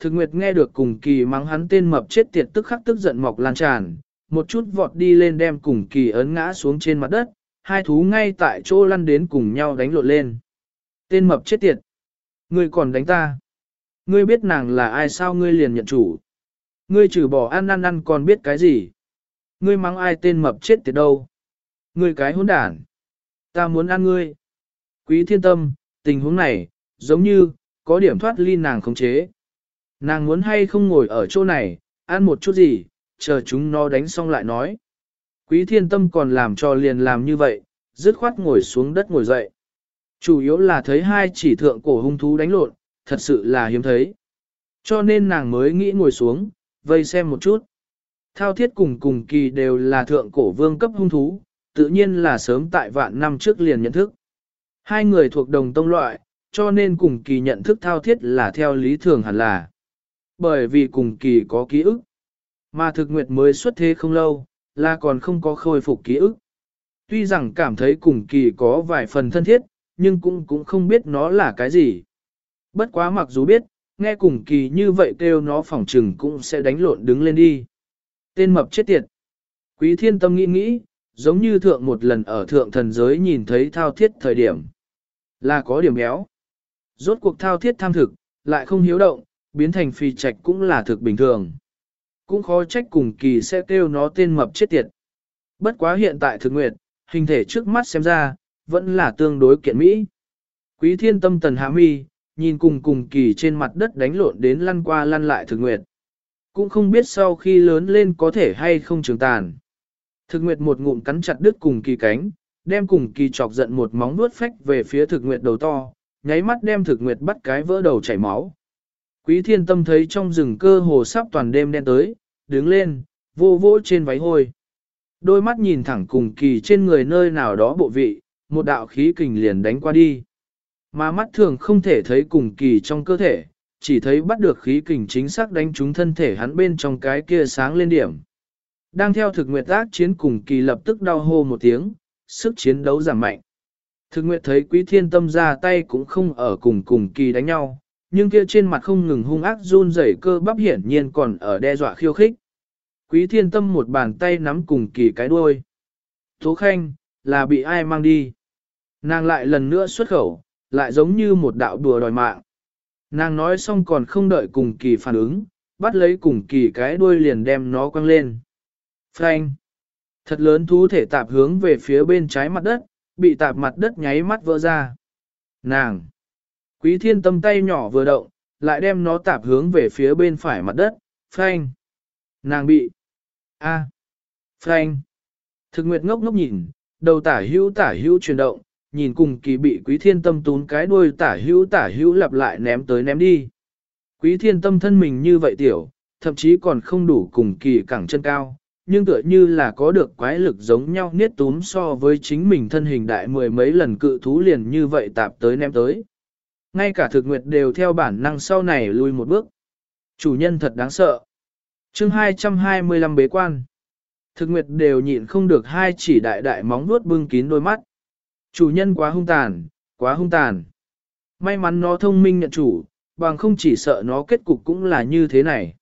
Thực nguyệt nghe được cùng kỳ mắng hắn tên mập chết tiệt tức khắc tức giận mọc lan tràn, một chút vọt đi lên đem cùng kỳ ấn ngã xuống trên mặt đất, hai thú ngay tại chỗ lăn đến cùng nhau đánh lộn lên. Tên mập chết tiệt. Ngươi còn đánh ta. Ngươi biết nàng là ai sao ngươi liền nhận chủ. Ngươi trừ bỏ ăn ăn ăn còn biết cái gì. Ngươi mắng ai tên mập chết tiệt đâu. Ngươi cái hỗn đản. Ta muốn ăn ngươi. Quý thiên tâm, tình huống này, giống như, có điểm thoát ly nàng khống chế. Nàng muốn hay không ngồi ở chỗ này, ăn một chút gì, chờ chúng nó đánh xong lại nói. Quý thiên tâm còn làm cho liền làm như vậy, dứt khoát ngồi xuống đất ngồi dậy. Chủ yếu là thấy hai chỉ thượng cổ hung thú đánh lộn, thật sự là hiếm thấy. Cho nên nàng mới nghĩ ngồi xuống, vây xem một chút. Thao thiết cùng cùng kỳ đều là thượng cổ vương cấp hung thú, tự nhiên là sớm tại vạn năm trước liền nhận thức. Hai người thuộc đồng tông loại, cho nên cùng kỳ nhận thức thao thiết là theo lý thường hẳn là. Bởi vì cùng kỳ có ký ức. Mà thực nguyệt mới xuất thế không lâu, là còn không có khôi phục ký ức. Tuy rằng cảm thấy cùng kỳ có vài phần thân thiết, nhưng cũng cũng không biết nó là cái gì. Bất quá mặc dù biết, nghe cùng kỳ như vậy kêu nó phỏng trừng cũng sẽ đánh lộn đứng lên đi. Tên mập chết tiệt. Quý thiên tâm nghĩ nghĩ, giống như thượng một lần ở thượng thần giới nhìn thấy thao thiết thời điểm. Là có điểm béo. Rốt cuộc thao thiết tham thực, lại không hiếu động, biến thành phi trạch cũng là thực bình thường. Cũng khó trách cùng kỳ sẽ kêu nó tên mập chết tiệt. Bất quá hiện tại thực nguyệt, hình thể trước mắt xem ra, vẫn là tương đối kiện mỹ. Quý thiên tâm tần hạ mi, nhìn cùng cùng kỳ trên mặt đất đánh lộn đến lăn qua lăn lại thực nguyệt. Cũng không biết sau khi lớn lên có thể hay không trường tàn. Thực nguyệt một ngụm cắn chặt đứt cùng kỳ cánh, đem cùng kỳ chọc giận một móng nuốt phách về phía thực nguyệt đầu to, nháy mắt đem thực nguyệt bắt cái vỡ đầu chảy máu. Quý thiên tâm thấy trong rừng cơ hồ sắp toàn đêm đen tới, đứng lên, vô vỗ trên váy hôi. Đôi mắt nhìn thẳng cùng kỳ trên người nơi nào đó bộ vị, một đạo khí kình liền đánh qua đi. Mà mắt thường không thể thấy cùng kỳ trong cơ thể, chỉ thấy bắt được khí kình chính xác đánh trúng thân thể hắn bên trong cái kia sáng lên điểm. Đang theo thực nguyệt ác chiến cùng kỳ lập tức đau hô một tiếng, sức chiến đấu giảm mạnh. Thực nguyệt thấy quý thiên tâm ra tay cũng không ở cùng cùng kỳ đánh nhau, nhưng kia trên mặt không ngừng hung ác run rẩy cơ bắp hiển nhiên còn ở đe dọa khiêu khích. Quý thiên tâm một bàn tay nắm cùng kỳ cái đuôi. Tố khanh, là bị ai mang đi? Nàng lại lần nữa xuất khẩu, lại giống như một đạo đùa đòi mạng. Nàng nói xong còn không đợi cùng kỳ phản ứng, bắt lấy cùng kỳ cái đuôi liền đem nó quăng lên. Frank! Thật lớn thú thể tạp hướng về phía bên trái mặt đất, bị tạp mặt đất nháy mắt vỡ ra. Nàng! Quý thiên tâm tay nhỏ vừa động, lại đem nó tạp hướng về phía bên phải mặt đất, phanh! Nàng bị! A! Phanh! Thực nguyệt ngốc ngốc nhìn, đầu tả hữu tả hữu chuyển động, nhìn cùng kỳ bị quý thiên tâm tún cái đuôi tả hữu tả hữu lặp lại ném tới ném đi. Quý thiên tâm thân mình như vậy tiểu, thậm chí còn không đủ cùng kỳ cẳng chân cao, nhưng tựa như là có được quái lực giống nhau niết túm so với chính mình thân hình đại mười mấy lần cự thú liền như vậy tạp tới ném tới. Ngay cả thực nguyệt đều theo bản năng sau này lui một bước. Chủ nhân thật đáng sợ. chương 225 bế quan. Thực nguyệt đều nhịn không được hai chỉ đại đại móng vuốt bưng kín đôi mắt. Chủ nhân quá hung tàn, quá hung tàn. May mắn nó thông minh nhận chủ, bằng không chỉ sợ nó kết cục cũng là như thế này.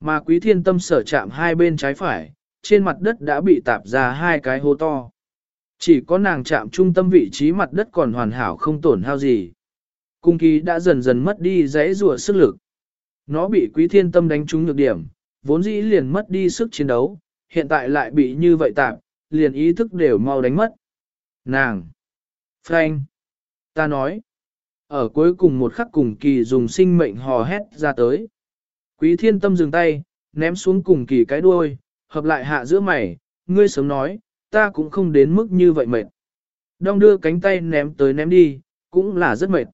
Mà quý thiên tâm sở chạm hai bên trái phải, trên mặt đất đã bị tạp ra hai cái hố to. Chỉ có nàng chạm trung tâm vị trí mặt đất còn hoàn hảo không tổn hao gì. Cung kỳ đã dần dần mất đi dãy rùa sức lực. Nó bị quý thiên tâm đánh trúng nhược điểm, vốn dĩ liền mất đi sức chiến đấu, hiện tại lại bị như vậy tạm, liền ý thức đều mau đánh mất. Nàng! Frank! Ta nói! Ở cuối cùng một khắc cùng kỳ dùng sinh mệnh hò hét ra tới. Quý thiên tâm dừng tay, ném xuống cùng kỳ cái đuôi, hợp lại hạ giữa mày, ngươi sớm nói, ta cũng không đến mức như vậy mệt. Đong đưa cánh tay ném tới ném đi, cũng là rất mệt.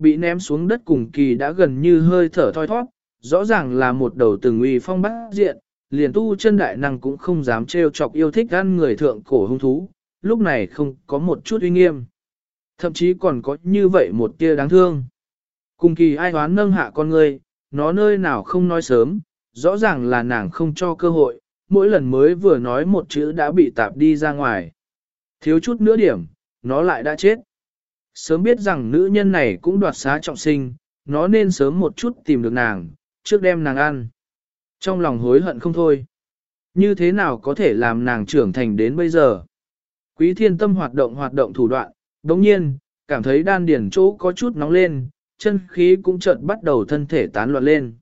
Bị ném xuống đất cùng kỳ đã gần như hơi thở thoi thoát, rõ ràng là một đầu từng uy phong bát diện, liền tu chân đại năng cũng không dám trêu chọc yêu thích ăn người thượng cổ hung thú, lúc này không có một chút uy nghiêm. Thậm chí còn có như vậy một tia đáng thương. Cùng kỳ ai hoán nâng hạ con người, nó nơi nào không nói sớm, rõ ràng là nàng không cho cơ hội, mỗi lần mới vừa nói một chữ đã bị tạp đi ra ngoài. Thiếu chút nữa điểm, nó lại đã chết. Sớm biết rằng nữ nhân này cũng đoạt xá trọng sinh, nó nên sớm một chút tìm được nàng, trước đem nàng ăn. Trong lòng hối hận không thôi. Như thế nào có thể làm nàng trưởng thành đến bây giờ? Quý thiên tâm hoạt động hoạt động thủ đoạn, đồng nhiên, cảm thấy đan điển chỗ có chút nóng lên, chân khí cũng chợt bắt đầu thân thể tán loạn lên.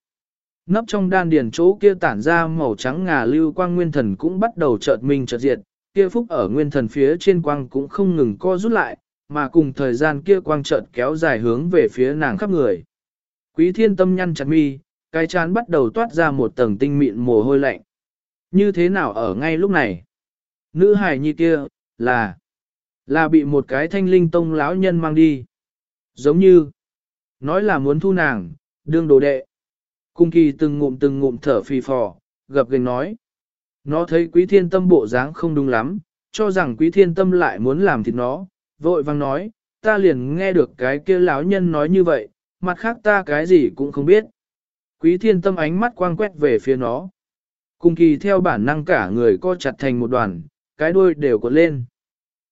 Nấp trong đan điển chỗ kia tản ra màu trắng ngà lưu quang nguyên thần cũng bắt đầu chợt minh chợt diệt, kia phúc ở nguyên thần phía trên quang cũng không ngừng co rút lại, mà cùng thời gian kia quang chợt kéo dài hướng về phía nàng khắp người. Quý thiên tâm nhăn chặt mi, cái chán bắt đầu toát ra một tầng tinh mịn mồ hôi lạnh. Như thế nào ở ngay lúc này? Nữ hài nhi kia, là, là bị một cái thanh linh tông lão nhân mang đi. Giống như, nói là muốn thu nàng, đương đồ đệ. Cung kỳ từng ngụm từng ngụm thở phì phò, gập gành nói. Nó thấy quý thiên tâm bộ dáng không đúng lắm, cho rằng quý thiên tâm lại muốn làm thịt nó, vội vang nói, ta liền nghe được cái kia lão nhân nói như vậy, mặt khác ta cái gì cũng không biết. Quý thiên tâm ánh mắt quang quét về phía nó. cùng kỳ theo bản năng cả người co chặt thành một đoàn, cái đuôi đều cuộn lên.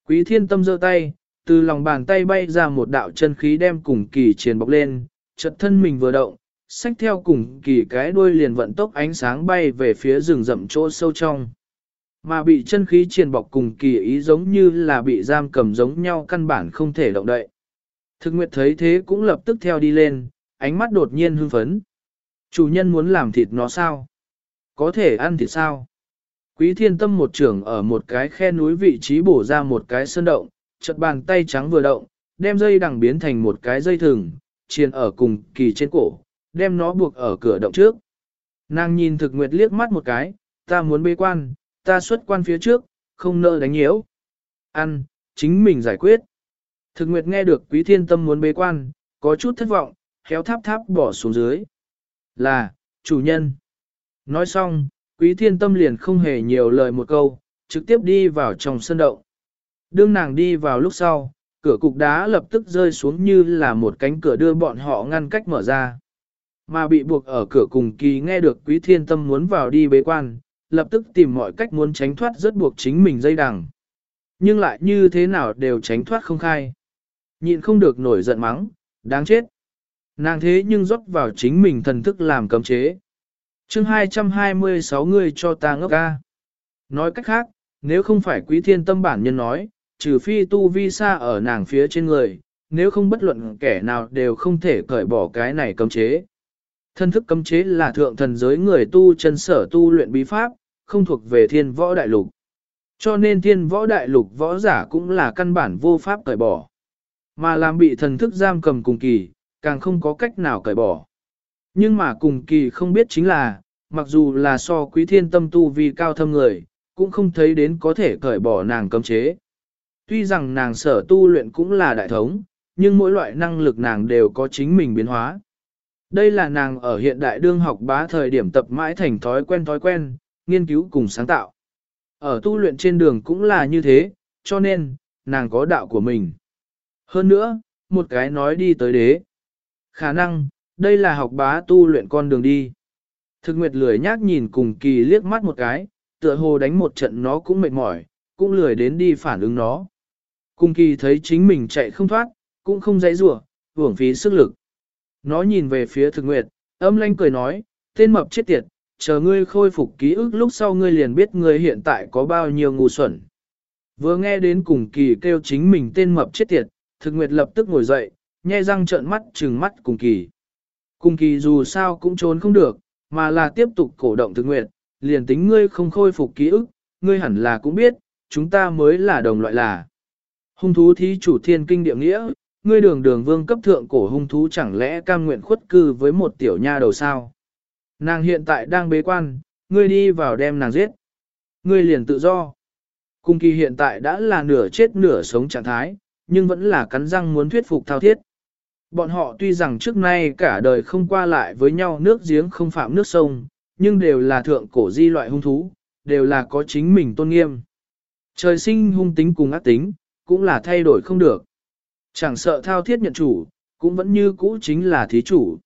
Quý thiên tâm giơ tay, từ lòng bàn tay bay ra một đạo chân khí đem cùng kỳ triền bọc lên, chật thân mình vừa động, xách theo cùng kỳ cái đuôi liền vận tốc ánh sáng bay về phía rừng rậm chỗ sâu trong. Mà bị chân khí triền bọc cùng kỳ ý giống như là bị giam cầm giống nhau căn bản không thể động đậy. Thực nguyệt thấy thế cũng lập tức theo đi lên, ánh mắt đột nhiên hưng phấn. Chủ nhân muốn làm thịt nó sao? Có thể ăn thịt sao? Quý thiên tâm một trưởng ở một cái khe núi vị trí bổ ra một cái sơn động, chật bàn tay trắng vừa động, đem dây đằng biến thành một cái dây thừng, chiền ở cùng kỳ trên cổ, đem nó buộc ở cửa động trước. Nàng nhìn thực nguyệt liếc mắt một cái, ta muốn bế quan, ta xuất quan phía trước, không nợ đánh nhiễu. Ăn, chính mình giải quyết. Thực nguyệt nghe được quý thiên tâm muốn bế quan, có chút thất vọng, khéo tháp tháp bỏ xuống dưới. Là, chủ nhân. Nói xong, quý thiên tâm liền không hề nhiều lời một câu, trực tiếp đi vào trong sân động. Đương nàng đi vào lúc sau, cửa cục đá lập tức rơi xuống như là một cánh cửa đưa bọn họ ngăn cách mở ra. Mà bị buộc ở cửa cùng kỳ nghe được quý thiên tâm muốn vào đi bế quan, lập tức tìm mọi cách muốn tránh thoát rất buộc chính mình dây đằng. Nhưng lại như thế nào đều tránh thoát không khai. Nhịn không được nổi giận mắng, đáng chết. Nàng thế nhưng rót vào chính mình thần thức làm cấm chế. chương 226 người cho ta ngốc ca. Nói cách khác, nếu không phải quý thiên tâm bản nhân nói, trừ phi tu vi xa ở nàng phía trên người, nếu không bất luận kẻ nào đều không thể cởi bỏ cái này cấm chế. Thân thức cấm chế là thượng thần giới người tu chân sở tu luyện bí pháp, không thuộc về thiên võ đại lục. Cho nên thiên võ đại lục võ giả cũng là căn bản vô pháp cởi bỏ. Mà làm bị thần thức giam cầm cùng kỳ, càng không có cách nào cởi bỏ. Nhưng mà cùng kỳ không biết chính là, mặc dù là so quý thiên tâm tu vi cao thâm người, cũng không thấy đến có thể cởi bỏ nàng cấm chế. Tuy rằng nàng sở tu luyện cũng là đại thống, nhưng mỗi loại năng lực nàng đều có chính mình biến hóa. Đây là nàng ở hiện đại đương học bá thời điểm tập mãi thành thói quen thói quen, nghiên cứu cùng sáng tạo. Ở tu luyện trên đường cũng là như thế, cho nên, nàng có đạo của mình. Hơn nữa, một cái nói đi tới đế. Khả năng, đây là học bá tu luyện con đường đi. Thực nguyệt lười nhác nhìn cùng kỳ liếc mắt một cái, tựa hồ đánh một trận nó cũng mệt mỏi, cũng lười đến đi phản ứng nó. Cùng kỳ thấy chính mình chạy không thoát, cũng không dãy rủa, hưởng phí sức lực. Nó nhìn về phía thực nguyệt, âm lanh cười nói, tên mập chết tiệt, chờ ngươi khôi phục ký ức lúc sau ngươi liền biết ngươi hiện tại có bao nhiêu ngu xuẩn. Vừa nghe đến cùng kỳ kêu chính mình tên mập chết tiệt, thực nguyệt lập tức ngồi dậy, nhe răng trợn mắt trừng mắt cùng kỳ. Cùng kỳ dù sao cũng trốn không được, mà là tiếp tục cổ động thực nguyệt, liền tính ngươi không khôi phục ký ức, ngươi hẳn là cũng biết, chúng ta mới là đồng loại là. Hung thú thí chủ thiên kinh địa nghĩa, ngươi đường đường vương cấp thượng cổ hung thú chẳng lẽ cam nguyện khuất cư với một tiểu nha đầu sao? Nàng hiện tại đang bế quan, ngươi đi vào đem nàng giết. Ngươi liền tự do. Cung kỳ hiện tại đã là nửa chết nửa sống trạng thái, nhưng vẫn là cắn răng muốn thuyết phục thao thiết. Bọn họ tuy rằng trước nay cả đời không qua lại với nhau nước giếng không phạm nước sông, nhưng đều là thượng cổ di loại hung thú, đều là có chính mình tôn nghiêm. Trời sinh hung tính cùng ác tính, cũng là thay đổi không được. Chẳng sợ thao thiết nhận chủ, cũng vẫn như cũ chính là thí chủ.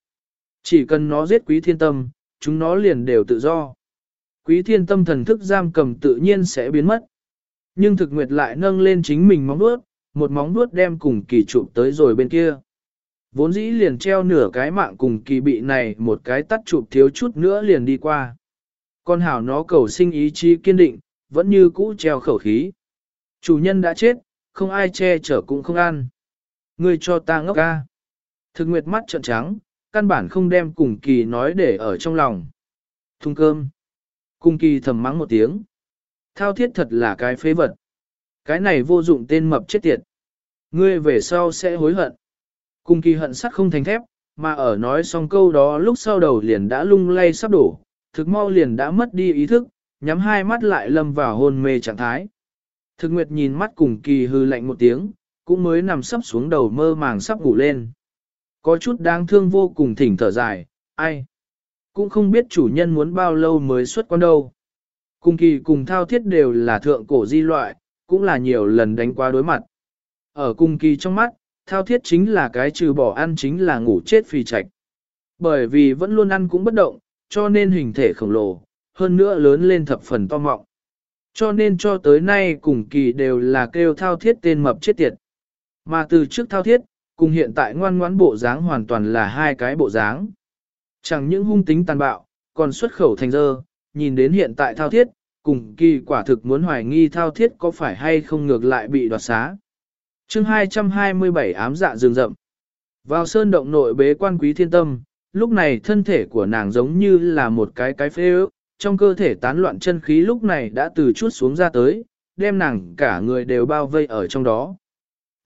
Chỉ cần nó giết quý thiên tâm, chúng nó liền đều tự do. Quý thiên tâm thần thức giam cầm tự nhiên sẽ biến mất. Nhưng thực nguyệt lại nâng lên chính mình móng vuốt, một móng vuốt đem cùng kỳ trụ tới rồi bên kia. Vốn dĩ liền treo nửa cái mạng cùng kỳ bị này một cái tắt chụp thiếu chút nữa liền đi qua. Con hảo nó cầu sinh ý chí kiên định, vẫn như cũ treo khẩu khí. Chủ nhân đã chết, không ai che chở cũng không ăn. Ngươi cho ta ngốc ca. Thực nguyệt mắt trợn trắng, căn bản không đem cùng kỳ nói để ở trong lòng. Thùng cơm. Cùng kỳ thầm mắng một tiếng. Thao thiết thật là cái phế vật. Cái này vô dụng tên mập chết tiệt. Ngươi về sau sẽ hối hận. Cùng kỳ hận sắt không thành thép, mà ở nói xong câu đó lúc sau đầu liền đã lung lay sắp đổ, thực mau liền đã mất đi ý thức, nhắm hai mắt lại lâm vào hôn mê trạng thái. Thực nguyệt nhìn mắt cùng kỳ hư lạnh một tiếng, cũng mới nằm sắp xuống đầu mơ màng sắp ngủ lên. Có chút đáng thương vô cùng thỉnh thở dài, ai? Cũng không biết chủ nhân muốn bao lâu mới xuất quan đâu. Cùng kỳ cùng thao thiết đều là thượng cổ di loại, cũng là nhiều lần đánh qua đối mặt. Ở cùng kỳ trong mắt, thao thiết chính là cái trừ bỏ ăn chính là ngủ chết phì trạch. Bởi vì vẫn luôn ăn cũng bất động, cho nên hình thể khổng lồ, hơn nữa lớn lên thập phần to mọng. Cho nên cho tới nay cùng kỳ đều là kêu thao thiết tên mập chết tiệt. Mà từ trước thao thiết, cùng hiện tại ngoan ngoãn bộ dáng hoàn toàn là hai cái bộ dáng. Chẳng những hung tính tàn bạo, còn xuất khẩu thành dơ, nhìn đến hiện tại thao thiết, cùng kỳ quả thực muốn hoài nghi thao thiết có phải hay không ngược lại bị đoạt xá. chương 227 ám dạ rừng rậm. Vào sơn động nội bế quan quý thiên tâm, lúc này thân thể của nàng giống như là một cái cái phê ước, trong cơ thể tán loạn chân khí lúc này đã từ chút xuống ra tới, đem nàng cả người đều bao vây ở trong đó.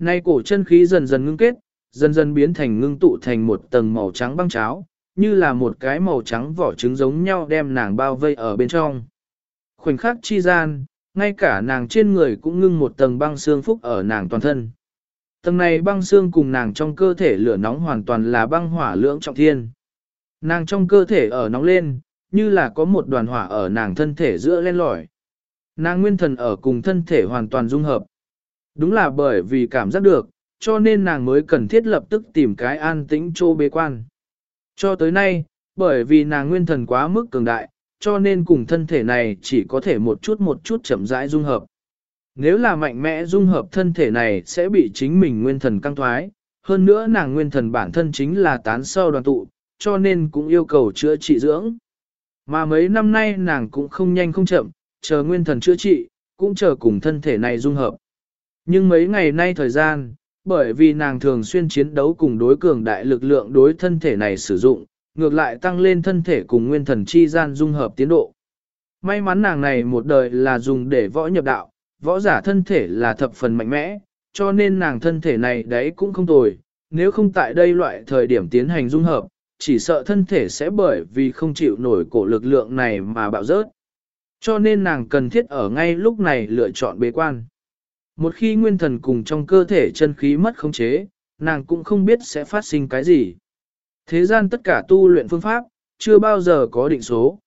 Nay cổ chân khí dần dần ngưng kết, dần dần biến thành ngưng tụ thành một tầng màu trắng băng cháo, như là một cái màu trắng vỏ trứng giống nhau đem nàng bao vây ở bên trong. Khoảnh khắc chi gian, ngay cả nàng trên người cũng ngưng một tầng băng xương phúc ở nàng toàn thân. Tầng này băng xương cùng nàng trong cơ thể lửa nóng hoàn toàn là băng hỏa lưỡng trọng thiên. Nàng trong cơ thể ở nóng lên, như là có một đoàn hỏa ở nàng thân thể giữa len lỏi. Nàng nguyên thần ở cùng thân thể hoàn toàn dung hợp. Đúng là bởi vì cảm giác được, cho nên nàng mới cần thiết lập tức tìm cái an tĩnh chô bế quan. Cho tới nay, bởi vì nàng nguyên thần quá mức cường đại, cho nên cùng thân thể này chỉ có thể một chút một chút chậm rãi dung hợp. Nếu là mạnh mẽ dung hợp thân thể này sẽ bị chính mình nguyên thần căng thoái, hơn nữa nàng nguyên thần bản thân chính là tán sâu đoàn tụ, cho nên cũng yêu cầu chữa trị dưỡng. Mà mấy năm nay nàng cũng không nhanh không chậm, chờ nguyên thần chữa trị, cũng chờ cùng thân thể này dung hợp. Nhưng mấy ngày nay thời gian, bởi vì nàng thường xuyên chiến đấu cùng đối cường đại lực lượng đối thân thể này sử dụng, ngược lại tăng lên thân thể cùng nguyên thần chi gian dung hợp tiến độ. May mắn nàng này một đời là dùng để võ nhập đạo, võ giả thân thể là thập phần mạnh mẽ, cho nên nàng thân thể này đấy cũng không tồi, nếu không tại đây loại thời điểm tiến hành dung hợp, chỉ sợ thân thể sẽ bởi vì không chịu nổi cổ lực lượng này mà bạo rớt. Cho nên nàng cần thiết ở ngay lúc này lựa chọn bế quan. Một khi nguyên thần cùng trong cơ thể chân khí mất khống chế, nàng cũng không biết sẽ phát sinh cái gì. Thế gian tất cả tu luyện phương pháp, chưa bao giờ có định số.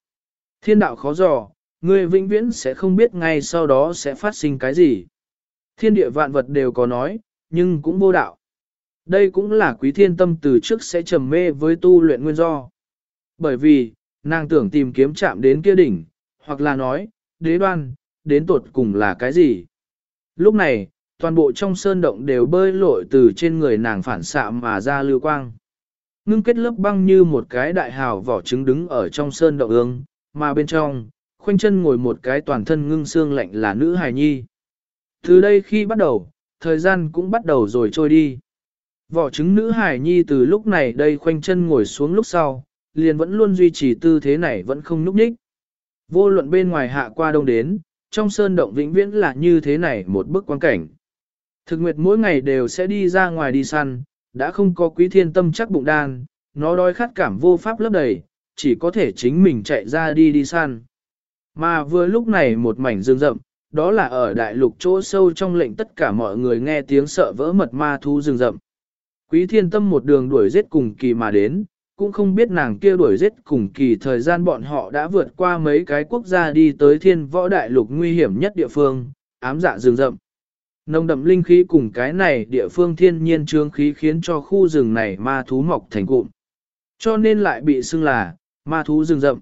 Thiên đạo khó dò, người vĩnh viễn sẽ không biết ngay sau đó sẽ phát sinh cái gì. Thiên địa vạn vật đều có nói, nhưng cũng vô đạo. Đây cũng là quý thiên tâm từ trước sẽ trầm mê với tu luyện nguyên do. Bởi vì, nàng tưởng tìm kiếm chạm đến kia đỉnh, hoặc là nói, đế đoan, đến tuột cùng là cái gì. Lúc này, toàn bộ trong sơn động đều bơi lội từ trên người nàng phản xạ mà ra lưu quang. Ngưng kết lớp băng như một cái đại hào vỏ trứng đứng ở trong sơn động ương, mà bên trong, khoanh chân ngồi một cái toàn thân ngưng xương lạnh là nữ hài nhi. Từ đây khi bắt đầu, thời gian cũng bắt đầu rồi trôi đi. Vỏ trứng nữ hài nhi từ lúc này đây khoanh chân ngồi xuống lúc sau, liền vẫn luôn duy trì tư thế này vẫn không núp nhích. Vô luận bên ngoài hạ qua đông đến, trong sơn động vĩnh viễn là như thế này một bức quan cảnh. Thực nguyệt mỗi ngày đều sẽ đi ra ngoài đi săn, đã không có quý thiên tâm chắc bụng đan, nó đói khát cảm vô pháp lấp đầy, chỉ có thể chính mình chạy ra đi đi săn. Mà vừa lúc này một mảnh rừng rậm, đó là ở đại lục chỗ sâu trong lệnh tất cả mọi người nghe tiếng sợ vỡ mật ma thú rừng rậm. Quý thiên tâm một đường đuổi giết cùng kỳ mà đến, cũng không biết nàng kia đuổi giết cùng kỳ thời gian bọn họ đã vượt qua mấy cái quốc gia đi tới thiên võ đại lục nguy hiểm nhất địa phương, ám dạ rừng rậm. Nồng đậm linh khí cùng cái này địa phương thiên nhiên trương khí khiến cho khu rừng này ma thú mọc thành cụm. Cho nên lại bị xưng là ma thú rừng rậm.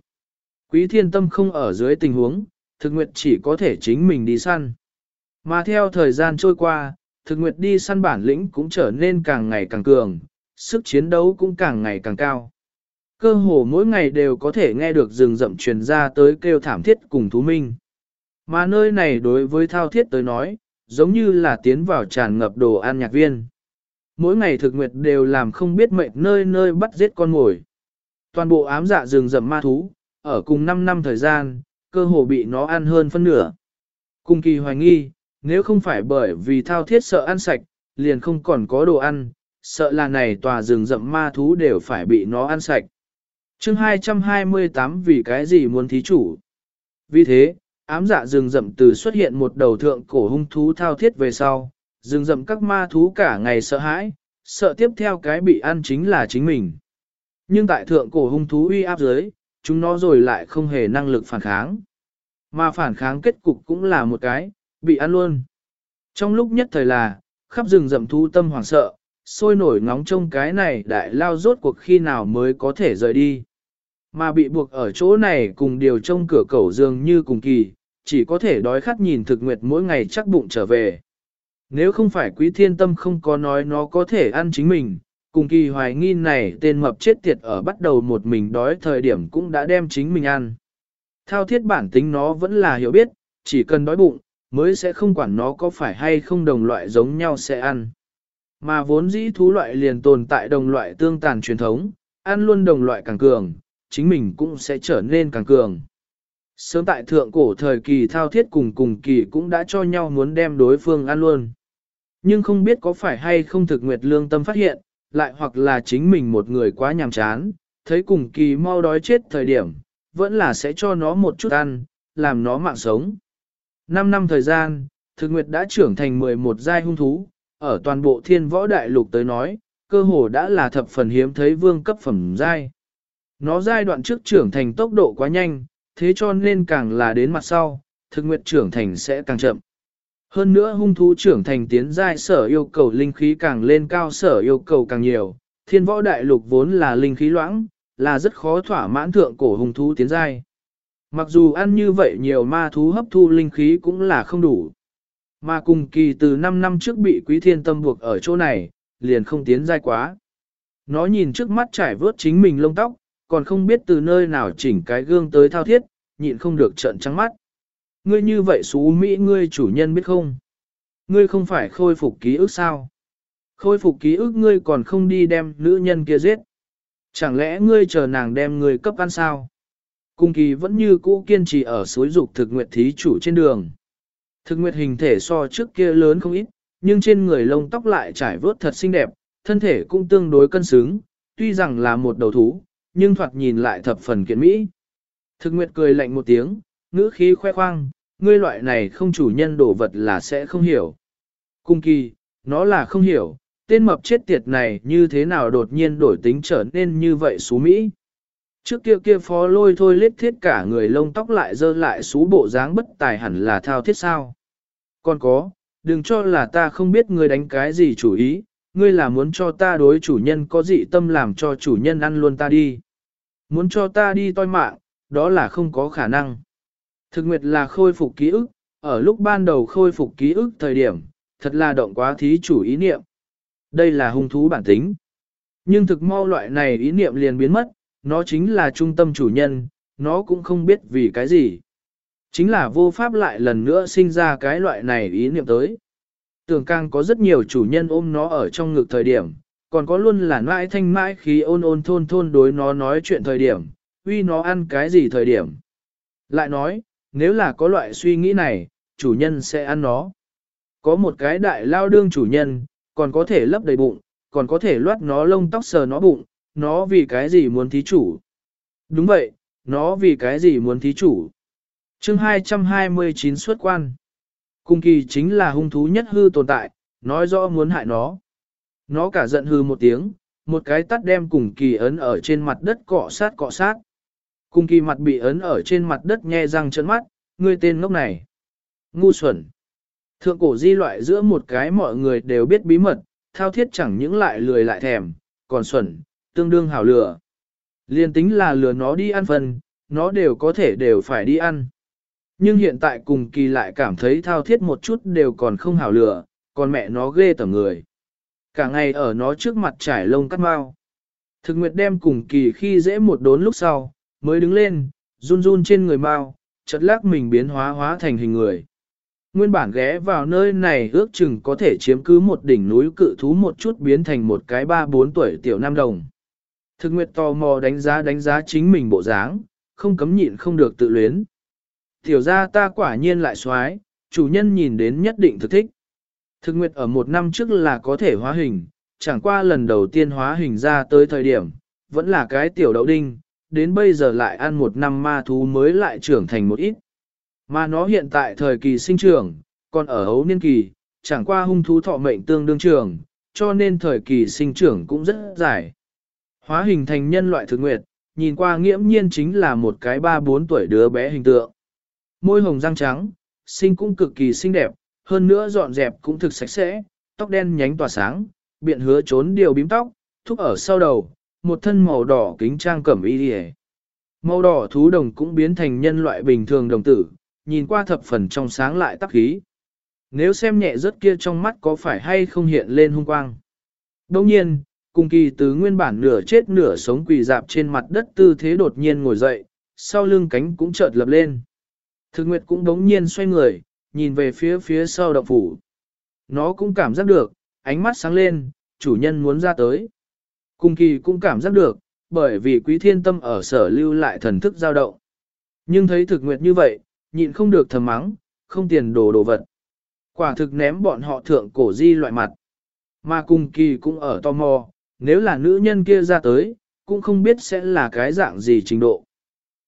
Quý thiên tâm không ở dưới tình huống, thực nguyệt chỉ có thể chính mình đi săn. Mà theo thời gian trôi qua, thực nguyệt đi săn bản lĩnh cũng trở nên càng ngày càng cường, sức chiến đấu cũng càng ngày càng cao. Cơ hồ mỗi ngày đều có thể nghe được rừng rậm truyền ra tới kêu thảm thiết cùng thú minh. Mà nơi này đối với thao thiết tới nói, giống như là tiến vào tràn ngập đồ ăn nhạc viên. Mỗi ngày thực nguyệt đều làm không biết mệnh nơi nơi bắt giết con mồi. Toàn bộ ám dạ rừng rậm ma thú, ở cùng 5 năm thời gian, cơ hồ bị nó ăn hơn phân nửa. Cùng kỳ hoài nghi, nếu không phải bởi vì thao thiết sợ ăn sạch, liền không còn có đồ ăn, sợ là này tòa rừng rậm ma thú đều phải bị nó ăn sạch. chương 228 vì cái gì muốn thí chủ? Vì thế, ám dạ rừng rậm từ xuất hiện một đầu thượng cổ hung thú thao thiết về sau, rừng rậm các ma thú cả ngày sợ hãi, sợ tiếp theo cái bị ăn chính là chính mình. Nhưng tại thượng cổ hung thú uy áp dưới, chúng nó rồi lại không hề năng lực phản kháng. Mà phản kháng kết cục cũng là một cái, bị ăn luôn. Trong lúc nhất thời là, khắp rừng rậm thú tâm hoảng sợ, sôi nổi ngóng trông cái này đại lao rốt cuộc khi nào mới có thể rời đi. Mà bị buộc ở chỗ này cùng điều trông cửa cầu dường như cùng kỳ, chỉ có thể đói khát nhìn thực nguyệt mỗi ngày chắc bụng trở về. Nếu không phải quý thiên tâm không có nói nó có thể ăn chính mình, cùng kỳ hoài nghi này tên mập chết tiệt ở bắt đầu một mình đói thời điểm cũng đã đem chính mình ăn. Thao thiết bản tính nó vẫn là hiểu biết, chỉ cần đói bụng, mới sẽ không quản nó có phải hay không đồng loại giống nhau sẽ ăn. Mà vốn dĩ thú loại liền tồn tại đồng loại tương tàn truyền thống, ăn luôn đồng loại càng cường, chính mình cũng sẽ trở nên càng cường. Sớm tại thượng cổ thời kỳ thao thiết cùng cùng kỳ cũng đã cho nhau muốn đem đối phương ăn luôn. Nhưng không biết có phải hay không thực nguyệt lương tâm phát hiện, lại hoặc là chính mình một người quá nhàm chán, thấy cùng kỳ mau đói chết thời điểm, vẫn là sẽ cho nó một chút ăn, làm nó mạng sống. Năm năm thời gian, thực nguyệt đã trưởng thành 11 giai hung thú, ở toàn bộ thiên võ đại lục tới nói, cơ hồ đã là thập phần hiếm thấy vương cấp phẩm giai. Nó giai đoạn trước trưởng thành tốc độ quá nhanh, thế cho nên càng là đến mặt sau, thực nguyệt trưởng thành sẽ càng chậm. Hơn nữa hung thú trưởng thành tiến giai sở yêu cầu linh khí càng lên cao sở yêu cầu càng nhiều, thiên võ đại lục vốn là linh khí loãng, là rất khó thỏa mãn thượng cổ hung thú tiến giai. Mặc dù ăn như vậy nhiều ma thú hấp thu linh khí cũng là không đủ. Mà cùng kỳ từ 5 năm trước bị quý thiên tâm buộc ở chỗ này, liền không tiến dai quá. Nó nhìn trước mắt trải vớt chính mình lông tóc, còn không biết từ nơi nào chỉnh cái gương tới thao thiết, nhịn không được trợn trắng mắt. Ngươi như vậy xú Mỹ ngươi chủ nhân biết không? Ngươi không phải khôi phục ký ức sao? Khôi phục ký ức ngươi còn không đi đem nữ nhân kia giết. Chẳng lẽ ngươi chờ nàng đem ngươi cấp ăn sao? Cung kỳ vẫn như cũ kiên trì ở suối dục thực nguyệt thí chủ trên đường. Thực nguyệt hình thể so trước kia lớn không ít, nhưng trên người lông tóc lại trải vớt thật xinh đẹp, thân thể cũng tương đối cân xứng, tuy rằng là một đầu thú, nhưng thoạt nhìn lại thập phần kiện mỹ. Thực nguyệt cười lạnh một tiếng, ngữ khí khoe khoang, ngươi loại này không chủ nhân đồ vật là sẽ không hiểu. Cung kỳ, nó là không hiểu, tên mập chết tiệt này như thế nào đột nhiên đổi tính trở nên như vậy xú Mỹ. Trước kia kia phó lôi thôi lết thiết cả người lông tóc lại dơ lại xú bộ dáng bất tài hẳn là thao thiết sao. Còn có, đừng cho là ta không biết ngươi đánh cái gì chủ ý, ngươi là muốn cho ta đối chủ nhân có dị tâm làm cho chủ nhân ăn luôn ta đi. Muốn cho ta đi toi mạng, đó là không có khả năng. Thực nguyệt là khôi phục ký ức, ở lúc ban đầu khôi phục ký ức thời điểm, thật là động quá thí chủ ý niệm. Đây là hung thú bản tính. Nhưng thực mau loại này ý niệm liền biến mất, nó chính là trung tâm chủ nhân, nó cũng không biết vì cái gì. Chính là vô pháp lại lần nữa sinh ra cái loại này ý niệm tới. Tưởng càng có rất nhiều chủ nhân ôm nó ở trong ngực thời điểm, còn có luôn là mãi thanh mãi khí ôn ôn thôn thôn đối nó nói chuyện thời điểm, uy nó ăn cái gì thời điểm. Lại nói, nếu là có loại suy nghĩ này, chủ nhân sẽ ăn nó. Có một cái đại lao đương chủ nhân, còn có thể lấp đầy bụng, còn có thể loát nó lông tóc sờ nó bụng, nó vì cái gì muốn thí chủ? Đúng vậy, nó vì cái gì muốn thí chủ? chương 229 xuất quan. Cung kỳ chính là hung thú nhất hư tồn tại, nói rõ muốn hại nó. Nó cả giận hư một tiếng, một cái tắt đem cùng kỳ ấn ở trên mặt đất cọ sát cọ sát. Cung kỳ mặt bị ấn ở trên mặt đất nhe răng trợn mắt, ngươi tên ngốc này. Ngu xuẩn. Thượng cổ di loại giữa một cái mọi người đều biết bí mật, thao thiết chẳng những lại lười lại thèm, còn xuẩn, tương đương hảo lửa. Liên tính là lừa nó đi ăn phần, nó đều có thể đều phải đi ăn. Nhưng hiện tại cùng kỳ lại cảm thấy thao thiết một chút đều còn không hảo lửa, còn mẹ nó ghê tởm người. Cả ngày ở nó trước mặt trải lông cắt mau. Thực nguyệt đem cùng kỳ khi dễ một đốn lúc sau, mới đứng lên, run run trên người mau, chật lắc mình biến hóa hóa thành hình người. Nguyên bản ghé vào nơi này ước chừng có thể chiếm cứ một đỉnh núi cự thú một chút biến thành một cái ba bốn tuổi tiểu nam đồng. Thực nguyệt tò mò đánh giá đánh giá chính mình bộ dáng, không cấm nhịn không được tự luyến. Tiểu ra ta quả nhiên lại xoái, chủ nhân nhìn đến nhất định thực thích. Thực nguyệt ở một năm trước là có thể hóa hình, chẳng qua lần đầu tiên hóa hình ra tới thời điểm, vẫn là cái tiểu đậu đinh, đến bây giờ lại ăn một năm ma thú mới lại trưởng thành một ít. Mà nó hiện tại thời kỳ sinh trưởng, còn ở hấu niên kỳ, chẳng qua hung thú thọ mệnh tương đương trường, cho nên thời kỳ sinh trưởng cũng rất dài. Hóa hình thành nhân loại thực nguyệt, nhìn qua nghiễm nhiên chính là một cái ba bốn tuổi đứa bé hình tượng. Môi hồng răng trắng, sinh cũng cực kỳ xinh đẹp, hơn nữa dọn dẹp cũng thực sạch sẽ, tóc đen nhánh tỏa sáng, biện hứa trốn điều bím tóc, thúc ở sau đầu, một thân màu đỏ kính trang cẩm y đi Màu đỏ thú đồng cũng biến thành nhân loại bình thường đồng tử, nhìn qua thập phần trong sáng lại tắc khí. Nếu xem nhẹ rất kia trong mắt có phải hay không hiện lên hung quang. Đồng nhiên, cùng kỳ từ nguyên bản nửa chết nửa sống quỳ dạp trên mặt đất tư thế đột nhiên ngồi dậy, sau lưng cánh cũng chợt lập lên. Thực nguyệt cũng đống nhiên xoay người, nhìn về phía phía sau động phủ. Nó cũng cảm giác được, ánh mắt sáng lên, chủ nhân muốn ra tới. Cùng kỳ cũng cảm giác được, bởi vì quý thiên tâm ở sở lưu lại thần thức dao động. Nhưng thấy thực nguyệt như vậy, nhịn không được thầm mắng, không tiền đồ đồ vật. Quả thực ném bọn họ thượng cổ di loại mặt. Mà cùng kỳ cũng ở tò mò, nếu là nữ nhân kia ra tới, cũng không biết sẽ là cái dạng gì trình độ.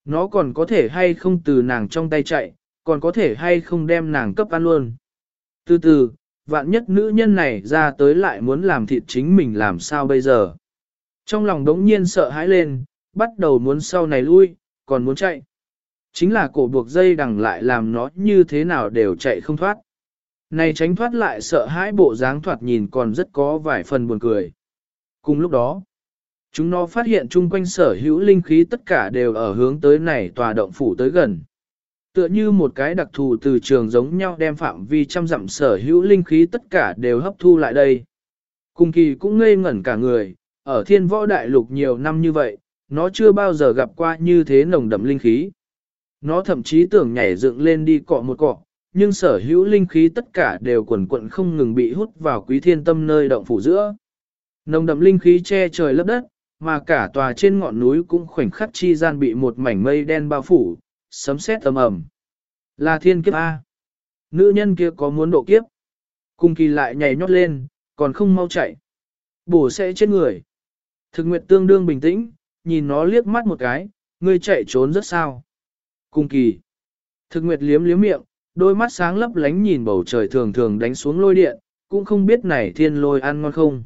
Nó còn có thể hay không từ nàng trong tay chạy, còn có thể hay không đem nàng cấp ăn luôn. Từ từ, vạn nhất nữ nhân này ra tới lại muốn làm thịt chính mình làm sao bây giờ. Trong lòng đống nhiên sợ hãi lên, bắt đầu muốn sau này lui, còn muốn chạy. Chính là cổ buộc dây đằng lại làm nó như thế nào đều chạy không thoát. Này tránh thoát lại sợ hãi bộ dáng thoạt nhìn còn rất có vài phần buồn cười. Cùng lúc đó, chúng nó phát hiện chung quanh sở hữu linh khí tất cả đều ở hướng tới này tòa động phủ tới gần. Tựa như một cái đặc thù từ trường giống nhau đem phạm vi trăm dặm sở hữu linh khí tất cả đều hấp thu lại đây. Cùng kỳ cũng ngây ngẩn cả người, ở thiên võ đại lục nhiều năm như vậy, nó chưa bao giờ gặp qua như thế nồng đậm linh khí. Nó thậm chí tưởng nhảy dựng lên đi cọ một cọ, nhưng sở hữu linh khí tất cả đều quần quận không ngừng bị hút vào quý thiên tâm nơi động phủ giữa. Nồng đậm linh khí che trời lấp đất, mà cả tòa trên ngọn núi cũng khoảnh khắc chi gian bị một mảnh mây đen bao phủ, sấm sét ầm ầm. Là thiên kiếp A. Nữ nhân kia có muốn độ kiếp. Cung kỳ lại nhảy nhót lên, còn không mau chạy. Bổ sẽ chết người. Thực nguyệt tương đương bình tĩnh, nhìn nó liếc mắt một cái, ngươi chạy trốn rất sao. Cung kỳ. Thực nguyệt liếm liếm miệng, đôi mắt sáng lấp lánh nhìn bầu trời thường thường đánh xuống lôi điện, cũng không biết này thiên lôi ăn ngon không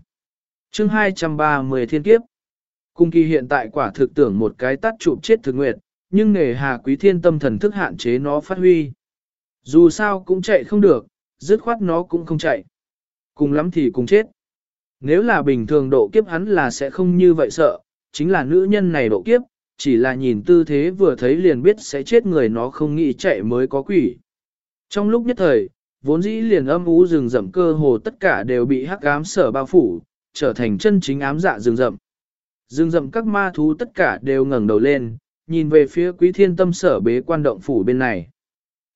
chương 230 thiên kiếp. Cung kỳ hiện tại quả thực tưởng một cái tắt chụp chết thực nguyệt, nhưng nghề hà quý thiên tâm thần thức hạn chế nó phát huy. Dù sao cũng chạy không được, dứt khoát nó cũng không chạy. Cùng lắm thì cùng chết. Nếu là bình thường độ kiếp hắn là sẽ không như vậy sợ, chính là nữ nhân này độ kiếp, chỉ là nhìn tư thế vừa thấy liền biết sẽ chết người nó không nghĩ chạy mới có quỷ. Trong lúc nhất thời, vốn dĩ liền âm ú rừng rậm cơ hồ tất cả đều bị hắc ám sở bao phủ, trở thành chân chính ám dạ rừng rậm. Rừng rậm các ma thú tất cả đều ngẩng đầu lên, nhìn về phía quý thiên tâm sở bế quan động phủ bên này.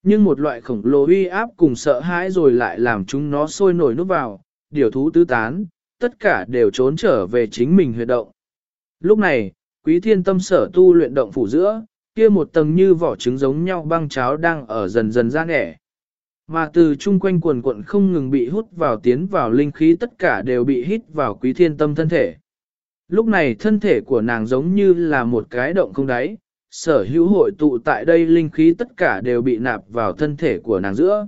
Nhưng một loại khổng lồ uy áp cùng sợ hãi rồi lại làm chúng nó sôi nổi núp vào, điều thú tứ tán, tất cả đều trốn trở về chính mình huyệt động. Lúc này, quý thiên tâm sở tu luyện động phủ giữa, kia một tầng như vỏ trứng giống nhau băng cháo đang ở dần dần ra nẻ. Mà từ chung quanh quần quận không ngừng bị hút vào tiến vào linh khí tất cả đều bị hít vào quý thiên tâm thân thể. Lúc này thân thể của nàng giống như là một cái động không đáy, sở hữu hội tụ tại đây linh khí tất cả đều bị nạp vào thân thể của nàng giữa.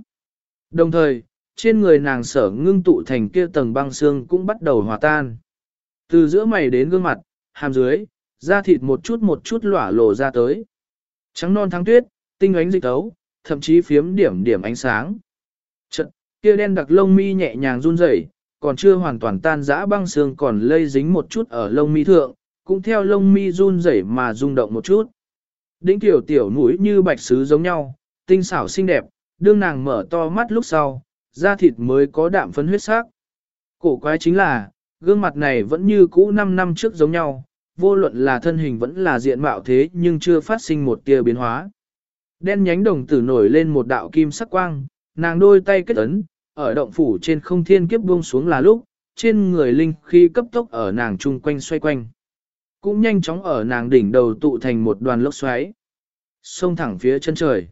Đồng thời, trên người nàng sở ngưng tụ thành kia tầng băng xương cũng bắt đầu hòa tan. Từ giữa mày đến gương mặt, hàm dưới, da thịt một chút một chút lỏa lộ ra tới. Trắng non thắng tuyết, tinh ánh dịch tấu, thậm chí phiếm điểm điểm ánh sáng. Chật, kia đen đặc lông mi nhẹ nhàng run rẩy, còn chưa hoàn toàn tan rã băng xương còn lây dính một chút ở lông mi thượng, cũng theo lông mi run rẩy mà rung động một chút. Đĩnh tiểu tiểu mũi như bạch sứ giống nhau, tinh xảo xinh đẹp, đương nàng mở to mắt lúc sau, da thịt mới có đạm phấn huyết sắc. Cổ quái chính là, gương mặt này vẫn như cũ 5 năm trước giống nhau, vô luận là thân hình vẫn là diện mạo thế nhưng chưa phát sinh một tia biến hóa. Đen nhánh đồng tử nổi lên một đạo kim sắc quang, nàng đôi tay kết ấn, ở động phủ trên không thiên kiếp buông xuống là lúc, trên người linh khi cấp tốc ở nàng chung quanh xoay quanh. Cũng nhanh chóng ở nàng đỉnh đầu tụ thành một đoàn lốc xoáy. Xông thẳng phía chân trời.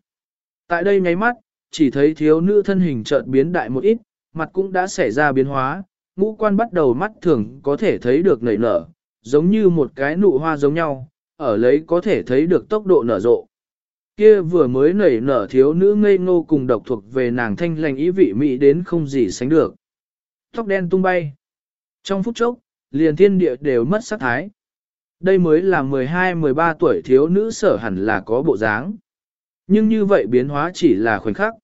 Tại đây nháy mắt, chỉ thấy thiếu nữ thân hình chợt biến đại một ít, mặt cũng đã xảy ra biến hóa, ngũ quan bắt đầu mắt thường có thể thấy được nảy nở, giống như một cái nụ hoa giống nhau, ở lấy có thể thấy được tốc độ nở rộ. Kia vừa mới nảy nở thiếu nữ ngây ngô cùng độc thuộc về nàng thanh lành ý vị mỹ đến không gì sánh được. Tóc đen tung bay. Trong phút chốc, liền thiên địa đều mất sắc thái. Đây mới là 12-13 tuổi thiếu nữ sở hẳn là có bộ dáng. Nhưng như vậy biến hóa chỉ là khoảnh khắc.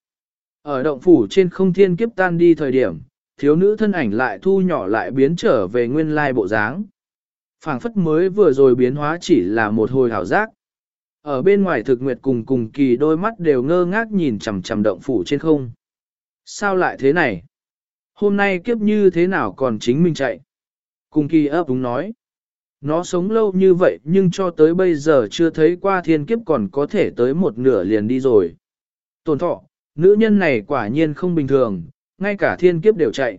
Ở động phủ trên không thiên kiếp tan đi thời điểm, thiếu nữ thân ảnh lại thu nhỏ lại biến trở về nguyên lai bộ dáng. phảng phất mới vừa rồi biến hóa chỉ là một hồi hảo giác. Ở bên ngoài thực nguyệt cùng cùng kỳ đôi mắt đều ngơ ngác nhìn chằm chằm động phủ trên không. Sao lại thế này? Hôm nay kiếp như thế nào còn chính mình chạy? Cùng kỳ ấp đúng nói. Nó sống lâu như vậy nhưng cho tới bây giờ chưa thấy qua thiên kiếp còn có thể tới một nửa liền đi rồi. Tồn thọ, nữ nhân này quả nhiên không bình thường, ngay cả thiên kiếp đều chạy.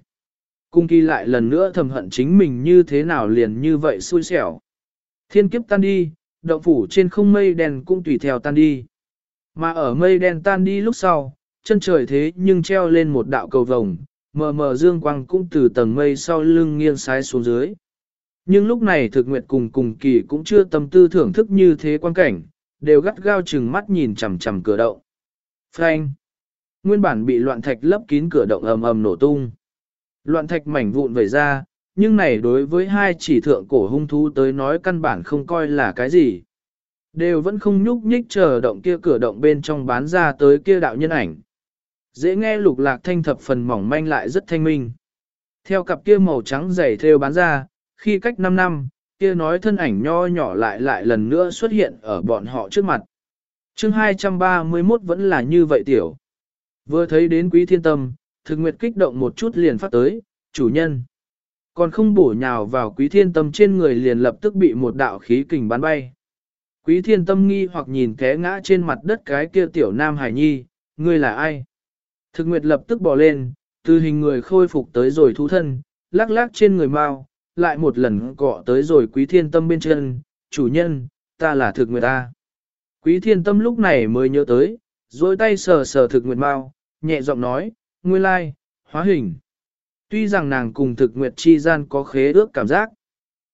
Cung kỳ lại lần nữa thầm hận chính mình như thế nào liền như vậy xui xẻo. Thiên kiếp tan đi, động phủ trên không mây đen cũng tùy theo tan đi. Mà ở mây đen tan đi lúc sau, chân trời thế nhưng treo lên một đạo cầu vồng, mờ mờ dương quang cũng từ tầng mây sau lưng nghiêng sái xuống dưới. Nhưng lúc này thực nguyệt cùng cùng kỳ cũng chưa tâm tư thưởng thức như thế quan cảnh, đều gắt gao chừng mắt nhìn chằm chằm cửa động. Frank! Nguyên bản bị loạn thạch lấp kín cửa động ầm ầm nổ tung. Loạn thạch mảnh vụn vẩy ra, nhưng này đối với hai chỉ thượng cổ hung thú tới nói căn bản không coi là cái gì. Đều vẫn không nhúc nhích chờ động kia cửa động bên trong bán ra tới kia đạo nhân ảnh. Dễ nghe lục lạc thanh thập phần mỏng manh lại rất thanh minh. Theo cặp kia màu trắng dày theo bán ra, khi cách 5 năm, kia nói thân ảnh nho nhỏ lại lại lần nữa xuất hiện ở bọn họ trước mặt. chương 231 vẫn là như vậy tiểu. Vừa thấy đến quý thiên tâm, thực nguyệt kích động một chút liền phát tới, chủ nhân. Còn không bổ nhào vào quý thiên tâm trên người liền lập tức bị một đạo khí kình bắn bay. Quý thiên tâm nghi hoặc nhìn té ngã trên mặt đất cái kia tiểu nam hải nhi, ngươi là ai? Thực nguyệt lập tức bỏ lên, từ hình người khôi phục tới rồi thú thân, lắc lắc trên người mau, lại một lần cọ tới rồi quý thiên tâm bên chân, chủ nhân, ta là thực nguyệt ta. Quý thiên tâm lúc này mới nhớ tới, dối tay sờ sờ thực nguyệt mau, nhẹ giọng nói, ngươi lai, hóa hình. Tuy rằng nàng cùng thực nguyệt chi gian có khế ước cảm giác,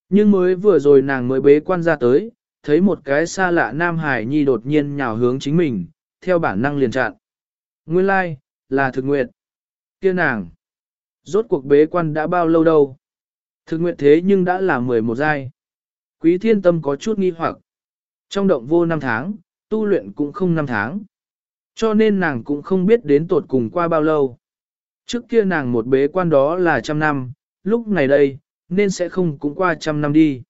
nhưng mới vừa rồi nàng mới bế quan ra tới, thấy một cái xa lạ Nam Hải Nhi đột nhiên nhào hướng chính mình, theo bản năng liền chặn. Nguyên lai, là thực nguyệt. kia nàng. Rốt cuộc bế quan đã bao lâu đâu? Thực Nguyệt thế nhưng đã là 11 giai. Quý thiên tâm có chút nghi hoặc. Trong động vô năm tháng, tu luyện cũng không năm tháng. Cho nên nàng cũng không biết đến tột cùng qua bao lâu. Trước kia nàng một bế quan đó là trăm năm, lúc này đây, nên sẽ không cũng qua trăm năm đi.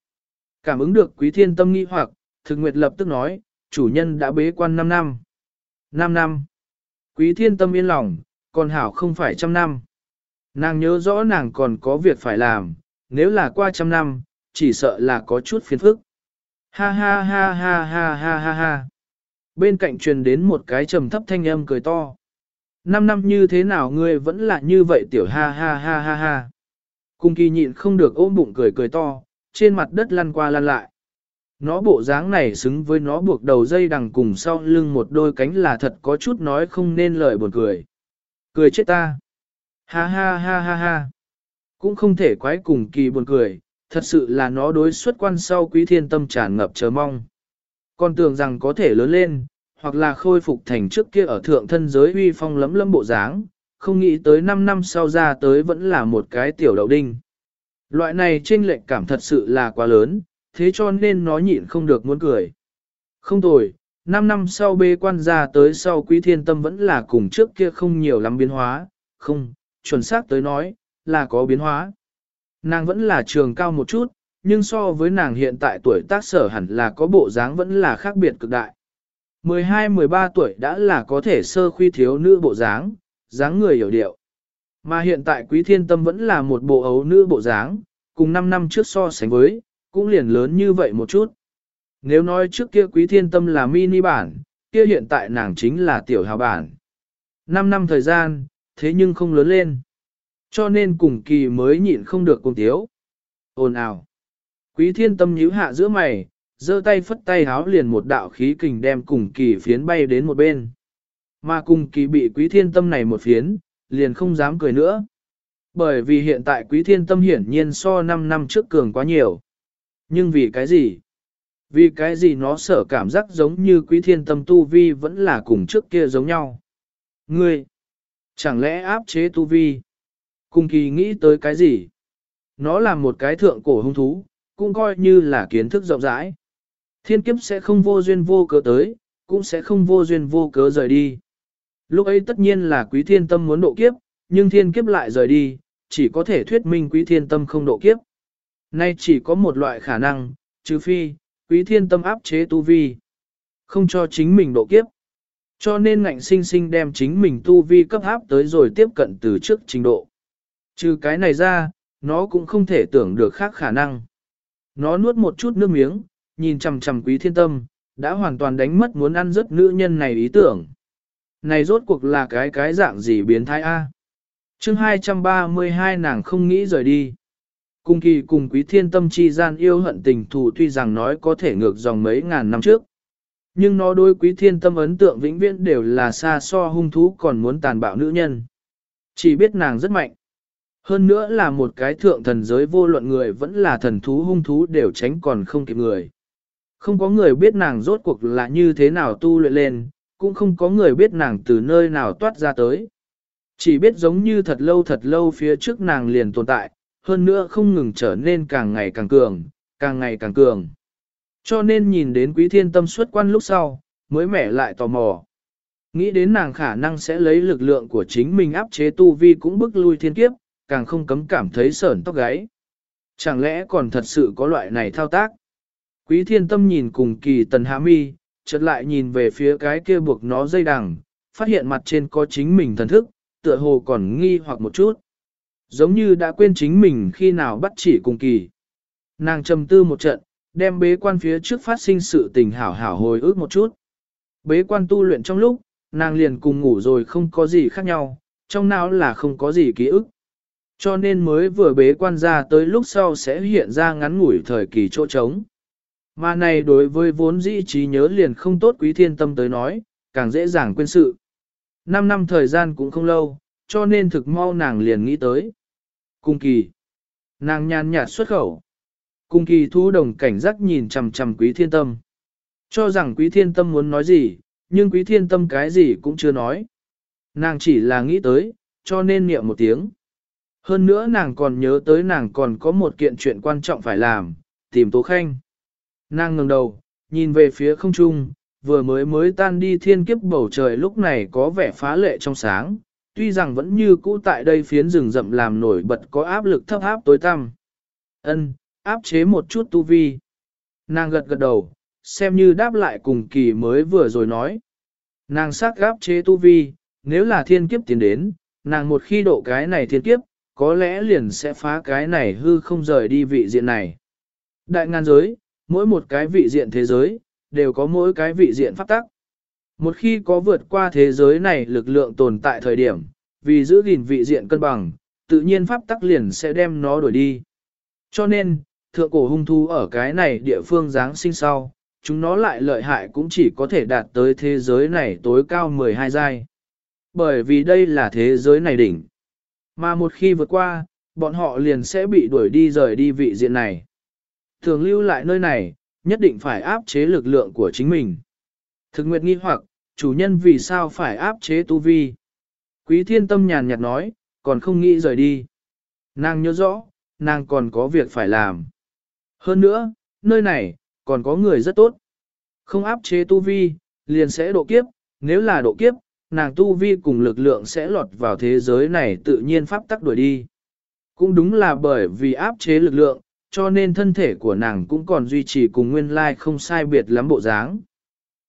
Cảm ứng được quý thiên tâm nghi hoặc, thực nguyệt lập tức nói, chủ nhân đã bế quan 5 năm. 5 năm. Quý thiên tâm yên lòng, còn hảo không phải trăm năm. Nàng nhớ rõ nàng còn có việc phải làm, nếu là qua trăm năm, chỉ sợ là có chút phiền phức. Ha ha ha ha ha ha ha ha. Bên cạnh truyền đến một cái trầm thấp thanh âm cười to. Năm năm như thế nào ngươi vẫn là như vậy tiểu ha ha ha ha ha. Cung kỳ nhịn không được ôm bụng cười cười to, trên mặt đất lăn qua lăn lại. Nó bộ dáng này xứng với nó buộc đầu dây đằng cùng sau lưng một đôi cánh là thật có chút nói không nên lời buồn cười. Cười chết ta. Ha ha ha ha ha. Cũng không thể quái cùng kỳ buồn cười, thật sự là nó đối xuất quan sau quý thiên tâm tràn ngập chờ mong. Còn tưởng rằng có thể lớn lên, hoặc là khôi phục thành trước kia ở thượng thân giới uy phong lấm lấm bộ dáng, không nghĩ tới 5 năm sau ra tới vẫn là một cái tiểu đậu đinh. Loại này trên lệnh cảm thật sự là quá lớn, thế cho nên nó nhịn không được muốn cười. Không tồi, 5 năm sau bê quan ra tới sau quý thiên tâm vẫn là cùng trước kia không nhiều lắm biến hóa, không, chuẩn xác tới nói, là có biến hóa. Nàng vẫn là trường cao một chút, nhưng so với nàng hiện tại tuổi tác sở hẳn là có bộ dáng vẫn là khác biệt cực đại. 12-13 tuổi đã là có thể sơ khuy thiếu nữ bộ dáng, dáng người hiểu điệu. Mà hiện tại quý thiên tâm vẫn là một bộ ấu nữ bộ dáng, cùng 5 năm trước so sánh với, cũng liền lớn như vậy một chút. Nếu nói trước kia quý thiên tâm là mini bản, kia hiện tại nàng chính là tiểu hào bản. 5 năm thời gian, thế nhưng không lớn lên. Cho nên cùng kỳ mới nhịn không được cùng tiếu. Ồn ào. Quý thiên tâm nhíu hạ giữa mày, giơ tay phất tay háo liền một đạo khí kình đem cùng kỳ phiến bay đến một bên. Mà cùng kỳ bị quý thiên tâm này một phiến, liền không dám cười nữa. Bởi vì hiện tại quý thiên tâm hiển nhiên so 5 năm trước cường quá nhiều. Nhưng vì cái gì? Vì cái gì nó sở cảm giác giống như quý thiên tâm tu vi vẫn là cùng trước kia giống nhau. Ngươi, chẳng lẽ áp chế tu vi? Cùng kỳ nghĩ tới cái gì? Nó là một cái thượng cổ hung thú, cũng coi như là kiến thức rộng rãi. Thiên kiếp sẽ không vô duyên vô cớ tới, cũng sẽ không vô duyên vô cớ rời đi. Lúc ấy tất nhiên là quý thiên tâm muốn độ kiếp, nhưng thiên kiếp lại rời đi, chỉ có thể thuyết minh quý thiên tâm không độ kiếp. Nay chỉ có một loại khả năng, trừ phi, quý thiên tâm áp chế tu vi, không cho chính mình độ kiếp. Cho nên ngạnh sinh sinh đem chính mình tu vi cấp áp tới rồi tiếp cận từ trước trình độ. Trừ cái này ra, nó cũng không thể tưởng được khác khả năng. Nó nuốt một chút nước miếng, nhìn chằm chằm quý thiên tâm, đã hoàn toàn đánh mất muốn ăn rớt nữ nhân này ý tưởng. Này rốt cuộc là cái cái dạng gì biến thái A. chương 232 nàng không nghĩ rời đi. Cùng kỳ cùng quý thiên tâm chi gian yêu hận tình thù tuy rằng nói có thể ngược dòng mấy ngàn năm trước. Nhưng nó đối quý thiên tâm ấn tượng vĩnh viễn đều là xa so hung thú còn muốn tàn bạo nữ nhân. Chỉ biết nàng rất mạnh. Hơn nữa là một cái thượng thần giới vô luận người vẫn là thần thú hung thú đều tránh còn không kịp người. Không có người biết nàng rốt cuộc là như thế nào tu luyện lên, cũng không có người biết nàng từ nơi nào toát ra tới. Chỉ biết giống như thật lâu thật lâu phía trước nàng liền tồn tại, hơn nữa không ngừng trở nên càng ngày càng cường, càng ngày càng cường. Cho nên nhìn đến quý thiên tâm xuất quan lúc sau, mới mẻ lại tò mò. Nghĩ đến nàng khả năng sẽ lấy lực lượng của chính mình áp chế tu vi cũng bức lui thiên kiếp, càng không cấm cảm thấy sởn tóc gáy. Chẳng lẽ còn thật sự có loại này thao tác? Quý thiên tâm nhìn cùng kỳ tần hạ mi, chợt lại nhìn về phía cái kia buộc nó dây đằng, phát hiện mặt trên có chính mình thần thức, tựa hồ còn nghi hoặc một chút. Giống như đã quên chính mình khi nào bắt chỉ cùng kỳ. Nàng trầm tư một trận, đem bế quan phía trước phát sinh sự tình hảo hảo hồi ức một chút. Bế quan tu luyện trong lúc, nàng liền cùng ngủ rồi không có gì khác nhau, trong não là không có gì ký ức. Cho nên mới vừa bế quan ra tới lúc sau sẽ hiện ra ngắn ngủi thời kỳ chỗ trống. Mà này đối với vốn dĩ trí nhớ liền không tốt quý thiên tâm tới nói, càng dễ dàng quên sự. Năm năm thời gian cũng không lâu, cho nên thực mau nàng liền nghĩ tới. Cung kỳ. Nàng nhàn nhạt xuất khẩu. Cung kỳ thu đồng cảnh giác nhìn chằm chằm quý thiên tâm. Cho rằng quý thiên tâm muốn nói gì, nhưng quý thiên tâm cái gì cũng chưa nói. Nàng chỉ là nghĩ tới, cho nên niệm một tiếng. Hơn nữa nàng còn nhớ tới nàng còn có một kiện chuyện quan trọng phải làm, tìm Tố Khanh. Nàng ngẩng đầu, nhìn về phía không trung, vừa mới mới tan đi thiên kiếp bầu trời lúc này có vẻ phá lệ trong sáng, tuy rằng vẫn như cũ tại đây phiến rừng rậm làm nổi bật có áp lực thấp áp tối tăm. Ân, áp chế một chút tu vi. Nàng gật gật đầu, xem như đáp lại cùng kỳ mới vừa rồi nói. Nàng sắc áp chế tu vi, nếu là thiên kiếp tiến đến, nàng một khi độ cái này thiên kiếp, có lẽ liền sẽ phá cái này hư không rời đi vị diện này. Đại ngàn giới, mỗi một cái vị diện thế giới, đều có mỗi cái vị diện pháp tắc. Một khi có vượt qua thế giới này lực lượng tồn tại thời điểm, vì giữ gìn vị diện cân bằng, tự nhiên pháp tắc liền sẽ đem nó đổi đi. Cho nên, thượng cổ hung thu ở cái này địa phương Giáng sinh sau, chúng nó lại lợi hại cũng chỉ có thể đạt tới thế giới này tối cao 12 giai. Bởi vì đây là thế giới này đỉnh. Mà một khi vượt qua, bọn họ liền sẽ bị đuổi đi rời đi vị diện này. Thường lưu lại nơi này, nhất định phải áp chế lực lượng của chính mình. Thực nguyệt nghi hoặc, chủ nhân vì sao phải áp chế tu vi. Quý thiên tâm nhàn nhạt nói, còn không nghĩ rời đi. Nàng nhớ rõ, nàng còn có việc phải làm. Hơn nữa, nơi này, còn có người rất tốt. Không áp chế tu vi, liền sẽ độ kiếp, nếu là độ kiếp, nàng tu vi cùng lực lượng sẽ lọt vào thế giới này tự nhiên pháp tắc đuổi đi. Cũng đúng là bởi vì áp chế lực lượng, cho nên thân thể của nàng cũng còn duy trì cùng nguyên lai không sai biệt lắm bộ dáng.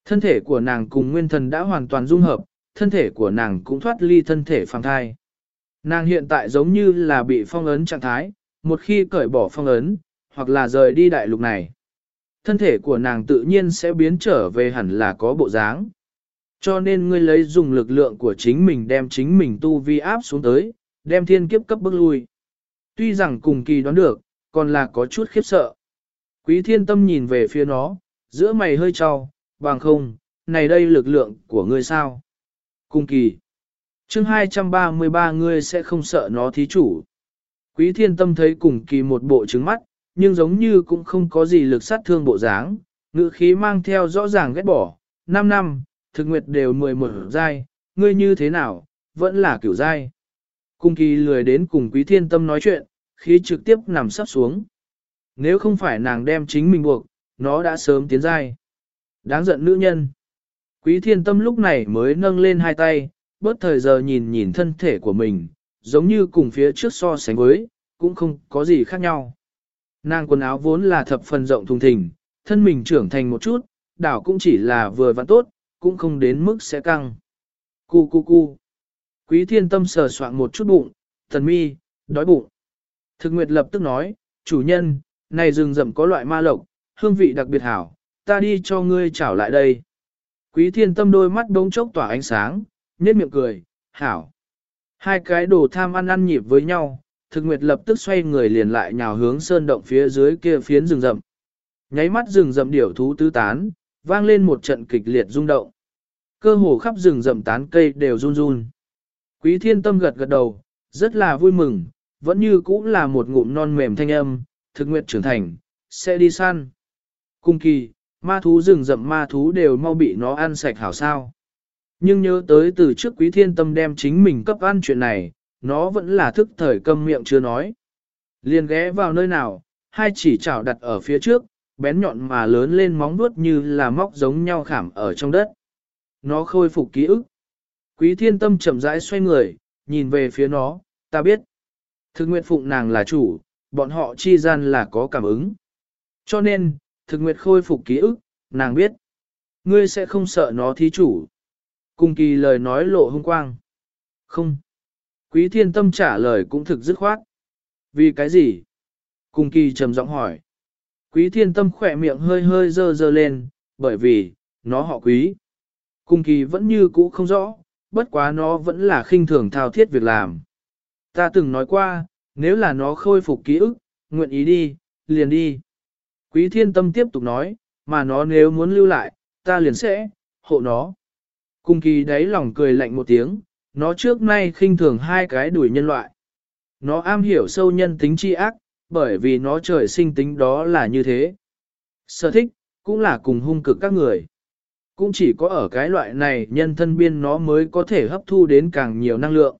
Thân thể của nàng cùng nguyên thần đã hoàn toàn dung hợp, thân thể của nàng cũng thoát ly thân thể phàm thai. Nàng hiện tại giống như là bị phong ấn trạng thái, một khi cởi bỏ phong ấn, hoặc là rời đi đại lục này. Thân thể của nàng tự nhiên sẽ biến trở về hẳn là có bộ dáng. Cho nên ngươi lấy dùng lực lượng của chính mình đem chính mình tu vi áp xuống tới, đem thiên kiếp cấp bước lui. Tuy rằng cùng kỳ đoán được, còn là có chút khiếp sợ. Quý thiên tâm nhìn về phía nó, giữa mày hơi trao, bằng không, này đây lực lượng của ngươi sao? Cung kỳ. chương 233 ngươi sẽ không sợ nó thí chủ. Quý thiên tâm thấy cùng kỳ một bộ trứng mắt, nhưng giống như cũng không có gì lực sát thương bộ dáng, ngữ khí mang theo rõ ràng ghét bỏ. 5 năm, thực nguyệt đều 11 giai, ngươi như thế nào, vẫn là kiểu giai. Cung kỳ lười đến cùng quý thiên tâm nói chuyện, khí trực tiếp nằm sắp xuống. Nếu không phải nàng đem chính mình buộc, nó đã sớm tiến dai. Đáng giận nữ nhân. Quý thiên tâm lúc này mới nâng lên hai tay, bớt thời giờ nhìn nhìn thân thể của mình, giống như cùng phía trước so sánh với, cũng không có gì khác nhau. Nàng quần áo vốn là thập phần rộng thùng thình, thân mình trưởng thành một chút, đảo cũng chỉ là vừa vặn tốt, cũng không đến mức sẽ căng. Cu cu cu. Quý thiên tâm sờ soạn một chút bụng, thần mi, đói bụng. Thực nguyệt lập tức nói, chủ nhân, này rừng rậm có loại ma lộc, hương vị đặc biệt hảo, ta đi cho ngươi trảo lại đây. Quý thiên tâm đôi mắt bỗng chốc tỏa ánh sáng, nhếch miệng cười, hảo. Hai cái đồ tham ăn ăn nhịp với nhau, thực nguyệt lập tức xoay người liền lại nhào hướng sơn động phía dưới kia phiến rừng rậm. Nháy mắt rừng rậm điểu thú tứ tán, vang lên một trận kịch liệt rung động. Cơ hồ khắp rừng rậm tán cây đều run run. Quý thiên tâm gật gật đầu, rất là vui mừng, vẫn như cũ là một ngụm non mềm thanh âm, thực nguyệt trưởng thành, sẽ đi săn. Cung kỳ, ma thú rừng rậm ma thú đều mau bị nó ăn sạch hảo sao. Nhưng nhớ tới từ trước quý thiên tâm đem chính mình cấp ăn chuyện này, nó vẫn là thức thời câm miệng chưa nói. Liền ghé vào nơi nào, hai chỉ chảo đặt ở phía trước, bén nhọn mà lớn lên móng vuốt như là móc giống nhau khảm ở trong đất. Nó khôi phục ký ức. Quý thiên tâm chậm rãi xoay người, nhìn về phía nó, ta biết. Thực Nguyệt phụng nàng là chủ, bọn họ chi gian là có cảm ứng. Cho nên, thực Nguyệt khôi phục ký ức, nàng biết. Ngươi sẽ không sợ nó thí chủ. Cùng kỳ lời nói lộ hung quang. Không. Quý thiên tâm trả lời cũng thực dứt khoát. Vì cái gì? Cùng kỳ trầm giọng hỏi. Quý thiên tâm khỏe miệng hơi hơi dơ dơ lên, bởi vì, nó họ quý. Cùng kỳ vẫn như cũ không rõ, bất quá nó vẫn là khinh thường thao thiết việc làm. Ta từng nói qua, nếu là nó khôi phục ký ức, nguyện ý đi, liền đi. Quý thiên tâm tiếp tục nói, mà nó nếu muốn lưu lại, ta liền sẽ, hộ nó. Cung kỳ đáy lòng cười lạnh một tiếng, nó trước nay khinh thường hai cái đuổi nhân loại. Nó am hiểu sâu nhân tính chi ác, bởi vì nó trời sinh tính đó là như thế. Sở thích, cũng là cùng hung cực các người. Cũng chỉ có ở cái loại này nhân thân biên nó mới có thể hấp thu đến càng nhiều năng lượng.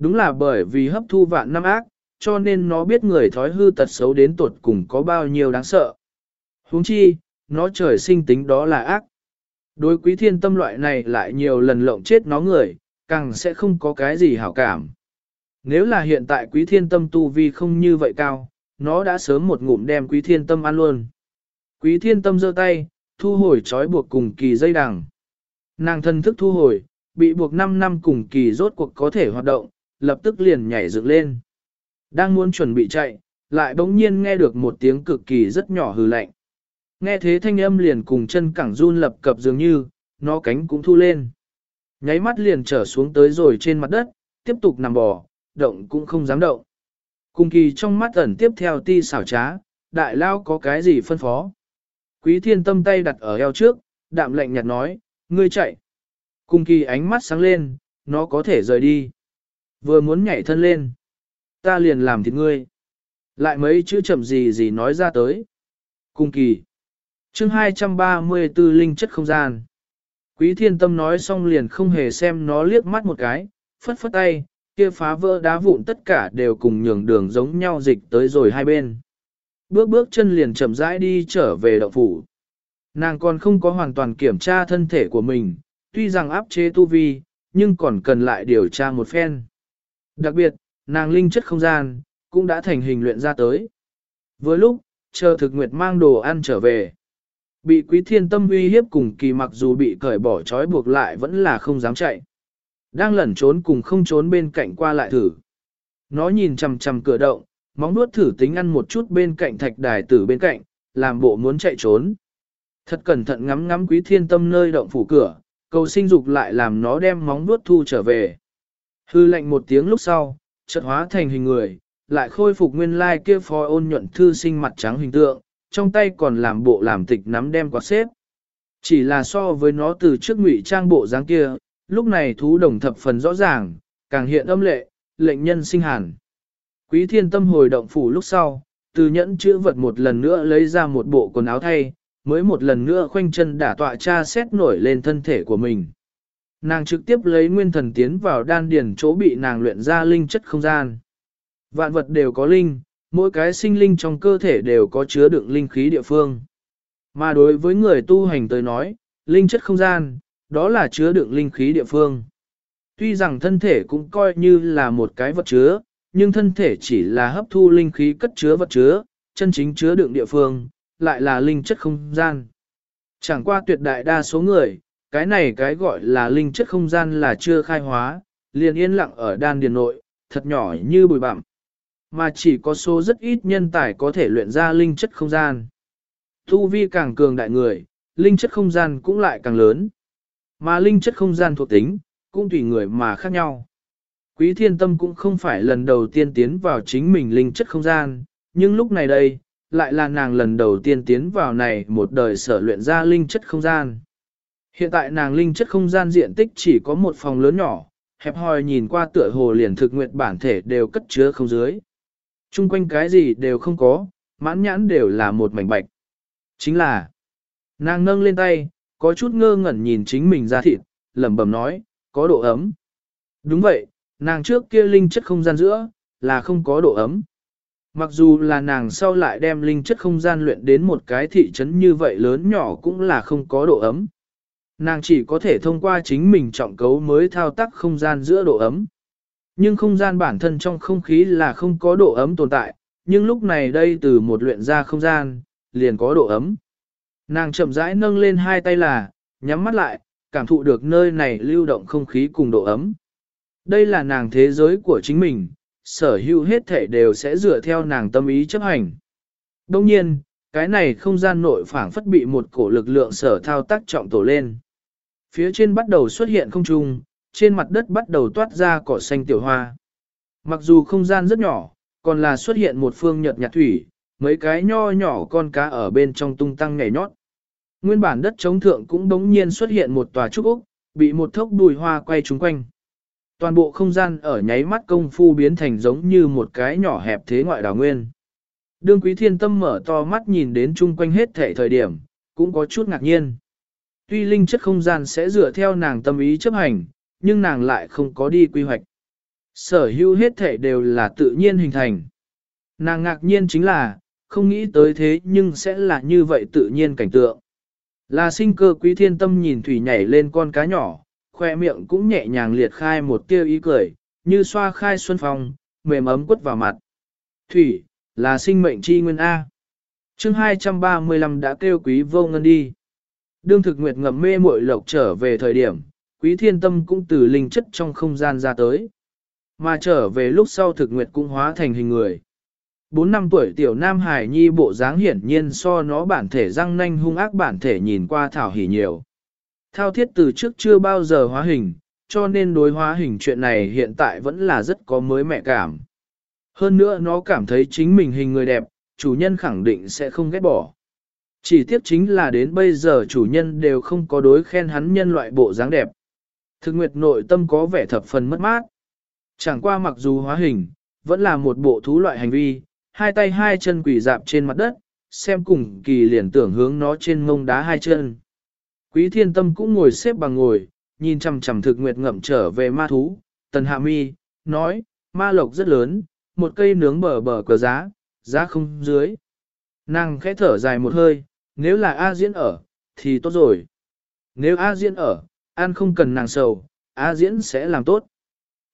Đúng là bởi vì hấp thu vạn năm ác, cho nên nó biết người thói hư tật xấu đến tuột cùng có bao nhiêu đáng sợ. huống chi, nó trời sinh tính đó là ác. Đối quý thiên tâm loại này lại nhiều lần lộng chết nó người, càng sẽ không có cái gì hảo cảm. Nếu là hiện tại quý thiên tâm tu vi không như vậy cao, nó đã sớm một ngụm đem quý thiên tâm ăn luôn. Quý thiên tâm giơ tay, thu hồi trói buộc cùng kỳ dây đằng. Nàng thân thức thu hồi, bị buộc 5 năm cùng kỳ rốt cuộc có thể hoạt động, lập tức liền nhảy dựng lên. Đang muốn chuẩn bị chạy, lại bỗng nhiên nghe được một tiếng cực kỳ rất nhỏ hừ lạnh. Nghe thế thanh âm liền cùng chân cẳng run lập cập dường như, nó cánh cũng thu lên. Nháy mắt liền trở xuống tới rồi trên mặt đất, tiếp tục nằm bò, động cũng không dám động. Cùng kỳ trong mắt ẩn tiếp theo ti xảo trá, đại lao có cái gì phân phó. Quý thiên tâm tay đặt ở eo trước, đạm lạnh nhạt nói, ngươi chạy. Cùng kỳ ánh mắt sáng lên, nó có thể rời đi. Vừa muốn nhảy thân lên. Ta liền làm thịt ngươi. Lại mấy chữ chậm gì gì nói ra tới. Cung kỳ. chương 234 linh chất không gian. Quý thiên tâm nói xong liền không hề xem nó liếc mắt một cái, phất phất tay, kia phá vỡ đá vụn tất cả đều cùng nhường đường giống nhau dịch tới rồi hai bên. Bước bước chân liền chậm rãi đi trở về động phủ. Nàng còn không có hoàn toàn kiểm tra thân thể của mình, tuy rằng áp chế tu vi, nhưng còn cần lại điều tra một phen. Đặc biệt, nàng linh chất không gian, cũng đã thành hình luyện ra tới. Với lúc, chờ thực nguyệt mang đồ ăn trở về. Bị quý thiên tâm uy hiếp cùng kỳ mặc dù bị cởi bỏ trói buộc lại vẫn là không dám chạy. Đang lẩn trốn cùng không trốn bên cạnh qua lại thử. Nó nhìn chằm chằm cửa động, móng nuốt thử tính ăn một chút bên cạnh thạch đài tử bên cạnh, làm bộ muốn chạy trốn. Thật cẩn thận ngắm ngắm quý thiên tâm nơi động phủ cửa, cầu sinh dục lại làm nó đem móng nuốt thu trở về. Hư lệnh một tiếng lúc sau, chợt hóa thành hình người, lại khôi phục nguyên lai kia phó ôn nhuận thư sinh mặt trắng hình tượng, trong tay còn làm bộ làm tịch nắm đem quạt xếp. Chỉ là so với nó từ trước ngụy trang bộ dáng kia, lúc này thú đồng thập phần rõ ràng, càng hiện âm lệ, lệnh nhân sinh hàn. Quý thiên tâm hồi động phủ lúc sau, từ nhẫn chữ vật một lần nữa lấy ra một bộ quần áo thay, mới một lần nữa khoanh chân đả tọa cha xét nổi lên thân thể của mình. Nàng trực tiếp lấy nguyên thần tiến vào đan điền chỗ bị nàng luyện ra linh chất không gian. Vạn vật đều có linh, mỗi cái sinh linh trong cơ thể đều có chứa đựng linh khí địa phương. Mà đối với người tu hành tới nói, linh chất không gian, đó là chứa đựng linh khí địa phương. Tuy rằng thân thể cũng coi như là một cái vật chứa, nhưng thân thể chỉ là hấp thu linh khí cất chứa vật chứa, chân chính chứa đựng địa phương, lại là linh chất không gian. Chẳng qua tuyệt đại đa số người, cái này cái gọi là linh chất không gian là chưa khai hóa, liền yên lặng ở đan điền nội, thật nhỏ như bụi bặm. Mà chỉ có số rất ít nhân tài có thể luyện ra linh chất không gian. Tu vi càng cường đại người, linh chất không gian cũng lại càng lớn. Mà linh chất không gian thuộc tính, cũng tùy người mà khác nhau. Quý thiên tâm cũng không phải lần đầu tiên tiến vào chính mình linh chất không gian, nhưng lúc này đây, lại là nàng lần đầu tiên tiến vào này một đời sở luyện ra linh chất không gian. Hiện tại nàng linh chất không gian diện tích chỉ có một phòng lớn nhỏ, hẹp hòi nhìn qua tựa hồ liền thực nguyện bản thể đều cất chứa không dưới. Trung quanh cái gì đều không có, mãn nhãn đều là một mảnh bạch. Chính là, nàng nâng lên tay, có chút ngơ ngẩn nhìn chính mình ra thịt, lẩm bẩm nói, có độ ấm. Đúng vậy, nàng trước kia linh chất không gian giữa, là không có độ ấm. Mặc dù là nàng sau lại đem linh chất không gian luyện đến một cái thị trấn như vậy lớn nhỏ cũng là không có độ ấm. Nàng chỉ có thể thông qua chính mình trọng cấu mới thao tác không gian giữa độ ấm. Nhưng không gian bản thân trong không khí là không có độ ấm tồn tại, nhưng lúc này đây từ một luyện ra không gian, liền có độ ấm. Nàng chậm rãi nâng lên hai tay là, nhắm mắt lại, cảm thụ được nơi này lưu động không khí cùng độ ấm. Đây là nàng thế giới của chính mình, sở hữu hết thể đều sẽ dựa theo nàng tâm ý chấp hành. Đông nhiên, cái này không gian nội phảng phất bị một cổ lực lượng sở thao tác trọng tổ lên. Phía trên bắt đầu xuất hiện không trung, trên mặt đất bắt đầu toát ra cỏ xanh tiểu hoa. Mặc dù không gian rất nhỏ, còn là xuất hiện một phương nhật nhạt thủy, mấy cái nho nhỏ con cá ở bên trong tung tăng nhảy nhót. Nguyên bản đất chống thượng cũng đống nhiên xuất hiện một tòa trúc úc, bị một thốc đùi hoa quay trúng quanh. Toàn bộ không gian ở nháy mắt công phu biến thành giống như một cái nhỏ hẹp thế ngoại đảo nguyên. Đương quý thiên tâm mở to mắt nhìn đến chung quanh hết thể thời điểm, cũng có chút ngạc nhiên. Tuy linh chất không gian sẽ dựa theo nàng tâm ý chấp hành, nhưng nàng lại không có đi quy hoạch. Sở hữu hết thể đều là tự nhiên hình thành. Nàng ngạc nhiên chính là, không nghĩ tới thế nhưng sẽ là như vậy tự nhiên cảnh tượng. Là sinh cơ quý thiên tâm nhìn thủy nhảy lên con cá nhỏ, khoe miệng cũng nhẹ nhàng liệt khai một tiêu ý cười, như xoa khai xuân phong, mềm ấm quất vào mặt. Thủy, là sinh mệnh chi nguyên A. chương 235 đã kêu quý vô ngân đi. Đương thực nguyệt ngậm mê muội lộc trở về thời điểm, quý thiên tâm cũng từ linh chất trong không gian ra tới. Mà trở về lúc sau thực nguyệt cũng hóa thành hình người. Bốn năm tuổi tiểu nam hải nhi bộ dáng hiển nhiên so nó bản thể răng nanh hung ác bản thể nhìn qua thảo hỉ nhiều. Thao thiết từ trước chưa bao giờ hóa hình, cho nên đối hóa hình chuyện này hiện tại vẫn là rất có mới mẹ cảm. Hơn nữa nó cảm thấy chính mình hình người đẹp, chủ nhân khẳng định sẽ không ghét bỏ. Chỉ tiếc chính là đến bây giờ chủ nhân đều không có đối khen hắn nhân loại bộ dáng đẹp. Thực nguyệt nội tâm có vẻ thập phần mất mát. Chẳng qua mặc dù hóa hình, vẫn là một bộ thú loại hành vi, hai tay hai chân quỷ dạp trên mặt đất, xem cùng kỳ liền tưởng hướng nó trên mông đá hai chân. Quý thiên tâm cũng ngồi xếp bằng ngồi, nhìn chằm chằm thực nguyệt ngậm trở về ma thú, tần hạ mi, nói, ma lộc rất lớn, một cây nướng bờ bờ cờ giá, giá không dưới. Nàng khẽ thở dài một hơi, nếu là A diễn ở, thì tốt rồi. Nếu A diễn ở, An không cần nàng sầu, A diễn sẽ làm tốt.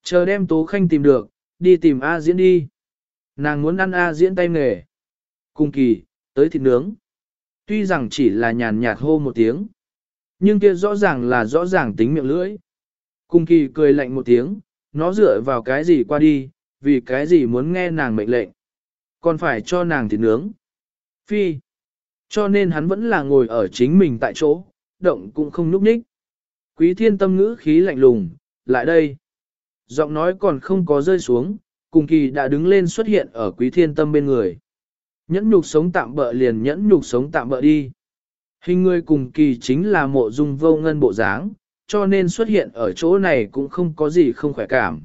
Chờ đem Tố Khanh tìm được, đi tìm A diễn đi. Nàng muốn ăn A diễn tay nghề. Cùng kỳ, tới thịt nướng. Tuy rằng chỉ là nhàn nhạt hô một tiếng. Nhưng kia rõ ràng là rõ ràng tính miệng lưỡi. Cung kỳ cười lạnh một tiếng, nó dựa vào cái gì qua đi, vì cái gì muốn nghe nàng mệnh lệnh. Còn phải cho nàng thịt nướng. Phi. Cho nên hắn vẫn là ngồi ở chính mình tại chỗ, động cũng không núp ních. Quý thiên tâm ngữ khí lạnh lùng, lại đây. Giọng nói còn không có rơi xuống, cùng kỳ đã đứng lên xuất hiện ở quý thiên tâm bên người. Nhẫn nhục sống tạm bỡ liền nhẫn nhục sống tạm bỡ đi. Hình người cùng kỳ chính là mộ dung vô ngân bộ dáng, cho nên xuất hiện ở chỗ này cũng không có gì không khỏe cảm.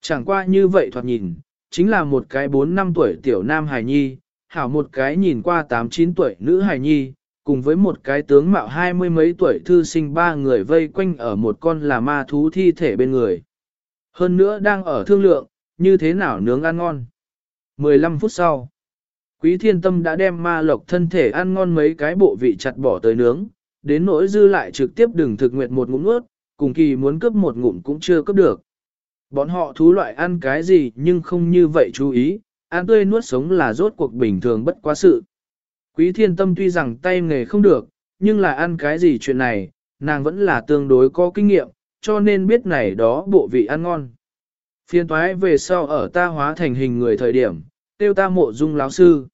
Chẳng qua như vậy thoạt nhìn, chính là một cái 4 năm tuổi tiểu nam hài nhi, hảo một cái nhìn qua 8-9 tuổi nữ hài nhi, cùng với một cái tướng mạo hai mươi mấy tuổi thư sinh ba người vây quanh ở một con là ma thú thi thể bên người. Hơn nữa đang ở thương lượng, như thế nào nướng ăn ngon. 15 phút sau, Quý thiên tâm đã đem ma lộc thân thể ăn ngon mấy cái bộ vị chặt bỏ tới nướng, đến nỗi dư lại trực tiếp đừng thực nguyện một ngụm nuốt, cùng kỳ muốn cướp một ngụm cũng chưa cướp được. Bọn họ thú loại ăn cái gì nhưng không như vậy chú ý, ăn tươi nuốt sống là rốt cuộc bình thường bất quá sự. Quý thiên tâm tuy rằng tay nghề không được, nhưng là ăn cái gì chuyện này, nàng vẫn là tương đối có kinh nghiệm, cho nên biết này đó bộ vị ăn ngon. Phiên toái về sau ở ta hóa thành hình người thời điểm, tiêu ta mộ dung lão sư.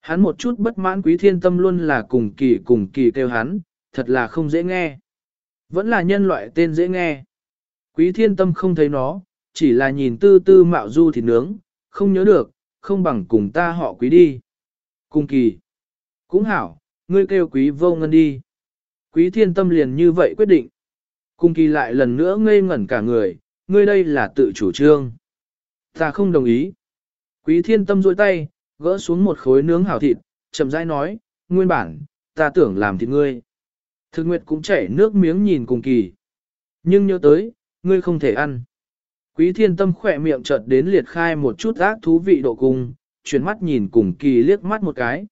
Hắn một chút bất mãn quý thiên tâm luôn là cùng kỳ cùng kỳ kêu hắn, thật là không dễ nghe. Vẫn là nhân loại tên dễ nghe. Quý thiên tâm không thấy nó, chỉ là nhìn tư tư mạo du thịt nướng, không nhớ được, không bằng cùng ta họ quý đi. Cung kỳ. Cũng hảo, ngươi kêu quý vô ngân đi. Quý thiên tâm liền như vậy quyết định. Cung kỳ lại lần nữa ngây ngẩn cả người, ngươi đây là tự chủ trương. Ta không đồng ý. Quý thiên tâm duỗi tay, gỡ xuống một khối nướng hảo thịt, chậm rãi nói, nguyên bản, ta tưởng làm thịt ngươi. Thực nguyệt cũng chảy nước miếng nhìn cùng kỳ. Nhưng nhớ tới, ngươi không thể ăn. Quý thiên tâm khỏe miệng chợt đến liệt khai một chút ác thú vị độ cung, chuyển mắt nhìn cùng kỳ liếc mắt một cái.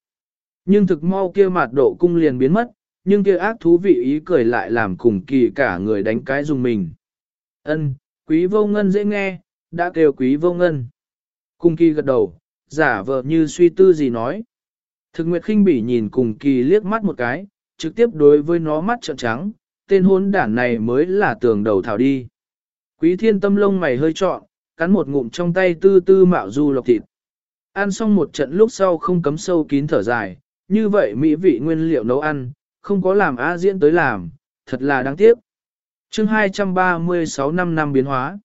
Nhưng thực mau kia mặt độ cung liền biến mất, nhưng kia ác thú vị ý cười lại làm cùng kỳ cả người đánh cái dùng mình. Ân, quý vô ngân dễ nghe, đã kêu quý vô ngân. Cùng kỳ gật đầu, giả vờ như suy tư gì nói. Thực nguyệt khinh bỉ nhìn cùng kỳ liếc mắt một cái, trực tiếp đối với nó mắt trợn trắng, tên hôn đản này mới là tường đầu thảo đi. Quý thiên tâm lông mày hơi trọn, cắn một ngụm trong tay tư tư mạo du lọc thịt. Ăn xong một trận lúc sau không cấm sâu kín thở dài, như vậy mỹ vị nguyên liệu nấu ăn, không có làm A diễn tới làm, thật là đáng tiếc. chương 236 năm năm biến hóa.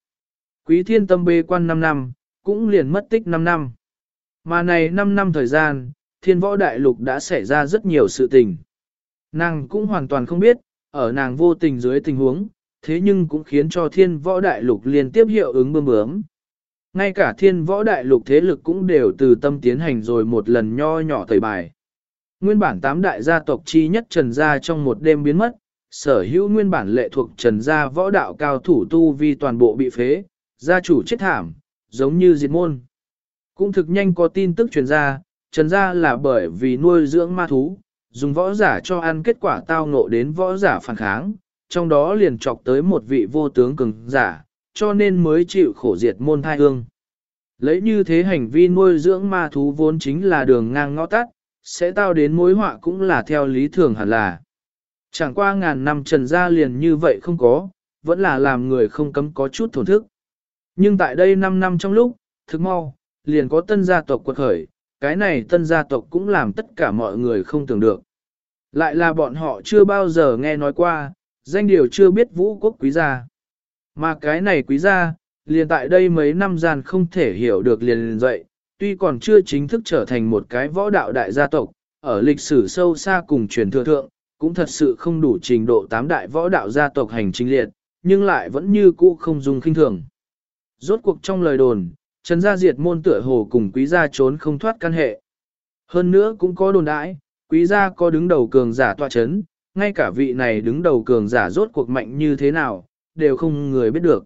Quý thiên tâm bê quan 5 năm, cũng liền mất tích 5 năm. Mà này 5 năm thời gian, thiên võ đại lục đã xảy ra rất nhiều sự tình. Nàng cũng hoàn toàn không biết, ở nàng vô tình dưới tình huống, thế nhưng cũng khiến cho thiên võ đại lục liên tiếp hiệu ứng bơm bướm. Ngay cả thiên võ đại lục thế lực cũng đều từ tâm tiến hành rồi một lần nho nhỏ tẩy bài. Nguyên bản tám đại gia tộc chi nhất trần gia trong một đêm biến mất, sở hữu nguyên bản lệ thuộc trần gia võ đạo cao thủ tu vi toàn bộ bị phế, gia chủ chết thảm, giống như diệt môn. Cũng thực nhanh có tin tức truyền ra, trần gia là bởi vì nuôi dưỡng ma thú, dùng võ giả cho ăn kết quả tao ngộ đến võ giả phản kháng, trong đó liền chọc tới một vị vô tướng cường giả, cho nên mới chịu khổ diệt môn thai hương. Lấy như thế hành vi nuôi dưỡng ma thú vốn chính là đường ngang ngõ tắt, sẽ tao đến mối họa cũng là theo lý thường hẳn là. Chẳng qua ngàn năm trần gia liền như vậy không có, vẫn là làm người không cấm có chút thổn thức. Nhưng tại đây 5 năm trong lúc, thực mau, liền có tân gia tộc quật khởi, cái này tân gia tộc cũng làm tất cả mọi người không tưởng được. Lại là bọn họ chưa bao giờ nghe nói qua, danh điều chưa biết vũ quốc quý gia. Mà cái này quý gia, liền tại đây mấy năm gian không thể hiểu được liền liền dậy, tuy còn chưa chính thức trở thành một cái võ đạo đại gia tộc, ở lịch sử sâu xa cùng truyền thừa thượng, cũng thật sự không đủ trình độ tám đại võ đạo gia tộc hành chính liệt, nhưng lại vẫn như cũ không dùng kinh thường. Rốt cuộc trong lời đồn, Trần Gia Diệt môn tựa hồ cùng quý gia trốn không thoát căn hệ. Hơn nữa cũng có đồn đãi, quý gia có đứng đầu cường giả tọa chấn, ngay cả vị này đứng đầu cường giả rốt cuộc mạnh như thế nào, đều không người biết được.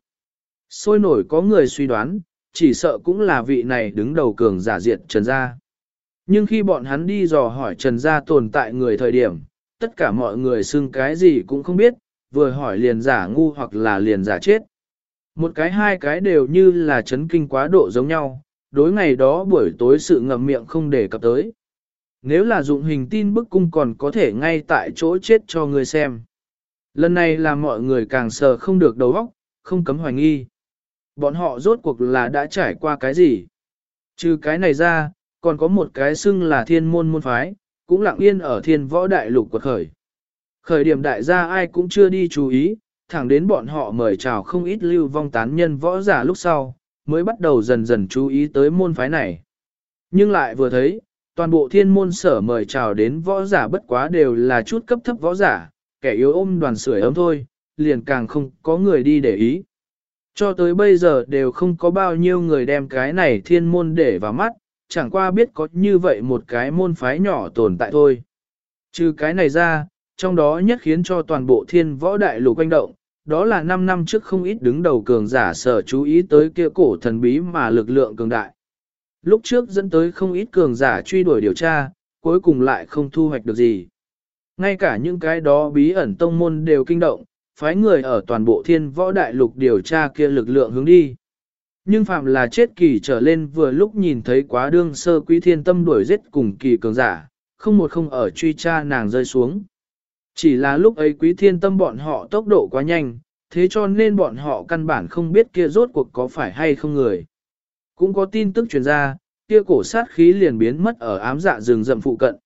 Sôi nổi có người suy đoán, chỉ sợ cũng là vị này đứng đầu cường giả diệt Trần Gia. Nhưng khi bọn hắn đi dò hỏi Trần Gia tồn tại người thời điểm, tất cả mọi người xưng cái gì cũng không biết, vừa hỏi liền giả ngu hoặc là liền giả chết. Một cái hai cái đều như là chấn kinh quá độ giống nhau, đối ngày đó buổi tối sự ngậm miệng không để cập tới. Nếu là dụng hình tin bức cung còn có thể ngay tại chỗ chết cho người xem. Lần này là mọi người càng sờ không được đầu óc, không cấm hoài nghi. Bọn họ rốt cuộc là đã trải qua cái gì? Trừ cái này ra, còn có một cái xưng là thiên môn môn phái, cũng lặng yên ở thiên võ đại lục quật khởi. Khởi điểm đại gia ai cũng chưa đi chú ý, thẳng đến bọn họ mời chào không ít lưu vong tán nhân võ giả lúc sau, mới bắt đầu dần dần chú ý tới môn phái này. Nhưng lại vừa thấy, toàn bộ thiên môn sở mời chào đến võ giả bất quá đều là chút cấp thấp võ giả, kẻ yếu ôm đoàn sưởi ấm thôi, liền càng không có người đi để ý. Cho tới bây giờ đều không có bao nhiêu người đem cái này thiên môn để vào mắt, chẳng qua biết có như vậy một cái môn phái nhỏ tồn tại thôi. Trừ cái này ra, trong đó nhất khiến cho toàn bộ thiên võ đại lục quanh động, đó là 5 năm trước không ít đứng đầu cường giả sở chú ý tới kia cổ thần bí mà lực lượng cường đại. Lúc trước dẫn tới không ít cường giả truy đuổi điều tra, cuối cùng lại không thu hoạch được gì. Ngay cả những cái đó bí ẩn tông môn đều kinh động, phái người ở toàn bộ thiên võ đại lục điều tra kia lực lượng hướng đi. Nhưng phạm là chết kỳ trở lên vừa lúc nhìn thấy quá đương sơ quý thiên tâm đuổi giết cùng kỳ cường giả, không một không ở truy tra nàng rơi xuống. Chỉ là lúc ấy quý thiên tâm bọn họ tốc độ quá nhanh, thế cho nên bọn họ căn bản không biết kia rốt cuộc có phải hay không người. Cũng có tin tức truyền ra, kia cổ sát khí liền biến mất ở ám dạ rừng rậm phụ cận.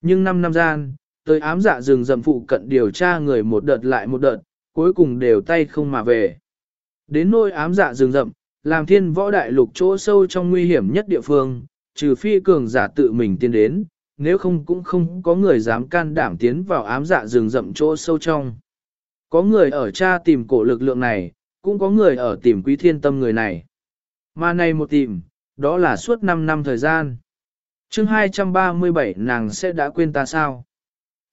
Nhưng năm năm gian, tới ám dạ rừng rậm phụ cận điều tra người một đợt lại một đợt, cuối cùng đều tay không mà về. Đến nôi ám dạ rừng rậm, làm thiên võ đại lục chỗ sâu trong nguy hiểm nhất địa phương, trừ phi cường giả tự mình tiến đến, nếu không cũng không có người dám can đảm tiến vào ám dạ rừng rậm chỗ sâu trong. Có người ở cha tìm cổ lực lượng này, cũng có người ở tìm quý thiên tâm người này. Mà này một tìm, đó là suốt 5 năm thời gian. chương 237 nàng sẽ đã quên ta sao?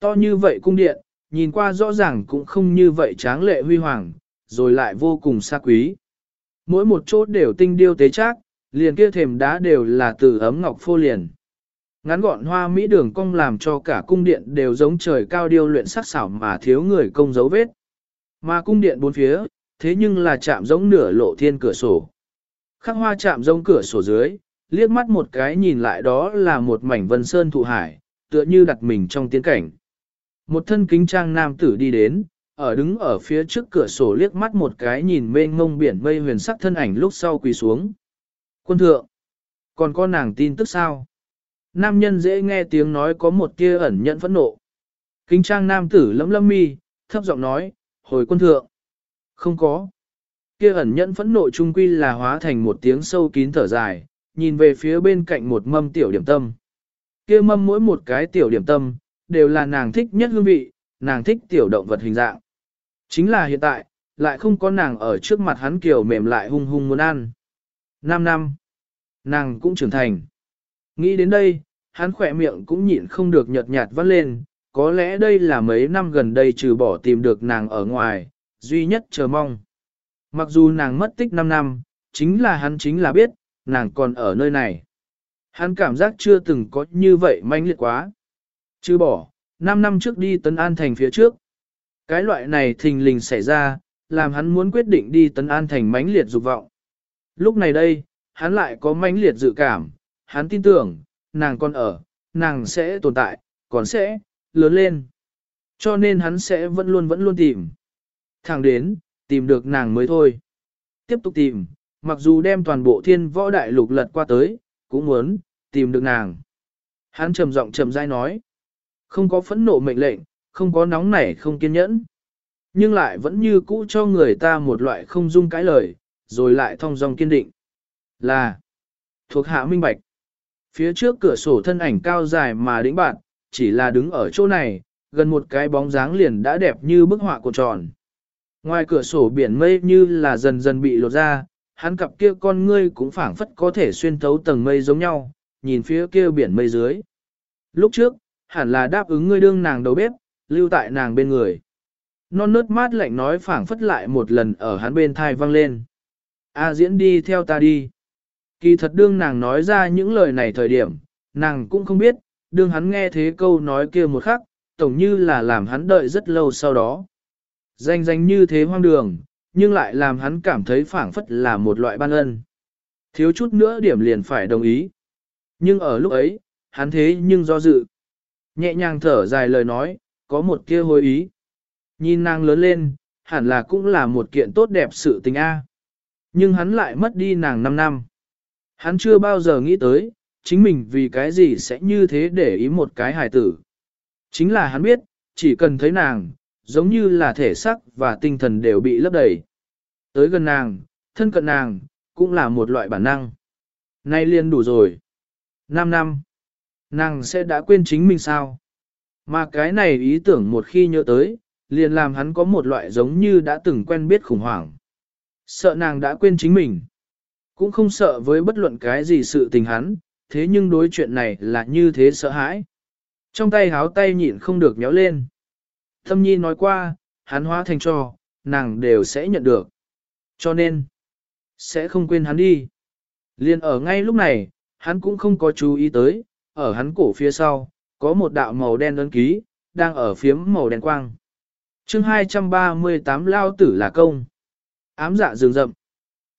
To như vậy cung điện, nhìn qua rõ ràng cũng không như vậy tráng lệ huy hoàng, rồi lại vô cùng xa quý. Mỗi một chỗ đều tinh điêu tế chắc, liền kia thềm đá đều là từ ấm ngọc phô liền. Ngắn gọn hoa mỹ đường cong làm cho cả cung điện đều giống trời cao điêu luyện sắc xảo mà thiếu người công dấu vết. Mà cung điện bốn phía, thế nhưng là chạm giống nửa lộ thiên cửa sổ. Khắc hoa chạm rông cửa sổ dưới, liếc mắt một cái nhìn lại đó là một mảnh vân sơn thụ hải, tựa như đặt mình trong tiến cảnh. Một thân kính trang nam tử đi đến, ở đứng ở phía trước cửa sổ liếc mắt một cái nhìn mênh ngông biển mây huyền sắc thân ảnh lúc sau quỳ xuống. Quân thượng, còn có nàng tin tức sao? Nam nhân dễ nghe tiếng nói có một tia ẩn nhận phẫn nộ. Kính trang nam tử lấm lâm mi, thấp giọng nói, hồi quân thượng. Không có. Kia ẩn nhẫn phẫn nộ trung quy là hóa thành một tiếng sâu kín thở dài, nhìn về phía bên cạnh một mâm tiểu điểm tâm. Kia mâm mỗi một cái tiểu điểm tâm, đều là nàng thích nhất hương vị, nàng thích tiểu động vật hình dạng. Chính là hiện tại, lại không có nàng ở trước mặt hắn kiểu mềm lại hung hung muốn ăn. Năm năm, nàng cũng trưởng thành. Nghĩ đến đây, hắn khỏe miệng cũng nhịn không được nhợt nhạt vắt lên, có lẽ đây là mấy năm gần đây trừ bỏ tìm được nàng ở ngoài, duy nhất chờ mong. Mặc dù nàng mất tích 5 năm, chính là hắn chính là biết, nàng còn ở nơi này. Hắn cảm giác chưa từng có như vậy manh liệt quá. Chứ bỏ, 5 năm trước đi Tấn An Thành phía trước. Cái loại này thình lình xảy ra, làm hắn muốn quyết định đi Tấn An Thành mãnh liệt dục vọng. Lúc này đây, hắn lại có mãnh liệt dự cảm, hắn tin tưởng, nàng còn ở, nàng sẽ tồn tại, còn sẽ, lớn lên. Cho nên hắn sẽ vẫn luôn vẫn luôn tìm. Thẳng đến, tìm được nàng mới thôi. Tiếp tục tìm, mặc dù đem toàn bộ thiên võ đại lục lật qua tới, cũng muốn, tìm được nàng. Hắn trầm giọng trầm dai nói. Không có phẫn nộ mệnh lệnh, không có nóng nảy không kiên nhẫn. Nhưng lại vẫn như cũ cho người ta một loại không dung cãi lời, rồi lại thong dong kiên định. Là, thuộc hạ minh bạch. Phía trước cửa sổ thân ảnh cao dài mà đĩnh bạn, chỉ là đứng ở chỗ này, gần một cái bóng dáng liền đã đẹp như bức họa của tròn. Ngoài cửa sổ biển mây như là dần dần bị lột ra, hắn cặp kia con ngươi cũng phảng phất có thể xuyên thấu tầng mây giống nhau, nhìn phía kia biển mây dưới. Lúc trước, hẳn là đáp ứng ngươi đương nàng đầu bếp, lưu tại nàng bên người. Non nớt mát lạnh nói phảng phất lại một lần ở hắn bên thai vang lên. A à, diễn đi theo ta đi. Kỳ thật đương nàng nói ra những lời này thời điểm, nàng cũng không biết, đương hắn nghe thế câu nói kia một khắc, tổng như là làm hắn đợi rất lâu sau đó. Danh danh như thế hoang đường, nhưng lại làm hắn cảm thấy phảng phất là một loại ban ân. Thiếu chút nữa điểm liền phải đồng ý. Nhưng ở lúc ấy, hắn thế nhưng do dự. Nhẹ nhàng thở dài lời nói, có một kia hối ý. Nhìn nàng lớn lên, hẳn là cũng là một kiện tốt đẹp sự tình A. Nhưng hắn lại mất đi nàng 5 năm. Hắn chưa bao giờ nghĩ tới, chính mình vì cái gì sẽ như thế để ý một cái hài tử. Chính là hắn biết, chỉ cần thấy nàng, giống như là thể sắc và tinh thần đều bị lấp đầy. Tới gần nàng, thân cận nàng, cũng là một loại bản năng. Nay liền đủ rồi. 5 năm. Nàng sẽ đã quên chính mình sao? Mà cái này ý tưởng một khi nhớ tới, liền làm hắn có một loại giống như đã từng quen biết khủng hoảng. Sợ nàng đã quên chính mình. Cũng không sợ với bất luận cái gì sự tình hắn, thế nhưng đối chuyện này là như thế sợ hãi. Trong tay háo tay nhịn không được nhéo lên. Thâm nhi nói qua, hắn hóa thành cho, nàng đều sẽ nhận được. Cho nên, sẽ không quên hắn đi. Liên ở ngay lúc này, hắn cũng không có chú ý tới, ở hắn cổ phía sau, có một đạo màu đen ấn ký, đang ở phiếm màu đen quang. chương 238 lao tử là công. Ám dạ rừng rậm.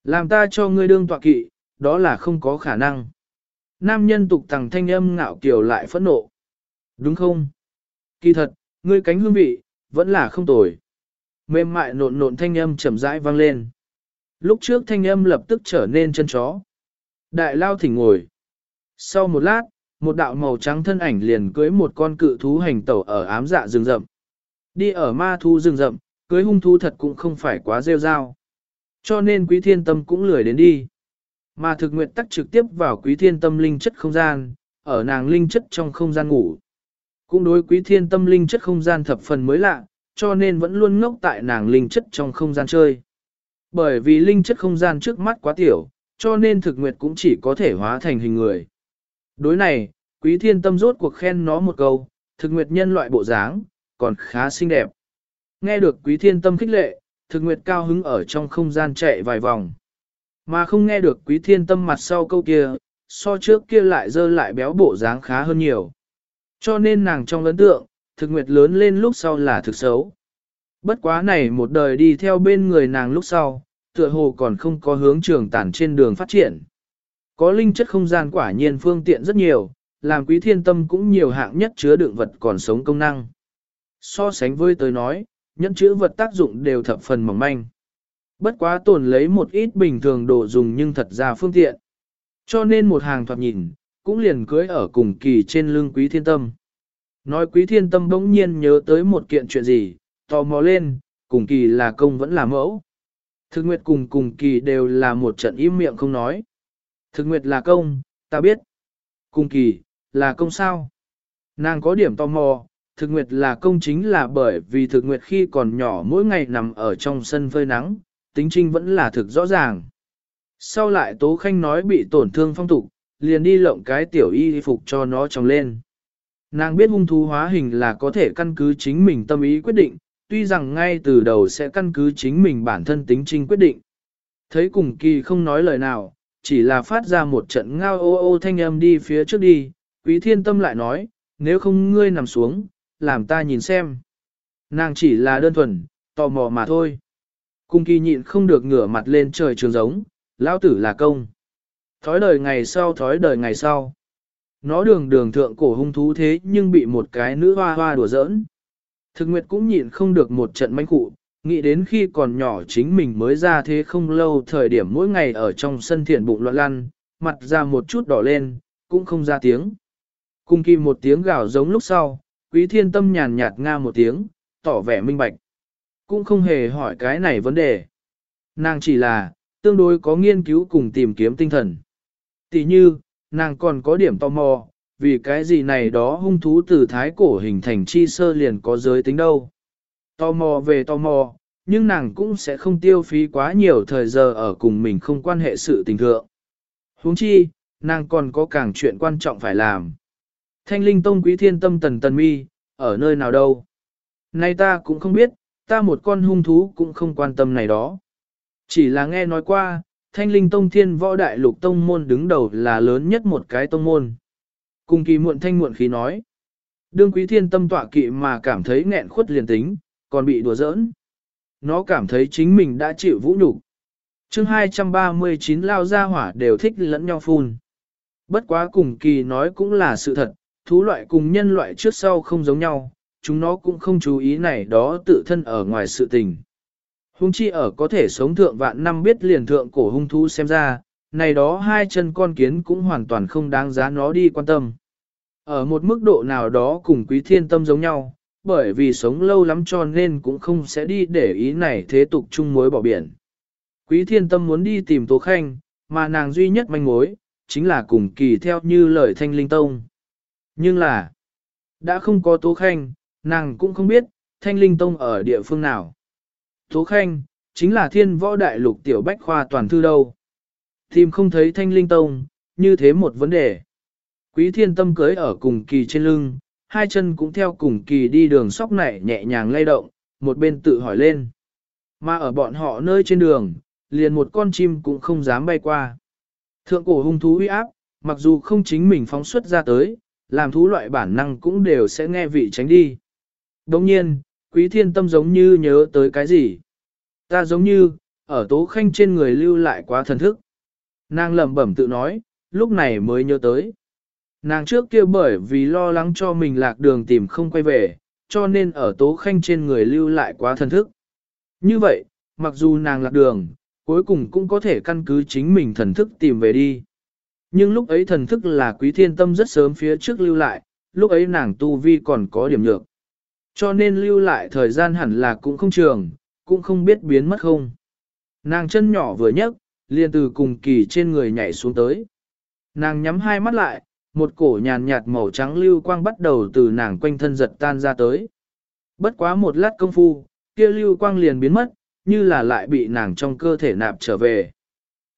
Làm ta cho ngươi đương tọa kỵ, đó là không có khả năng. Nam nhân tục tằng thanh âm ngạo kiều lại phẫn nộ. Đúng không? Kỳ thật, ngươi cánh hương vị, vẫn là không tồi. Mềm mại nộn nộn thanh âm chậm rãi vang lên. Lúc trước thanh âm lập tức trở nên chân chó. Đại lao thỉnh ngồi. Sau một lát, một đạo màu trắng thân ảnh liền cưới một con cự thú hành tẩu ở ám dạ rừng rậm. Đi ở ma thu rừng rậm, cưới hung thú thật cũng không phải quá rêu rao. Cho nên quý thiên tâm cũng lười đến đi. Mà thực nguyện tắc trực tiếp vào quý thiên tâm linh chất không gian, ở nàng linh chất trong không gian ngủ. Cũng đối quý thiên tâm linh chất không gian thập phần mới lạ, cho nên vẫn luôn ngốc tại nàng linh chất trong không gian chơi. Bởi vì linh chất không gian trước mắt quá tiểu, cho nên thực nguyệt cũng chỉ có thể hóa thành hình người. Đối này, quý thiên tâm rốt cuộc khen nó một câu, thực nguyệt nhân loại bộ dáng, còn khá xinh đẹp. Nghe được quý thiên tâm khích lệ, thực nguyệt cao hứng ở trong không gian chạy vài vòng. Mà không nghe được quý thiên tâm mặt sau câu kia, so trước kia lại dơ lại béo bộ dáng khá hơn nhiều. Cho nên nàng trong ấn tượng, thực nguyệt lớn lên lúc sau là thực xấu. Bất quá này một đời đi theo bên người nàng lúc sau, tựa hồ còn không có hướng trường tản trên đường phát triển. Có linh chất không gian quả nhiên phương tiện rất nhiều, làm quý thiên tâm cũng nhiều hạng nhất chứa đựng vật còn sống công năng. So sánh với tới nói, nhẫn chữ vật tác dụng đều thập phần mỏng manh. Bất quá tồn lấy một ít bình thường đồ dùng nhưng thật ra phương tiện. Cho nên một hàng thoạt nhìn, cũng liền cưới ở cùng kỳ trên lưng quý thiên tâm. Nói quý thiên tâm bỗng nhiên nhớ tới một kiện chuyện gì, tò mò lên, cùng kỳ là công vẫn là mẫu. Thực nguyệt cùng cùng kỳ đều là một trận im miệng không nói. Thực nguyệt là công, ta biết. Cùng kỳ, là công sao? Nàng có điểm tò mò, thực nguyệt là công chính là bởi vì thực nguyệt khi còn nhỏ mỗi ngày nằm ở trong sân phơi nắng, tính trinh vẫn là thực rõ ràng. Sau lại Tố Khanh nói bị tổn thương phong tục, liền đi lộng cái tiểu y phục cho nó trồng lên. Nàng biết hung thú hóa hình là có thể căn cứ chính mình tâm ý quyết định, tuy rằng ngay từ đầu sẽ căn cứ chính mình bản thân tính trinh quyết định. Thấy cùng kỳ không nói lời nào, chỉ là phát ra một trận ngao ô ô thanh âm đi phía trước đi, quý thiên tâm lại nói, nếu không ngươi nằm xuống, làm ta nhìn xem. Nàng chỉ là đơn thuần, tò mò mà thôi. Cung kỳ nhịn không được ngửa mặt lên trời trường giống, lão tử là công. Thói đời ngày sau thói đời ngày sau. Nó đường đường thượng cổ hung thú thế nhưng bị một cái nữ hoa hoa đùa giỡn. Thực nguyệt cũng nhịn không được một trận manh cụ, nghĩ đến khi còn nhỏ chính mình mới ra thế không lâu thời điểm mỗi ngày ở trong sân thiện bụng loạn lăn, mặt ra một chút đỏ lên, cũng không ra tiếng. Cung kỳ một tiếng gào giống lúc sau, quý thiên tâm nhàn nhạt nga một tiếng, tỏ vẻ minh bạch. Cũng không hề hỏi cái này vấn đề. Nàng chỉ là, tương đối có nghiên cứu cùng tìm kiếm tinh thần. Tỷ như, nàng còn có điểm tò mò, vì cái gì này đó hung thú từ thái cổ hình thành chi sơ liền có giới tính đâu. Tò mò về tò mò, nhưng nàng cũng sẽ không tiêu phí quá nhiều thời giờ ở cùng mình không quan hệ sự tình thượng. huống chi, nàng còn có càng chuyện quan trọng phải làm. Thanh linh tông quý thiên tâm tần tần mi, ở nơi nào đâu? Nay ta cũng không biết, ta một con hung thú cũng không quan tâm này đó. Chỉ là nghe nói qua, thanh linh tông thiên võ đại lục tông môn đứng đầu là lớn nhất một cái tông môn. Cùng kỳ muộn thanh muộn khí nói. Đương quý thiên tâm tọa kỵ mà cảm thấy nghẹn khuất liền tính, còn bị đùa giỡn. Nó cảm thấy chính mình đã chịu vũ nhục. chương 239 lao ra hỏa đều thích lẫn nhau phun. Bất quá cùng kỳ nói cũng là sự thật, thú loại cùng nhân loại trước sau không giống nhau, chúng nó cũng không chú ý này đó tự thân ở ngoài sự tình. Hung chi ở có thể sống thượng vạn năm biết liền thượng cổ hung thú xem ra, này đó hai chân con kiến cũng hoàn toàn không đáng giá nó đi quan tâm. Ở một mức độ nào đó cùng quý thiên tâm giống nhau, bởi vì sống lâu lắm cho nên cũng không sẽ đi để ý này thế tục chung mối bỏ biển. Quý thiên tâm muốn đi tìm Tố Khanh, mà nàng duy nhất manh mối, chính là cùng kỳ theo như lời thanh linh tông. Nhưng là, đã không có Tố Khanh, nàng cũng không biết, thanh linh tông ở địa phương nào. Tố Khanh, chính là thiên võ đại lục tiểu bách khoa toàn thư đâu. Tìm không thấy thanh linh tông, như thế một vấn đề. Quý thiên tâm cưới ở cùng kỳ trên lưng, hai chân cũng theo cùng kỳ đi đường sóc nảy nhẹ nhàng lay động, một bên tự hỏi lên. Mà ở bọn họ nơi trên đường, liền một con chim cũng không dám bay qua. Thượng cổ hung thú uy áp, mặc dù không chính mình phóng xuất ra tới, làm thú loại bản năng cũng đều sẽ nghe vị tránh đi. Đồng nhiên, quý thiên tâm giống như nhớ tới cái gì. Ta giống như, ở tố khanh trên người lưu lại quá thần thức. Nàng lẩm bẩm tự nói, lúc này mới nhớ tới. Nàng trước kia bởi vì lo lắng cho mình lạc đường tìm không quay về, cho nên ở tố khanh trên người lưu lại quá thần thức. Như vậy, mặc dù nàng lạc đường, cuối cùng cũng có thể căn cứ chính mình thần thức tìm về đi. Nhưng lúc ấy thần thức là quý thiên tâm rất sớm phía trước lưu lại, lúc ấy nàng tu vi còn có điểm nhược. Cho nên lưu lại thời gian hẳn là cũng không trường, cũng không biết biến mất không. Nàng chân nhỏ vừa nhấc, liền từ cùng kỳ trên người nhảy xuống tới. Nàng nhắm hai mắt lại, một cổ nhàn nhạt màu trắng lưu quang bắt đầu từ nàng quanh thân giật tan ra tới. Bất quá một lát công phu, kia lưu quang liền biến mất, như là lại bị nàng trong cơ thể nạp trở về.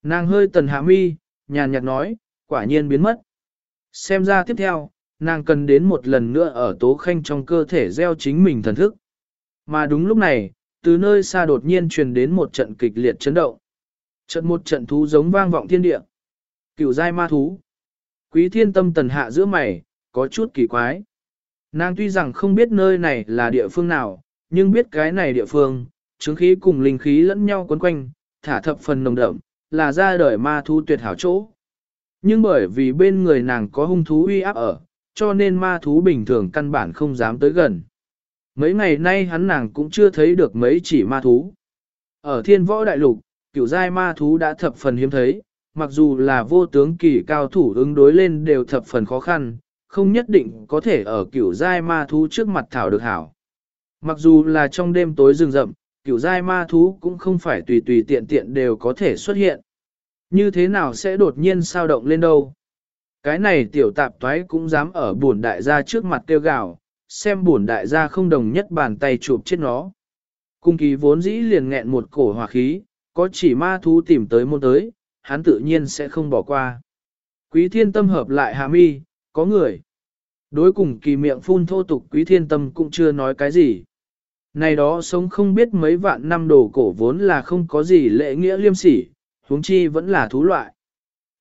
Nàng hơi tần hạ mi, nhàn nhạt nói, quả nhiên biến mất. Xem ra tiếp theo, nàng cần đến một lần nữa ở tố khanh trong cơ thể gieo chính mình thần thức. Mà đúng lúc này, từ nơi xa đột nhiên truyền đến một trận kịch liệt chấn động. Trận một trận thú giống vang vọng thiên địa. Cửu giai ma thú. Quý thiên tâm tần hạ giữa mày, có chút kỳ quái. Nàng tuy rằng không biết nơi này là địa phương nào, nhưng biết cái này địa phương, chứng khí cùng linh khí lẫn nhau quấn quanh, thả thập phần nồng đậm, là ra đời ma thú tuyệt hảo chỗ. Nhưng bởi vì bên người nàng có hung thú uy áp ở, cho nên ma thú bình thường căn bản không dám tới gần. Mấy ngày nay hắn nàng cũng chưa thấy được mấy chỉ ma thú. Ở thiên võ đại lục, kiểu giai ma thú đã thập phần hiếm thấy, mặc dù là vô tướng kỳ cao thủ ứng đối lên đều thập phần khó khăn, không nhất định có thể ở kiểu giai ma thú trước mặt thảo được hảo. Mặc dù là trong đêm tối rừng rậm, kiểu giai ma thú cũng không phải tùy tùy tiện tiện đều có thể xuất hiện. Như thế nào sẽ đột nhiên sao động lên đâu? Cái này tiểu tạp toái cũng dám ở buồn đại gia trước mặt kêu gào, xem buồn đại gia không đồng nhất bàn tay chụp chết nó. Cung kỳ vốn dĩ liền nghẹn một cổ hỏa khí, có chỉ ma thú tìm tới môn tới, hắn tự nhiên sẽ không bỏ qua. Quý thiên tâm hợp lại hà mi, có người. Đối cùng kỳ miệng phun thô tục quý thiên tâm cũng chưa nói cái gì. Này đó sống không biết mấy vạn năm đồ cổ vốn là không có gì lễ nghĩa liêm sỉ, huống chi vẫn là thú loại.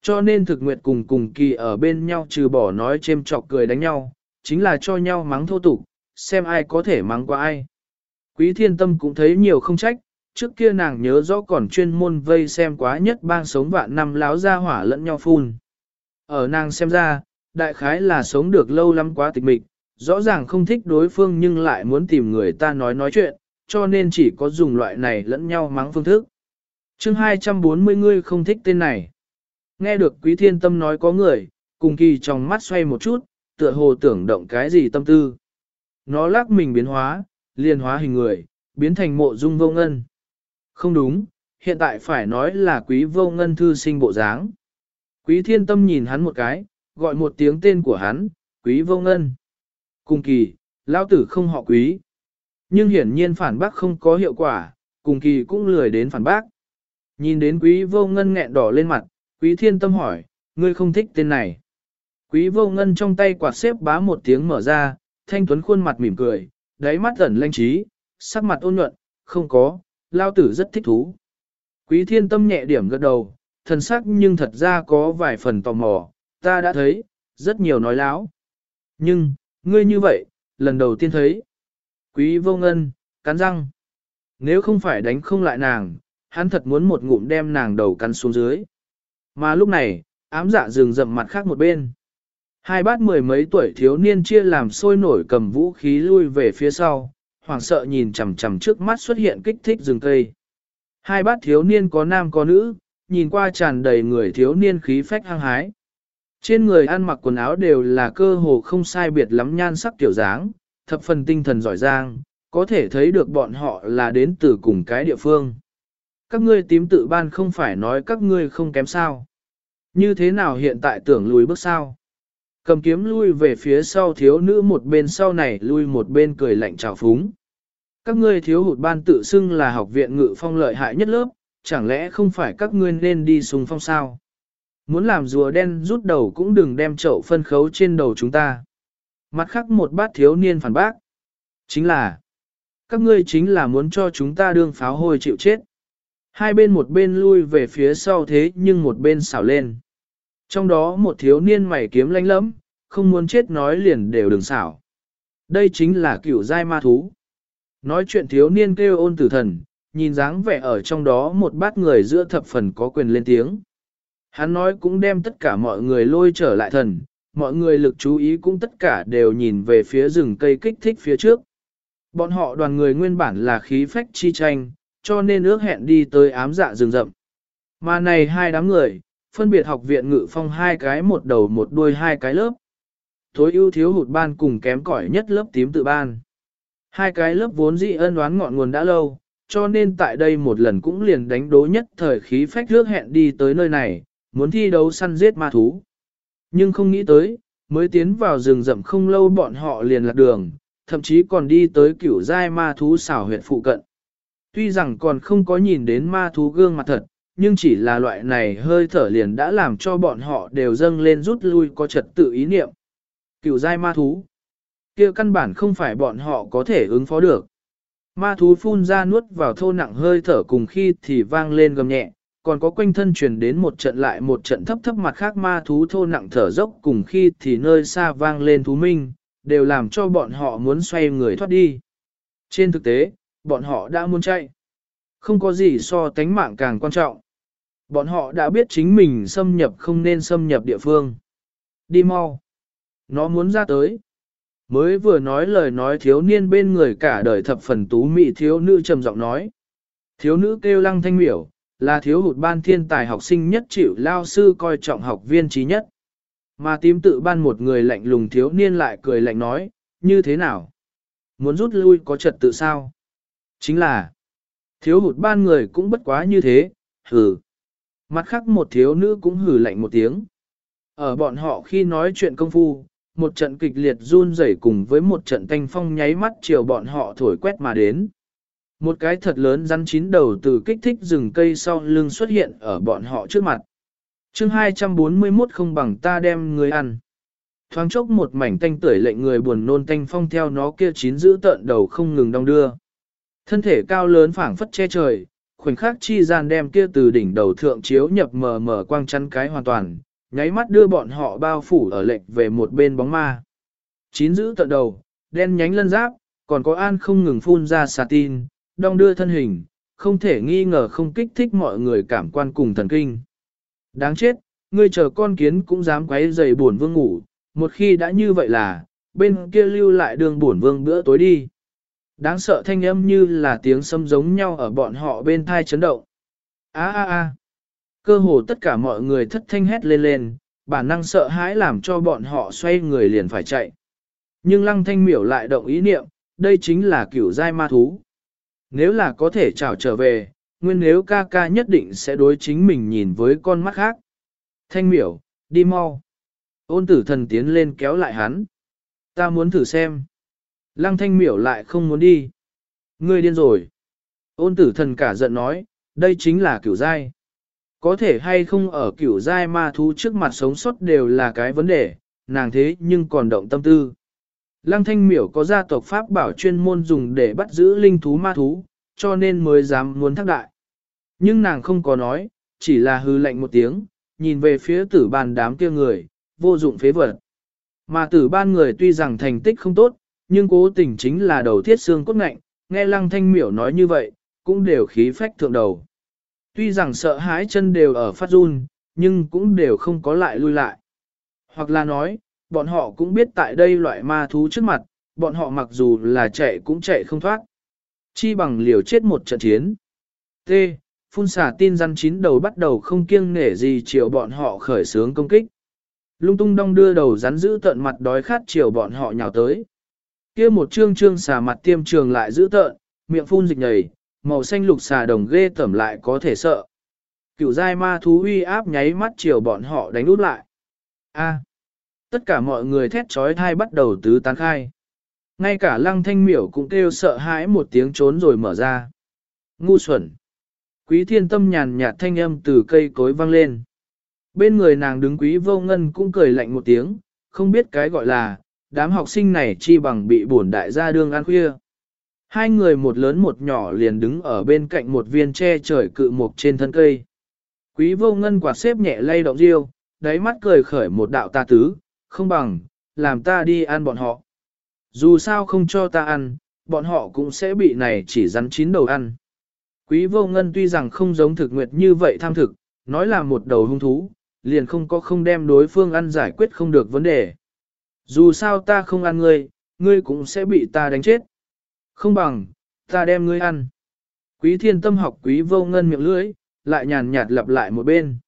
Cho nên thực nguyệt cùng cùng kỳ ở bên nhau trừ bỏ nói chêm chọc cười đánh nhau, chính là cho nhau mắng thô tục, xem ai có thể mắng qua ai. Quý thiên tâm cũng thấy nhiều không trách, trước kia nàng nhớ rõ còn chuyên môn vây xem quá nhất bang sống vạn năm láo ra hỏa lẫn nhau phun. Ở nàng xem ra, đại khái là sống được lâu lắm quá tịch mịch, rõ ràng không thích đối phương nhưng lại muốn tìm người ta nói nói chuyện, cho nên chỉ có dùng loại này lẫn nhau mắng phương thức. chương 240 ngươi không thích tên này. Nghe được quý thiên tâm nói có người, cùng kỳ trong mắt xoay một chút, tựa hồ tưởng động cái gì tâm tư. Nó lắc mình biến hóa, liền hóa hình người, biến thành mộ dung vô ngân. Không đúng, hiện tại phải nói là quý vô ngân thư sinh bộ dáng. Quý thiên tâm nhìn hắn một cái, gọi một tiếng tên của hắn, quý vô ngân. Cùng kỳ, lao tử không họ quý. Nhưng hiển nhiên phản bác không có hiệu quả, cùng kỳ cũng lười đến phản bác. Nhìn đến quý vô ngân nghẹn đỏ lên mặt, quý thiên tâm hỏi, ngươi không thích tên này. Quý vô ngân trong tay quạt xếp bá một tiếng mở ra, thanh tuấn khuôn mặt mỉm cười, đáy mắt ẩn lanh trí, sắc mặt ôn nhuận, không có, lao tử rất thích thú. Quý thiên tâm nhẹ điểm gật đầu, thần sắc nhưng thật ra có vài phần tò mò, ta đã thấy, rất nhiều nói láo. Nhưng, ngươi như vậy, lần đầu tiên thấy. Quý vô ngân, cắn răng. Nếu không phải đánh không lại nàng, hắn thật muốn một ngụm đem nàng đầu cắn xuống dưới. Mà lúc này, ám dạ rừng rậm mặt khác một bên. Hai bát mười mấy tuổi thiếu niên chia làm sôi nổi cầm vũ khí lui về phía sau, hoảng sợ nhìn chằm chằm trước mắt xuất hiện kích thích rừng cây. Hai bát thiếu niên có nam có nữ, nhìn qua tràn đầy người thiếu niên khí phách hăng hái. Trên người ăn mặc quần áo đều là cơ hồ không sai biệt lắm nhan sắc tiểu dáng, thập phần tinh thần giỏi giang, có thể thấy được bọn họ là đến từ cùng cái địa phương. Các ngươi tím tự ban không phải nói các ngươi không kém sao. Như thế nào hiện tại tưởng lùi bước sao? Cầm kiếm lui về phía sau thiếu nữ một bên sau này lui một bên cười lạnh trào phúng. Các ngươi thiếu hụt ban tự xưng là học viện ngự phong lợi hại nhất lớp, chẳng lẽ không phải các ngươi nên đi sùng phong sao? Muốn làm rùa đen rút đầu cũng đừng đem chậu phân khấu trên đầu chúng ta. Mặt khác một bát thiếu niên phản bác. Chính là, các ngươi chính là muốn cho chúng ta đương pháo hôi chịu chết. Hai bên một bên lui về phía sau thế nhưng một bên xảo lên. Trong đó một thiếu niên mày kiếm lánh lẫm, không muốn chết nói liền đều đừng xảo. Đây chính là cửu giai ma thú. Nói chuyện thiếu niên kêu ôn tử thần, nhìn dáng vẻ ở trong đó một bát người giữa thập phần có quyền lên tiếng. Hắn nói cũng đem tất cả mọi người lôi trở lại thần, mọi người lực chú ý cũng tất cả đều nhìn về phía rừng cây kích thích phía trước. Bọn họ đoàn người nguyên bản là khí phách chi tranh, cho nên ước hẹn đi tới ám dạ rừng rậm. Mà này hai đám người, phân biệt học viện ngự phong hai cái một đầu một đuôi hai cái lớp. Thối ưu thiếu hụt ban cùng kém cỏi nhất lớp tím tự ban. Hai cái lớp vốn dị ân oán ngọn nguồn đã lâu, cho nên tại đây một lần cũng liền đánh đố nhất thời khí phách ước hẹn đi tới nơi này, muốn thi đấu săn giết ma thú. Nhưng không nghĩ tới, mới tiến vào rừng rậm không lâu bọn họ liền lạc đường, thậm chí còn đi tới cửu giai ma thú xảo huyệt phụ cận. Tuy rằng còn không có nhìn đến ma thú gương mặt thật, nhưng chỉ là loại này hơi thở liền đã làm cho bọn họ đều dâng lên rút lui có trật tự ý niệm. Cựu giai ma thú. kia căn bản không phải bọn họ có thể ứng phó được. Ma thú phun ra nuốt vào thô nặng hơi thở cùng khi thì vang lên gầm nhẹ, còn có quanh thân truyền đến một trận lại một trận thấp thấp mặt khác ma thú thô nặng thở dốc cùng khi thì nơi xa vang lên thú minh, đều làm cho bọn họ muốn xoay người thoát đi. Trên thực tế, bọn họ đã muốn chạy. Không có gì so tánh mạng càng quan trọng. Bọn họ đã biết chính mình xâm nhập không nên xâm nhập địa phương. Đi mau. Nó muốn ra tới. Mới vừa nói lời nói thiếu niên bên người cả đời thập phần tú mị thiếu nữ trầm giọng nói. Thiếu nữ kêu lăng thanh miểu, là thiếu hụt ban thiên tài học sinh nhất chịu lao sư coi trọng học viên trí nhất. Mà tím tự ban một người lạnh lùng thiếu niên lại cười lạnh nói, như thế nào? Muốn rút lui có trật tự sao? Chính là, thiếu hụt ban người cũng bất quá như thế, hừ. Mặt khác một thiếu nữ cũng hừ lạnh một tiếng. Ở bọn họ khi nói chuyện công phu, một trận kịch liệt run rẩy cùng với một trận thanh phong nháy mắt chiều bọn họ thổi quét mà đến. Một cái thật lớn rắn chín đầu từ kích thích rừng cây sau lưng xuất hiện ở bọn họ trước mặt. chương 241 không bằng ta đem người ăn. Thoáng chốc một mảnh tanh tưởi lệnh người buồn nôn tanh phong theo nó kia chín giữ tợn đầu không ngừng đong đưa. Thân thể cao lớn phảng phất che trời, khoảnh khắc chi gian đem kia từ đỉnh đầu thượng chiếu nhập mờ mờ quang chắn cái hoàn toàn, nháy mắt đưa bọn họ bao phủ ở lệch về một bên bóng ma. Chín giữ tận đầu, đen nhánh lân giáp, còn có an không ngừng phun ra xà tin, đong đưa thân hình, không thể nghi ngờ không kích thích mọi người cảm quan cùng thần kinh. Đáng chết, ngươi chờ con kiến cũng dám quấy dày buồn vương ngủ, một khi đã như vậy là, bên kia lưu lại đường buồn vương bữa tối đi. Đáng sợ thanh âm như là tiếng sấm giống nhau ở bọn họ bên thai chấn động. Á á á. Cơ hồ tất cả mọi người thất thanh hét lên lên, bản năng sợ hãi làm cho bọn họ xoay người liền phải chạy. Nhưng lăng thanh miểu lại động ý niệm, đây chính là kiểu giai ma thú. Nếu là có thể trảo trở về, nguyên nếu ca ca nhất định sẽ đối chính mình nhìn với con mắt khác. Thanh miểu, đi mau. Ôn tử thần tiến lên kéo lại hắn. Ta muốn thử xem. Lăng thanh miểu lại không muốn đi. Ngươi điên rồi. Ôn tử thần cả giận nói, đây chính là kiểu giai. Có thể hay không ở kiểu giai ma thú trước mặt sống sót đều là cái vấn đề, nàng thế nhưng còn động tâm tư. Lăng thanh miểu có gia tộc Pháp bảo chuyên môn dùng để bắt giữ linh thú ma thú, cho nên mới dám muốn thác đại. Nhưng nàng không có nói, chỉ là hư lệnh một tiếng, nhìn về phía tử ban đám kia người, vô dụng phế vật. Mà tử ban người tuy rằng thành tích không tốt, nhưng cố tình chính là đầu thiết xương cốt ngạnh, nghe lăng thanh miểu nói như vậy, cũng đều khí phách thượng đầu. Tuy rằng sợ hãi chân đều ở phát run, nhưng cũng đều không có lại lui lại. Hoặc là nói, bọn họ cũng biết tại đây loại ma thú trước mặt, bọn họ mặc dù là chạy cũng chạy không thoát. Chi bằng liều chết một trận chiến. T. phun xả tin răn chín đầu bắt đầu không kiêng nể gì chiều bọn họ khởi sướng công kích. Lung tung đong đưa đầu rắn giữ tận mặt đói khát chiều bọn họ nhào tới kia một trương trương xà mặt tiêm trường lại giữ tợn, miệng phun dịch nhầy, màu xanh lục xà đồng ghê tẩm lại có thể sợ. Cựu giai ma thú uy áp nháy mắt chiều bọn họ đánh út lại. A. À, tất cả mọi người thét trói thai bắt đầu tứ tán khai. Ngay cả lăng thanh miểu cũng kêu sợ hãi một tiếng trốn rồi mở ra. Ngu xuẩn. Quý thiên tâm nhàn nhạt thanh âm từ cây cối vang lên. Bên người nàng đứng quý vô ngân cũng cười lạnh một tiếng, không biết cái gọi là, đám học sinh này chi bằng bị bổn đại gia đương ăn khuya. Hai người một lớn một nhỏ liền đứng ở bên cạnh một viên tre trời cự mục trên thân cây. Quý vô ngân quạt xếp nhẹ lay động riêu, đáy mắt cười khởi một đạo ta tứ, không bằng, làm ta đi ăn bọn họ. Dù sao không cho ta ăn, bọn họ cũng sẽ bị này chỉ rắn chín đầu ăn. Quý vô ngân tuy rằng không giống thực nguyệt như vậy tham thực, nói là một đầu hung thú, liền không có không đem đối phương ăn giải quyết không được vấn đề. Dù sao ta không ăn ngươi, ngươi cũng sẽ bị ta đánh chết. Không bằng, ta đem ngươi ăn. Quý thiên tâm học quý vô ngân miệng lưỡi, lại nhàn nhạt lặp lại một bên.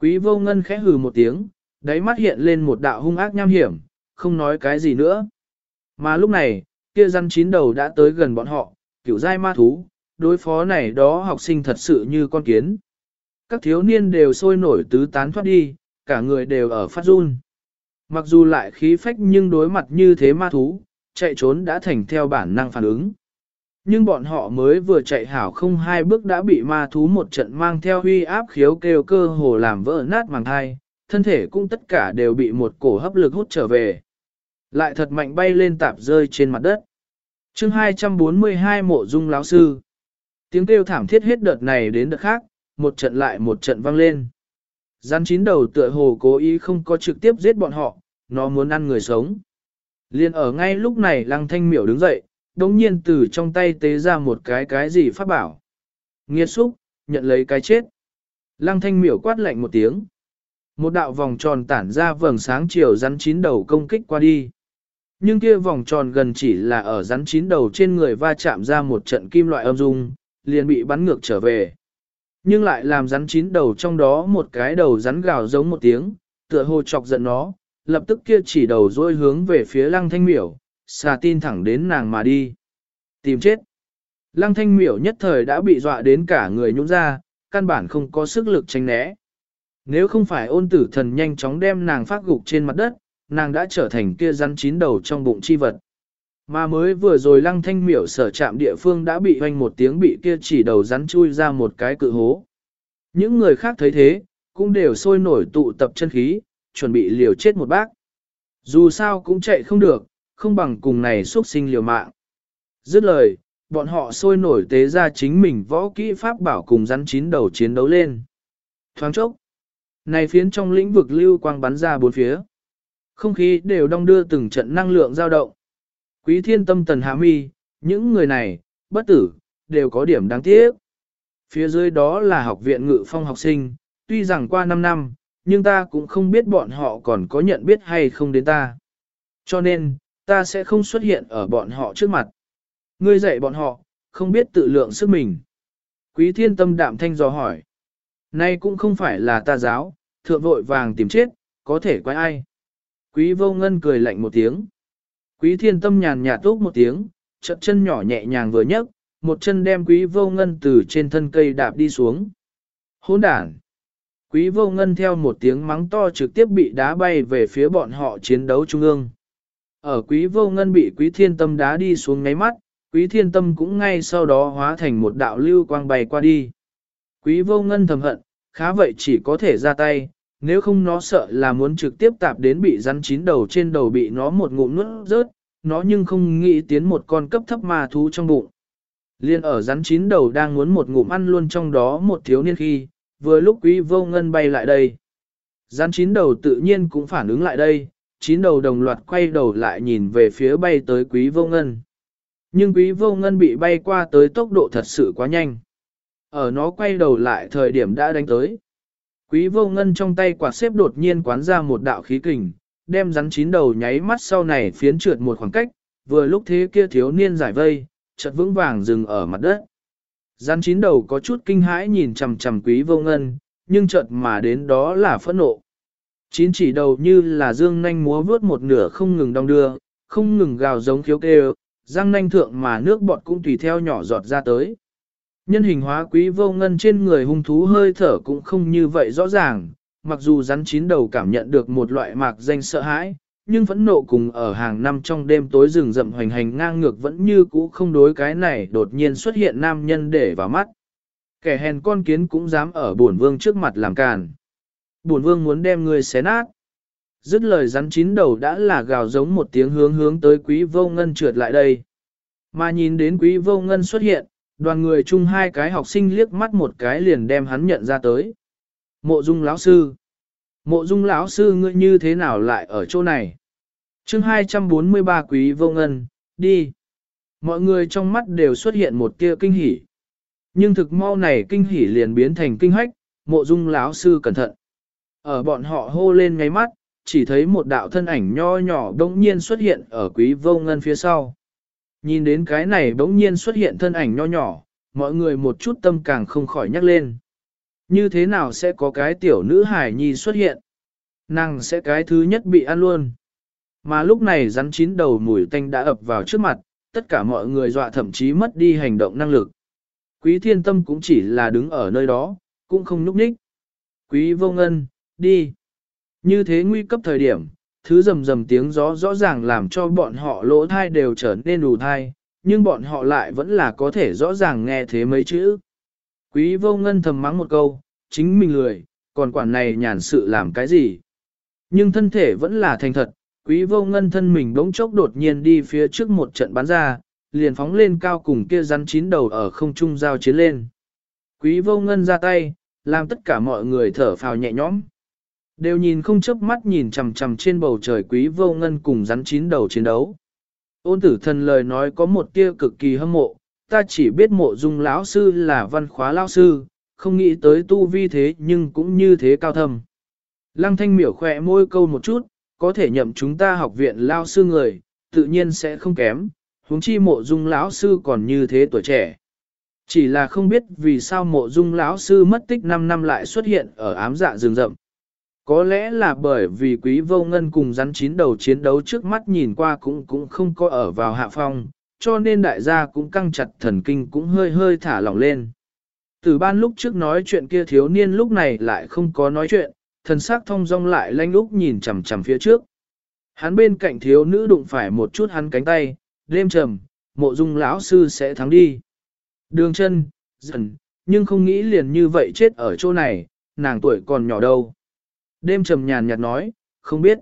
Quý vô ngân khẽ hừ một tiếng, đáy mắt hiện lên một đạo hung ác nham hiểm, không nói cái gì nữa. Mà lúc này, kia răn chín đầu đã tới gần bọn họ, kiểu dai ma thú, đối phó này đó học sinh thật sự như con kiến. Các thiếu niên đều sôi nổi tứ tán thoát đi, cả người đều ở phát run. Mặc dù lại khí phách nhưng đối mặt như thế ma thú, chạy trốn đã thành theo bản năng phản ứng. Nhưng bọn họ mới vừa chạy hảo không hai bước đã bị ma thú một trận mang theo huy áp khiếu kêu cơ hồ làm vỡ nát màng thai, thân thể cũng tất cả đều bị một cổ hấp lực hút trở về. Lại thật mạnh bay lên tạp rơi trên mặt đất. chương 242 mộ dung lão sư. Tiếng kêu thảm thiết hết đợt này đến đợt khác, một trận lại một trận vang lên. Rắn chín đầu tựa hồ cố ý không có trực tiếp giết bọn họ, nó muốn ăn người sống. Liên ở ngay lúc này lăng thanh miểu đứng dậy, đống nhiên từ trong tay tế ra một cái cái gì phát bảo. Nghiệt xúc, nhận lấy cái chết. Lăng thanh miểu quát lạnh một tiếng. Một đạo vòng tròn tản ra vầng sáng chiều rắn chín đầu công kích qua đi. Nhưng kia vòng tròn gần chỉ là ở rắn chín đầu trên người va chạm ra một trận kim loại âm dung, liền bị bắn ngược trở về. Nhưng lại làm rắn chín đầu trong đó một cái đầu rắn gào giống một tiếng, tựa hồ chọc giận nó, lập tức kia chỉ đầu dôi hướng về phía lăng thanh miểu, xà tin thẳng đến nàng mà đi. Tìm chết. Lăng thanh miểu nhất thời đã bị dọa đến cả người nhũn ra, căn bản không có sức lực tránh né. Nếu không phải ôn tử thần nhanh chóng đem nàng phát gục trên mặt đất, nàng đã trở thành kia rắn chín đầu trong bụng chi vật. Mà mới vừa rồi lăng thanh miểu sở chạm địa phương đã bị hoanh một tiếng bị kia chỉ đầu rắn chui ra một cái cự hố. Những người khác thấy thế, cũng đều sôi nổi tụ tập chân khí, chuẩn bị liều chết một bác. Dù sao cũng chạy không được, không bằng cùng này xuất sinh liều mạng. Dứt lời, bọn họ sôi nổi tế ra chính mình võ kỹ pháp bảo cùng rắn chín đầu chiến đấu lên. Thoáng chốc, này phiến trong lĩnh vực lưu quang bắn ra bốn phía. Không khí đều đong đưa từng trận năng lượng dao động. Quý thiên tâm tần hạ mi, những người này, bất tử, đều có điểm đáng tiếc. Phía dưới đó là học viện ngự phong học sinh, tuy rằng qua 5 năm, nhưng ta cũng không biết bọn họ còn có nhận biết hay không đến ta. Cho nên, ta sẽ không xuất hiện ở bọn họ trước mặt. Ngươi dạy bọn họ, không biết tự lượng sức mình. Quý thiên tâm đạm thanh dò hỏi. Nay cũng không phải là ta giáo, thượng vội vàng tìm chết, có thể quay ai. Quý vô ngân cười lạnh một tiếng. Quý thiên tâm nhàn nhạt tốt một tiếng, chậm chân nhỏ nhẹ nhàng vừa nhấc, một chân đem quý vô ngân từ trên thân cây đạp đi xuống. Hỗn đản! Quý vô ngân theo một tiếng mắng to trực tiếp bị đá bay về phía bọn họ chiến đấu trung ương. Ở quý vô ngân bị quý thiên tâm đá đi xuống ngáy mắt, quý thiên tâm cũng ngay sau đó hóa thành một đạo lưu quang bay qua đi. Quý vô ngân thầm hận, khá vậy chỉ có thể ra tay, nếu không nó sợ là muốn trực tiếp tạp đến bị rắn chín đầu trên đầu bị nó một ngụm nuốt rớt, nó nhưng không nghĩ tiến một con cấp thấp ma thú trong bụng. Liên ở rắn chín đầu đang muốn một ngụm ăn luôn trong đó một thiếu niên khi, vừa lúc quý vô ngân bay lại đây. Rắn chín đầu tự nhiên cũng phản ứng lại đây, chín đầu đồng loạt quay đầu lại nhìn về phía bay tới quý vô ngân. Nhưng quý vô ngân bị bay qua tới tốc độ thật sự quá nhanh. Ở nó quay đầu lại thời điểm đã đánh tới. Quý vô ngân trong tay quạt xếp đột nhiên quán ra một đạo khí kình, đem rắn chín đầu nháy mắt sau này phiến trượt một khoảng cách, vừa lúc thế kia thiếu niên giải vây, chợt vững vàng dừng ở mặt đất. Rắn chín đầu có chút kinh hãi nhìn chằm chằm quý vô ngân, nhưng chợt mà đến đó là phẫn nộ. Chín chỉ đầu như là dương nanh múa vướt một nửa không ngừng đong đưa, không ngừng gào giống khiếu kêu, răng nanh thượng mà nước bọt cũng tùy theo nhỏ giọt ra tới. Nhân hình hóa quý vô ngân trên người hung thú hơi thở cũng không như vậy rõ ràng, mặc dù rắn chín đầu cảm nhận được một loại mạc danh sợ hãi, nhưng vẫn nộ cùng ở hàng năm trong đêm tối rừng rậm hoành hành ngang ngược vẫn như cũ không đối cái này đột nhiên xuất hiện nam nhân để vào mắt. Kẻ hèn con kiến cũng dám ở bổn vương trước mặt làm càn. Bổn vương muốn đem người xé nát. Dứt lời rắn chín đầu đã là gào giống một tiếng hướng hướng tới quý vô ngân trượt lại đây. Mà nhìn đến quý vô ngân xuất hiện, đoàn người chung hai cái học sinh liếc mắt một cái liền đem hắn nhận ra tới. Mộ dung lão sư. Mộ dung lão sư ngươi như thế nào lại ở chỗ này? chương 243 quý vô ngân, đi. Mọi người trong mắt đều xuất hiện một tia kinh hỉ. Nhưng thực mau này kinh hỉ liền biến thành kinh hách, mộ dung lão sư cẩn thận. Ở bọn họ hô lên ngay mắt, chỉ thấy một đạo thân ảnh nho nhỏ đống nhiên xuất hiện ở quý vô ngân phía sau. Nhìn đến cái này bỗng nhiên xuất hiện thân ảnh nho nhỏ, mọi người một chút tâm càng không khỏi nhắc lên. Như thế nào sẽ có cái tiểu nữ hải nhi xuất hiện? Nàng sẽ cái thứ nhất bị ăn luôn. Mà lúc này rắn chín đầu mùi tanh đã ập vào trước mặt, tất cả mọi người dọa thậm chí mất đi hành động năng lực. Quý thiên tâm cũng chỉ là đứng ở nơi đó, cũng không núp ních. Quý vô ngân, đi. Như thế nguy cấp thời điểm, thứ rầm rầm tiếng gió rõ ràng làm cho bọn họ lỗ thai đều trở nên đủ thai, nhưng bọn họ lại vẫn là có thể rõ ràng nghe thế mấy chữ. Quý vô ngân thầm mắng một câu, chính mình lười, còn quản này nhàn sự làm cái gì. Nhưng thân thể vẫn là thành thật, quý vô ngân thân mình bỗng chốc đột nhiên đi phía trước một trận bắn ra, liền phóng lên cao cùng kia rắn chín đầu ở không trung giao chiến lên. Quý vô ngân ra tay, làm tất cả mọi người thở phào nhẹ nhõm. Đều nhìn không chớp mắt nhìn chằm chằm trên bầu trời quý vô ngân cùng rắn chín đầu chiến đấu. Ôn tử thần lời nói có một tia cực kỳ hâm mộ, ta chỉ biết mộ dung lão sư là văn khóa lão sư, không nghĩ tới tu vi thế nhưng cũng như thế cao thâm. Lăng thanh miểu khỏe môi câu một chút, có thể nhậm chúng ta học viện lao sư người, tự nhiên sẽ không kém, huống chi mộ dung lão sư còn như thế tuổi trẻ. Chỉ là không biết vì sao mộ dung lão sư mất tích 5 năm lại xuất hiện ở ám dạ rừng rậm. Có lẽ là bởi vì quý vô ngân cùng rắn chín đầu chiến đấu trước mắt nhìn qua cũng cũng không có ở vào hạ phong, cho nên đại gia cũng căng chặt thần kinh cũng hơi hơi thả lỏng lên. Từ ban lúc trước nói chuyện kia thiếu niên lúc này lại không có nói chuyện, thần sắc thông dong lại lanh lúc nhìn chằm chằm phía trước. Hắn bên cạnh thiếu nữ đụng phải một chút hắn cánh tay, đêm trầm, mộ dung lão sư sẽ thắng đi. Đường chân, dần, nhưng không nghĩ liền như vậy chết ở chỗ này, nàng tuổi còn nhỏ đâu. Đêm trầm nhàn nhạt nói, không biết.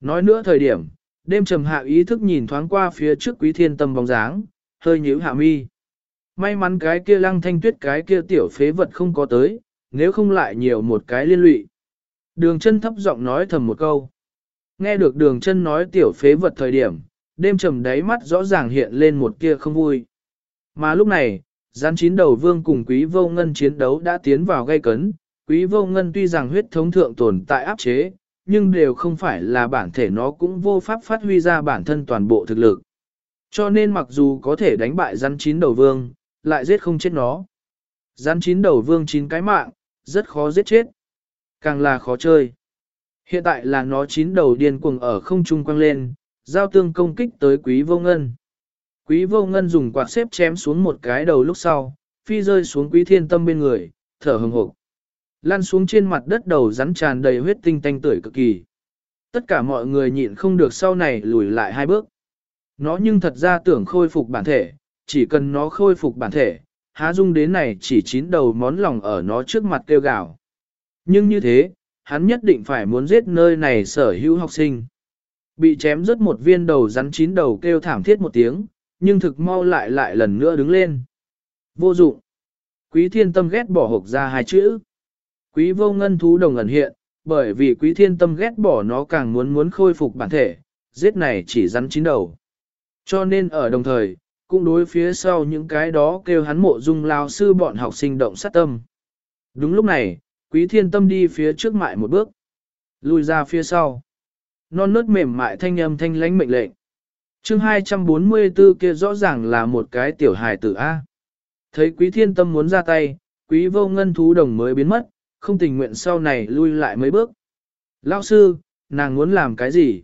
Nói nữa thời điểm, đêm trầm hạ ý thức nhìn thoáng qua phía trước quý thiên tâm bóng dáng, hơi nhíu hạ mi. May mắn cái kia lăng thanh tuyết cái kia tiểu phế vật không có tới, nếu không lại nhiều một cái liên lụy. Đường chân thấp giọng nói thầm một câu. Nghe được đường chân nói tiểu phế vật thời điểm, đêm trầm đáy mắt rõ ràng hiện lên một kia không vui. Mà lúc này, gián chín đầu vương cùng quý vô ngân chiến đấu đã tiến vào gây cấn, quý vô ngân tuy rằng huyết thống thượng tồn tại áp chế, nhưng đều không phải là bản thể nó cũng vô pháp phát huy ra bản thân toàn bộ thực lực. Cho nên mặc dù có thể đánh bại rắn chín đầu vương, lại giết không chết nó. Rắn chín đầu vương chín cái mạng, rất khó giết chết. Càng là khó chơi. Hiện tại là nó chín đầu điên cuồng ở không trung quăng lên, giao tương công kích tới quý vô ngân. Quý vô ngân dùng quạt xếp chém xuống một cái đầu lúc sau, phi rơi xuống quý thiên tâm bên người, thở hừng hộp. Lăn xuống trên mặt đất đầu rắn tràn đầy huyết tinh tanh tuổi cực kỳ. Tất cả mọi người nhịn không được sau này lùi lại hai bước. Nó nhưng thật ra tưởng khôi phục bản thể, chỉ cần nó khôi phục bản thể, há dung đến này chỉ chín đầu món lòng ở nó trước mặt kêu gào. Nhưng như thế, hắn nhất định phải muốn giết nơi này sở hữu học sinh. Bị chém rớt một viên đầu rắn chín đầu kêu thảm thiết một tiếng, nhưng thực mau lại lại lần nữa đứng lên. Vô dụng. Quý thiên tâm ghét bỏ hộp ra hai chữ. Quý vô ngân thú đồng ẩn hiện, bởi vì quý thiên tâm ghét bỏ nó càng muốn muốn khôi phục bản thể, giết này chỉ rắn chín đầu. Cho nên ở đồng thời, cũng đối phía sau những cái đó kêu hắn mộ dung lao sư bọn học sinh động sát tâm. Đúng lúc này, quý thiên tâm đi phía trước mại một bước, lùi ra phía sau. Non nớt mềm mại thanh âm thanh lãnh mệnh lệnh. chương 244 kia rõ ràng là một cái tiểu hài tử A. Thấy quý thiên tâm muốn ra tay, quý vô ngân thú đồng mới biến mất, không tình nguyện sau này lui lại mấy bước. Lao sư, nàng muốn làm cái gì?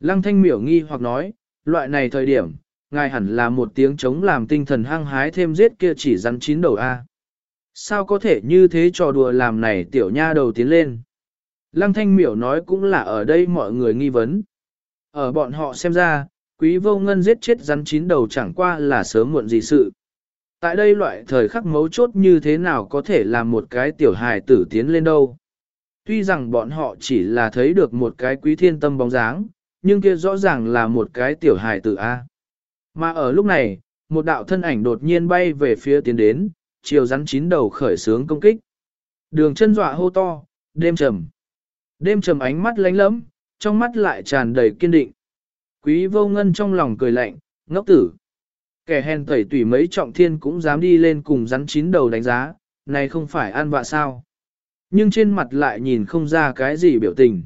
Lăng thanh miểu nghi hoặc nói, loại này thời điểm, ngài hẳn là một tiếng chống làm tinh thần hăng hái thêm giết kia chỉ rắn chín đầu A. Sao có thể như thế trò đùa làm này tiểu nha đầu tiến lên? Lăng thanh miểu nói cũng là ở đây mọi người nghi vấn. Ở bọn họ xem ra, quý vô ngân giết chết rắn chín đầu chẳng qua là sớm muộn gì sự. Tại đây loại thời khắc mấu chốt như thế nào có thể làm một cái tiểu hài tử tiến lên đâu. Tuy rằng bọn họ chỉ là thấy được một cái quý thiên tâm bóng dáng, nhưng kia rõ ràng là một cái tiểu hài tử A. Mà ở lúc này, một đạo thân ảnh đột nhiên bay về phía tiến đến, chiều rắn chín đầu khởi sướng công kích. Đường chân dọa hô to, đêm trầm. Đêm trầm ánh mắt lánh lẫm, trong mắt lại tràn đầy kiên định. Quý vô ngân trong lòng cười lạnh, ngốc tử. Kẻ hèn tẩy tủy mấy trọng thiên cũng dám đi lên cùng rắn chín đầu đánh giá, này không phải ăn vạ sao. Nhưng trên mặt lại nhìn không ra cái gì biểu tình.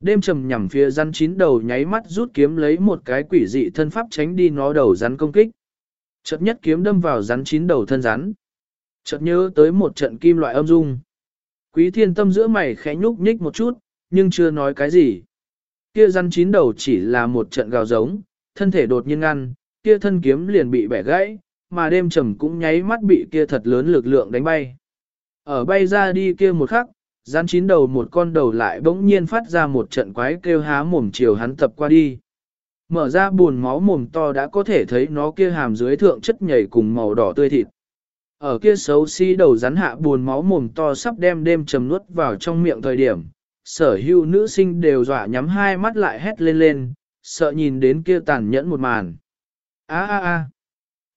Đêm trầm nhằm phía rắn chín đầu nháy mắt rút kiếm lấy một cái quỷ dị thân pháp tránh đi nó đầu rắn công kích. Chợt nhất kiếm đâm vào rắn chín đầu thân rắn. Chợt nhớ tới một trận kim loại âm dung. Quý thiên tâm giữa mày khẽ nhúc nhích một chút, nhưng chưa nói cái gì. Kia rắn chín đầu chỉ là một trận gào giống, thân thể đột nhiên ngăn, kia thân kiếm liền bị bẻ gãy, mà đêm trầm cũng nháy mắt bị kia thật lớn lực lượng đánh bay. Ở bay ra đi kia một khắc, rắn chín đầu một con đầu lại bỗng nhiên phát ra một trận quái kêu há mồm chiều hắn tập qua đi. Mở ra buồn máu mồm to đã có thể thấy nó kia hàm dưới thượng chất nhảy cùng màu đỏ tươi thịt. Ở kia xấu xí si đầu rắn hạ buồn máu mồm to sắp đem đêm trầm nuốt vào trong miệng thời điểm, sở hữu nữ sinh đều dọa nhắm hai mắt lại hét lên lên, sợ nhìn đến kia tàn nhẫn một màn a a a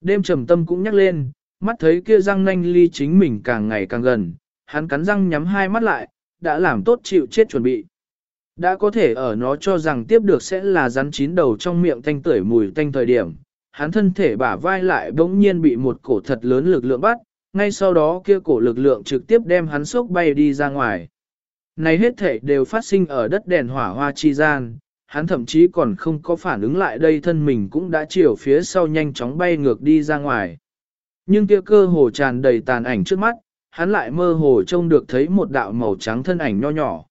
Đêm trầm tâm cũng nhắc lên, mắt thấy kia răng nanh ly chính mình càng ngày càng gần, hắn cắn răng nhắm hai mắt lại, đã làm tốt chịu chết chuẩn bị. Đã có thể ở nó cho rằng tiếp được sẽ là rắn chín đầu trong miệng thanh tưởi mùi thanh thời điểm, hắn thân thể bả vai lại bỗng nhiên bị một cổ thật lớn lực lượng bắt, ngay sau đó kia cổ lực lượng trực tiếp đem hắn sốc bay đi ra ngoài. Này hết thể đều phát sinh ở đất đèn hỏa hoa chi gian, hắn thậm chí còn không có phản ứng lại đây thân mình cũng đã chiều phía sau nhanh chóng bay ngược đi ra ngoài. Nhưng kia cơ hồ tràn đầy tàn ảnh trước mắt, hắn lại mơ hồ trông được thấy một đạo màu trắng thân ảnh nho nhỏ.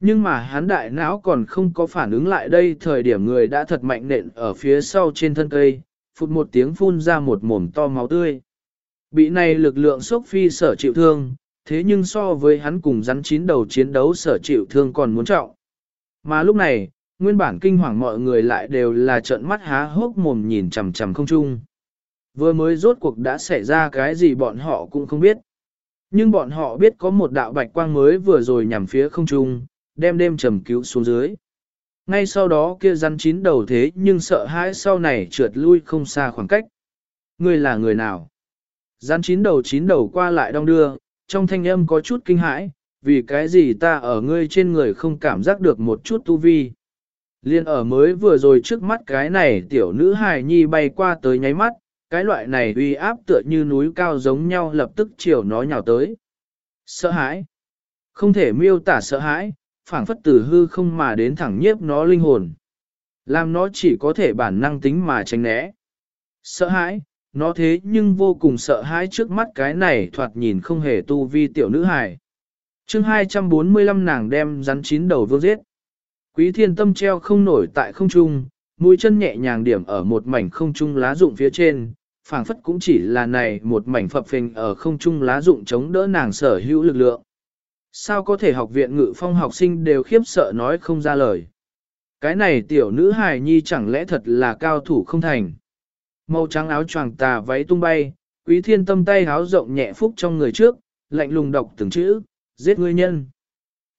Nhưng mà hắn đại não còn không có phản ứng lại đây thời điểm người đã thật mạnh nện ở phía sau trên thân cây, phụt một tiếng phun ra một mồm to máu tươi. Bị này lực lượng sốc phi sở chịu thương, thế nhưng so với hắn cùng rắn chín đầu chiến đấu sở chịu thương còn muốn trọng. Mà lúc này, nguyên bản kinh hoàng mọi người lại đều là trợn mắt há hốc mồm nhìn chằm chằm không chung. Vừa mới rốt cuộc đã xảy ra cái gì bọn họ cũng không biết. Nhưng bọn họ biết có một đạo bạch quang mới vừa rồi nhằm phía không trung, đem đêm trầm cứu xuống dưới. Ngay sau đó kia rắn chín đầu thế nhưng sợ hãi sau này trượt lui không xa khoảng cách. Ngươi là người nào? Rắn chín đầu chín đầu qua lại đong đưa, trong thanh âm có chút kinh hãi, vì cái gì ta ở ngươi trên người không cảm giác được một chút tu vi. Liên ở mới vừa rồi trước mắt cái này tiểu nữ hài nhi bay qua tới nháy mắt, cái loại này uy áp tựa như núi cao giống nhau lập tức chiều nó nhào tới. Sợ hãi. Không thể miêu tả sợ hãi, phảng phất từ hư không mà đến thẳng nhiếp nó linh hồn. Làm nó chỉ có thể bản năng tính mà tránh né. Sợ hãi, nó thế nhưng vô cùng sợ hãi trước mắt cái này thoạt nhìn không hề tu vi tiểu nữ hài. chương 245 nàng đem rắn chín đầu vương giết. Quý thiên tâm treo không nổi tại không trung, mũi chân nhẹ nhàng điểm ở một mảnh không trung lá rụng phía trên, phảng phất cũng chỉ là này một mảnh phập phình ở không trung lá rụng chống đỡ nàng sở hữu lực lượng. Sao có thể học viện ngự phong học sinh đều khiếp sợ nói không ra lời. Cái này tiểu nữ hài nhi chẳng lẽ thật là cao thủ không thành. Màu trắng áo choàng tà váy tung bay, quý thiên tâm tay áo rộng nhẹ phúc trong người trước, lạnh lùng đọc từng chữ, giết ngươi nhân.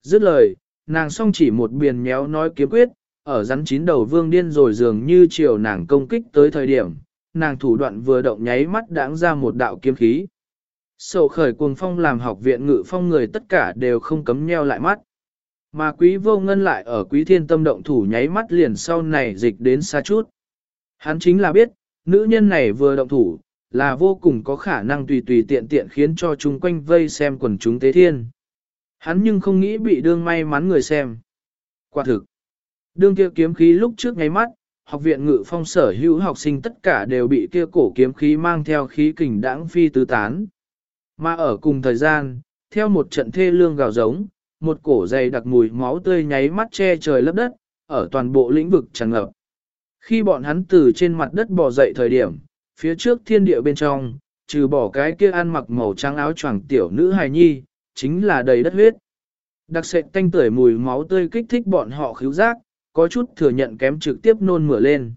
Dứt lời, nàng song chỉ một biển méo nói kiếm quyết, ở rắn chín đầu vương điên rồi dường như chiều nàng công kích tới thời điểm, nàng thủ đoạn vừa động nháy mắt đãng ra một đạo kiếm khí. Sầu khởi cuồng phong làm học viện ngự phong người tất cả đều không cấm nheo lại mắt. Mà quý vô ngân lại ở quý thiên tâm động thủ nháy mắt liền sau này dịch đến xa chút. Hắn chính là biết, nữ nhân này vừa động thủ, là vô cùng có khả năng tùy tùy tiện tiện khiến cho chúng quanh vây xem quần chúng tế thiên. Hắn nhưng không nghĩ bị đương may mắn người xem. Quả thực, đương kia kiếm khí lúc trước nháy mắt, học viện ngự phong sở hữu học sinh tất cả đều bị kia cổ kiếm khí mang theo khí kình đãng phi tứ tán. Mà ở cùng thời gian, theo một trận thê lương gào giống, một cổ dày đặc mùi máu tươi nháy mắt che trời lấp đất, ở toàn bộ lĩnh vực tràn ngập. Khi bọn hắn từ trên mặt đất bò dậy thời điểm, phía trước thiên địa bên trong, trừ bỏ cái kia ăn mặc màu trắng áo choàng tiểu nữ hài nhi, chính là đầy đất huyết. Đặc sệt tanh tưởi mùi máu tươi kích thích bọn họ khíu giác, có chút thừa nhận kém trực tiếp nôn mửa lên.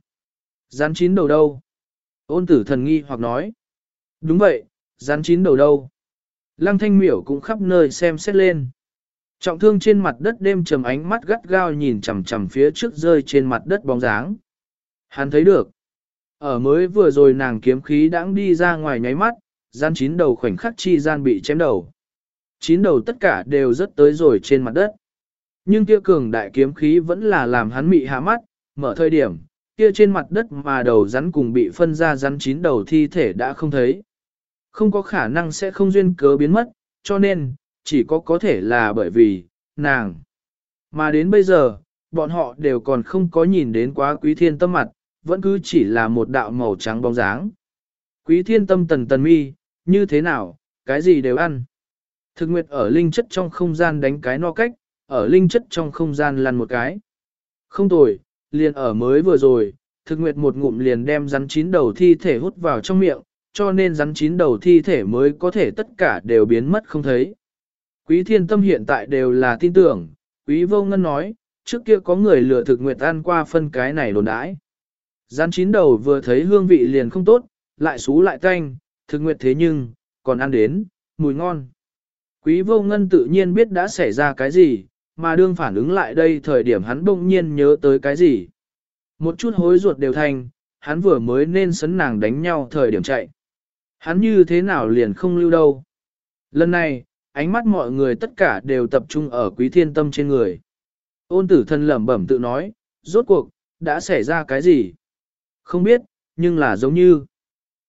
Rắn chín đầu đâu? Ôn tử thần nghi hoặc nói. Đúng vậy, rắn chín đầu đâu? Lăng thanh miểu cũng khắp nơi xem xét lên. Trọng thương trên mặt đất đêm trầm ánh mắt gắt gao nhìn chằm chằm phía trước rơi trên mặt đất bóng dáng. Hắn thấy được. Ở mới vừa rồi nàng kiếm khí đãng đi ra ngoài nháy mắt, gian chín đầu khoảnh khắc chi gian bị chém đầu. Chín đầu tất cả đều rất tới rồi trên mặt đất. Nhưng kia cường đại kiếm khí vẫn là làm hắn mị hạ mắt, mở thời điểm, kia trên mặt đất mà đầu rắn cùng bị phân ra rắn chín đầu thi thể đã không thấy. Không có khả năng sẽ không duyên cớ biến mất, cho nên, chỉ có có thể là bởi vì, nàng. Mà đến bây giờ, bọn họ đều còn không có nhìn đến quá quý thiên tâm mặt, vẫn cứ chỉ là một đạo màu trắng bóng dáng. Quý thiên tâm tần tần mi, như thế nào, cái gì đều ăn. Thực nguyệt ở linh chất trong không gian đánh cái no cách, ở linh chất trong không gian lăn một cái. Không tồi, liền ở mới vừa rồi, thực nguyệt một ngụm liền đem rắn chín đầu thi thể hút vào trong miệng, cho nên rắn chín đầu thi thể mới có thể tất cả đều biến mất không thấy. Quý thiên tâm hiện tại đều là tin tưởng, quý vô ngân nói, trước kia có người lừa thực nguyệt ăn qua phân cái này đồn đãi. Rắn chín đầu vừa thấy hương vị liền không tốt, lại xú lại canh. thực nguyệt thế nhưng, còn ăn đến, mùi ngon. Quý vô ngân tự nhiên biết đã xảy ra cái gì, mà đương phản ứng lại đây thời điểm hắn bỗng nhiên nhớ tới cái gì. Một chút hối ruột đều thành, hắn vừa mới nên sấn nàng đánh nhau thời điểm chạy. Hắn như thế nào liền không lưu đâu. Lần này, ánh mắt mọi người tất cả đều tập trung ở quý thiên tâm trên người. Ôn tử thân lẩm bẩm tự nói, rốt cuộc, đã xảy ra cái gì? Không biết, nhưng là giống như.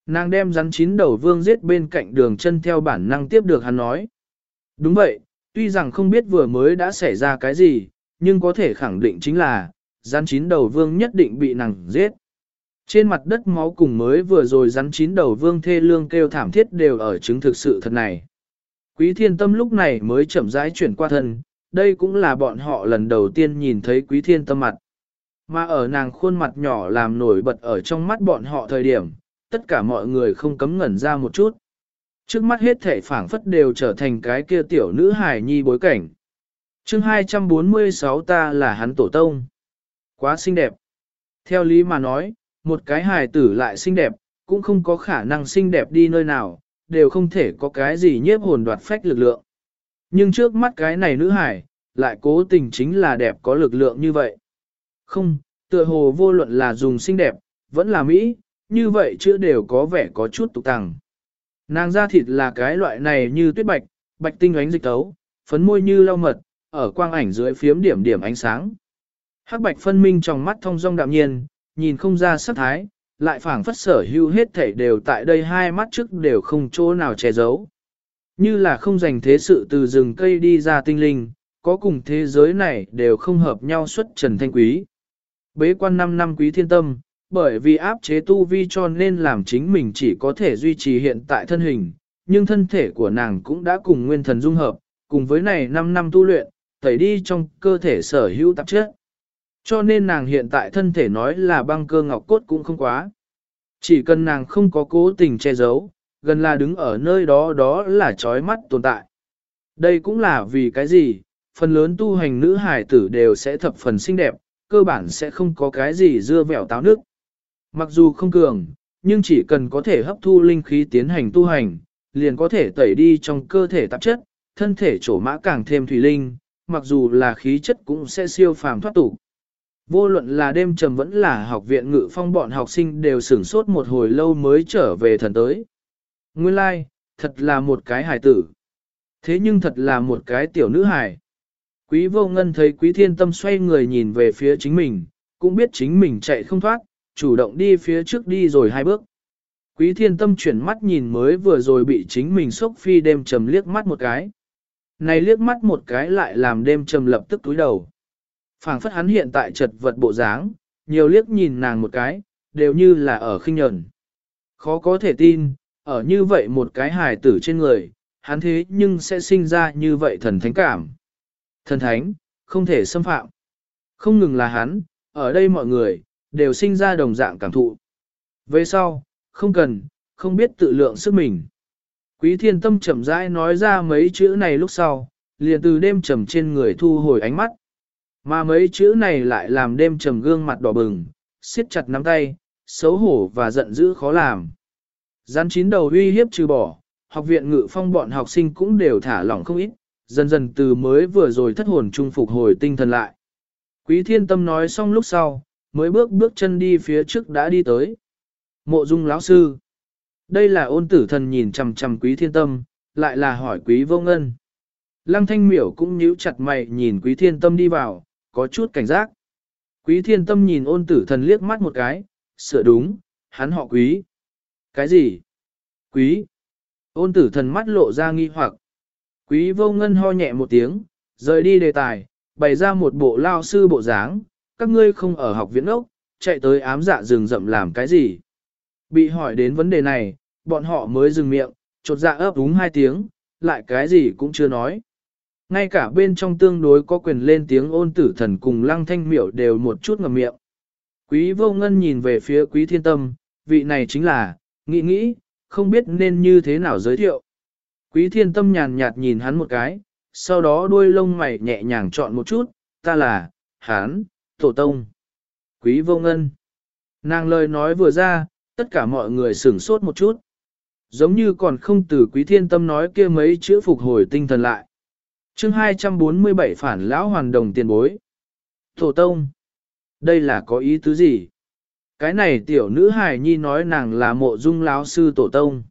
Nàng đem rắn chín đầu vương giết bên cạnh đường chân theo bản năng tiếp được hắn nói. Đúng vậy, tuy rằng không biết vừa mới đã xảy ra cái gì, nhưng có thể khẳng định chính là, rắn chín đầu vương nhất định bị nàng giết. Trên mặt đất máu cùng mới vừa rồi rắn chín đầu vương thê lương kêu thảm thiết đều ở chứng thực sự thật này. Quý thiên tâm lúc này mới chậm rãi chuyển qua thân, đây cũng là bọn họ lần đầu tiên nhìn thấy quý thiên tâm mặt. Mà ở nàng khuôn mặt nhỏ làm nổi bật ở trong mắt bọn họ thời điểm, tất cả mọi người không cấm ngẩn ra một chút. Trước mắt hết thể phảng phất đều trở thành cái kia tiểu nữ hài nhi bối cảnh. chương 246 ta là hắn tổ tông. Quá xinh đẹp. Theo lý mà nói, một cái hài tử lại xinh đẹp, cũng không có khả năng xinh đẹp đi nơi nào, đều không thể có cái gì nhiếp hồn đoạt phách lực lượng. Nhưng trước mắt cái này nữ hài, lại cố tình chính là đẹp có lực lượng như vậy. Không, tựa hồ vô luận là dùng xinh đẹp, vẫn là Mỹ, như vậy chưa đều có vẻ có chút tục tàng. Nàng da thịt là cái loại này như tuyết bạch, bạch tinh ánh dịch tấu, phấn môi như lau mật, ở quang ảnh dưới phiếm điểm điểm ánh sáng. Hắc bạch phân minh trong mắt thông dong đạm nhiên, nhìn không ra sắc thái, lại phảng phất sở hữu hết thảy đều tại đây hai mắt trước đều không chỗ nào che giấu. Như là không dành thế sự từ rừng cây đi ra tinh linh, có cùng thế giới này đều không hợp nhau xuất trần thanh quý. Bế quan 5 năm quý thiên tâm, bởi vì áp chế tu vi cho nên làm chính mình chỉ có thể duy trì hiện tại thân hình, nhưng thân thể của nàng cũng đã cùng nguyên thần dung hợp, cùng với này 5 năm tu luyện, tẩy đi trong cơ thể sở hữu tạp chất. Cho nên nàng hiện tại thân thể nói là băng cơ ngọc cốt cũng không quá. Chỉ cần nàng không có cố tình che giấu, gần là đứng ở nơi đó đó là trói mắt tồn tại. Đây cũng là vì cái gì, phần lớn tu hành nữ hài tử đều sẽ thập phần xinh đẹp, cơ bản sẽ không có cái gì dưa vẻo táo nước. Mặc dù không cường, nhưng chỉ cần có thể hấp thu linh khí tiến hành tu hành, liền có thể tẩy đi trong cơ thể tạp chất, thân thể trổ mã càng thêm thủy linh, mặc dù là khí chất cũng sẽ siêu phàm thoát tục. Vô luận là đêm trầm vẫn là học viện ngự phong bọn học sinh đều sửng sốt một hồi lâu mới trở về thần tới. Nguyên lai, like, thật là một cái hài tử. Thế nhưng thật là một cái tiểu nữ hài. Quý vô ngân thấy quý thiên tâm xoay người nhìn về phía chính mình, cũng biết chính mình chạy không thoát, chủ động đi phía trước đi rồi hai bước. Quý thiên tâm chuyển mắt nhìn mới vừa rồi bị chính mình sốc phi đêm trầm liếc mắt một cái. Này liếc mắt một cái lại làm đêm trầm lập tức túi đầu phảng phất hắn hiện tại chật vật bộ dáng, nhiều liếc nhìn nàng một cái, đều như là ở khinh nhẫn. Khó có thể tin, ở như vậy một cái hài tử trên người, hắn thế nhưng sẽ sinh ra như vậy thần thánh cảm. Thần thánh, không thể xâm phạm. Không ngừng là hắn, ở đây mọi người, đều sinh ra đồng dạng cảm thụ. Về sau, không cần, không biết tự lượng sức mình. Quý thiên tâm chậm rãi nói ra mấy chữ này lúc sau, liền từ đêm trầm trên người thu hồi ánh mắt. Mà mấy chữ này lại làm đêm trầm gương mặt đỏ bừng, siết chặt nắm tay, xấu hổ và giận dữ khó làm. Gián chín đầu uy hiếp trừ bỏ, học viện ngự phong bọn học sinh cũng đều thả lỏng không ít, dần dần từ mới vừa rồi thất hồn trung phục hồi tinh thần lại. Quý thiên tâm nói xong lúc sau, mới bước bước chân đi phía trước đã đi tới. Mộ dung lão sư. Đây là ôn tử thần nhìn chằm chằm quý thiên tâm, lại là hỏi quý vô ngân. Lăng thanh miểu cũng nhíu chặt mày nhìn quý thiên tâm đi vào, có chút cảnh giác. Quý thiên tâm nhìn ôn tử thần liếc mắt một cái, sửa đúng, hắn họ quý. Cái gì? Quý. Ôn tử thần mắt lộ ra nghi hoặc. Quý vô ngân ho nhẹ một tiếng, rời đi đề tài, bày ra một bộ lao sư bộ dáng, các ngươi không ở học viện ốc, chạy tới ám dạ rừng rậm làm cái gì? Bị hỏi đến vấn đề này, bọn họ mới dừng miệng, chột dạ ấp úng hai tiếng, lại cái gì cũng chưa nói. Ngay cả bên trong tương đối có quyền lên tiếng ôn tử thần cùng lăng thanh miểu đều một chút ngầm miệng. Quý vô ngân nhìn về phía quý thiên tâm, vị này chính là, nghĩ nghĩ, không biết nên như thế nào giới thiệu. Quý thiên tâm nhàn nhạt nhìn hắn một cái, sau đó đuôi lông mày nhẹ nhàng chọn một chút, ta là, hán, tổ tông. Quý vô ngân. Nàng lời nói vừa ra, tất cả mọi người sửng sốt một chút. Giống như còn không từ quý thiên tâm nói kia mấy chữ phục hồi tinh thần lại. chương 247 phản lão hoàn đồng tiền bối. Tổ tông. Đây là có ý tứ gì? Cái này tiểu nữ hài nhi nói nàng là mộ dung lão sư tổ tông.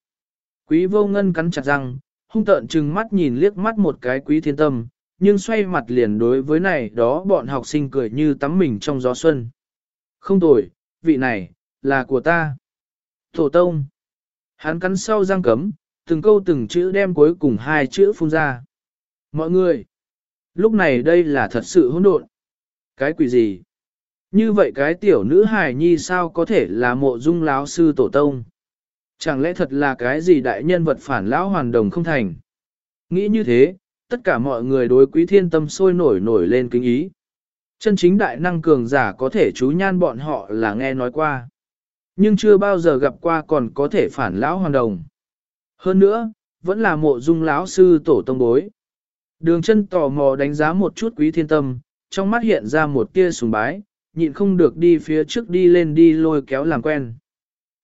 Quý vô ngân cắn chặt răng, hung tợn trừng mắt nhìn liếc mắt một cái quý thiên tâm, nhưng xoay mặt liền đối với này đó bọn học sinh cười như tắm mình trong gió xuân. Không tồi, vị này, là của ta. Tổ tông. Hắn cắn sau răng cấm, từng câu từng chữ đem cuối cùng hai chữ phun ra. Mọi người. Lúc này đây là thật sự hỗn độn. Cái quỷ gì? Như vậy cái tiểu nữ hài nhi sao có thể là mộ dung lão sư tổ tông? Chẳng lẽ thật là cái gì đại nhân vật phản lão hoàn đồng không thành? Nghĩ như thế, tất cả mọi người đối quý thiên tâm sôi nổi nổi lên kính ý. Chân chính đại năng cường giả có thể chú nhan bọn họ là nghe nói qua. Nhưng chưa bao giờ gặp qua còn có thể phản lão hoàn đồng. Hơn nữa, vẫn là mộ dung lão sư tổ tông bối. Đường chân tò mò đánh giá một chút quý thiên tâm, trong mắt hiện ra một tia sùng bái, nhịn không được đi phía trước đi lên đi lôi kéo làm quen.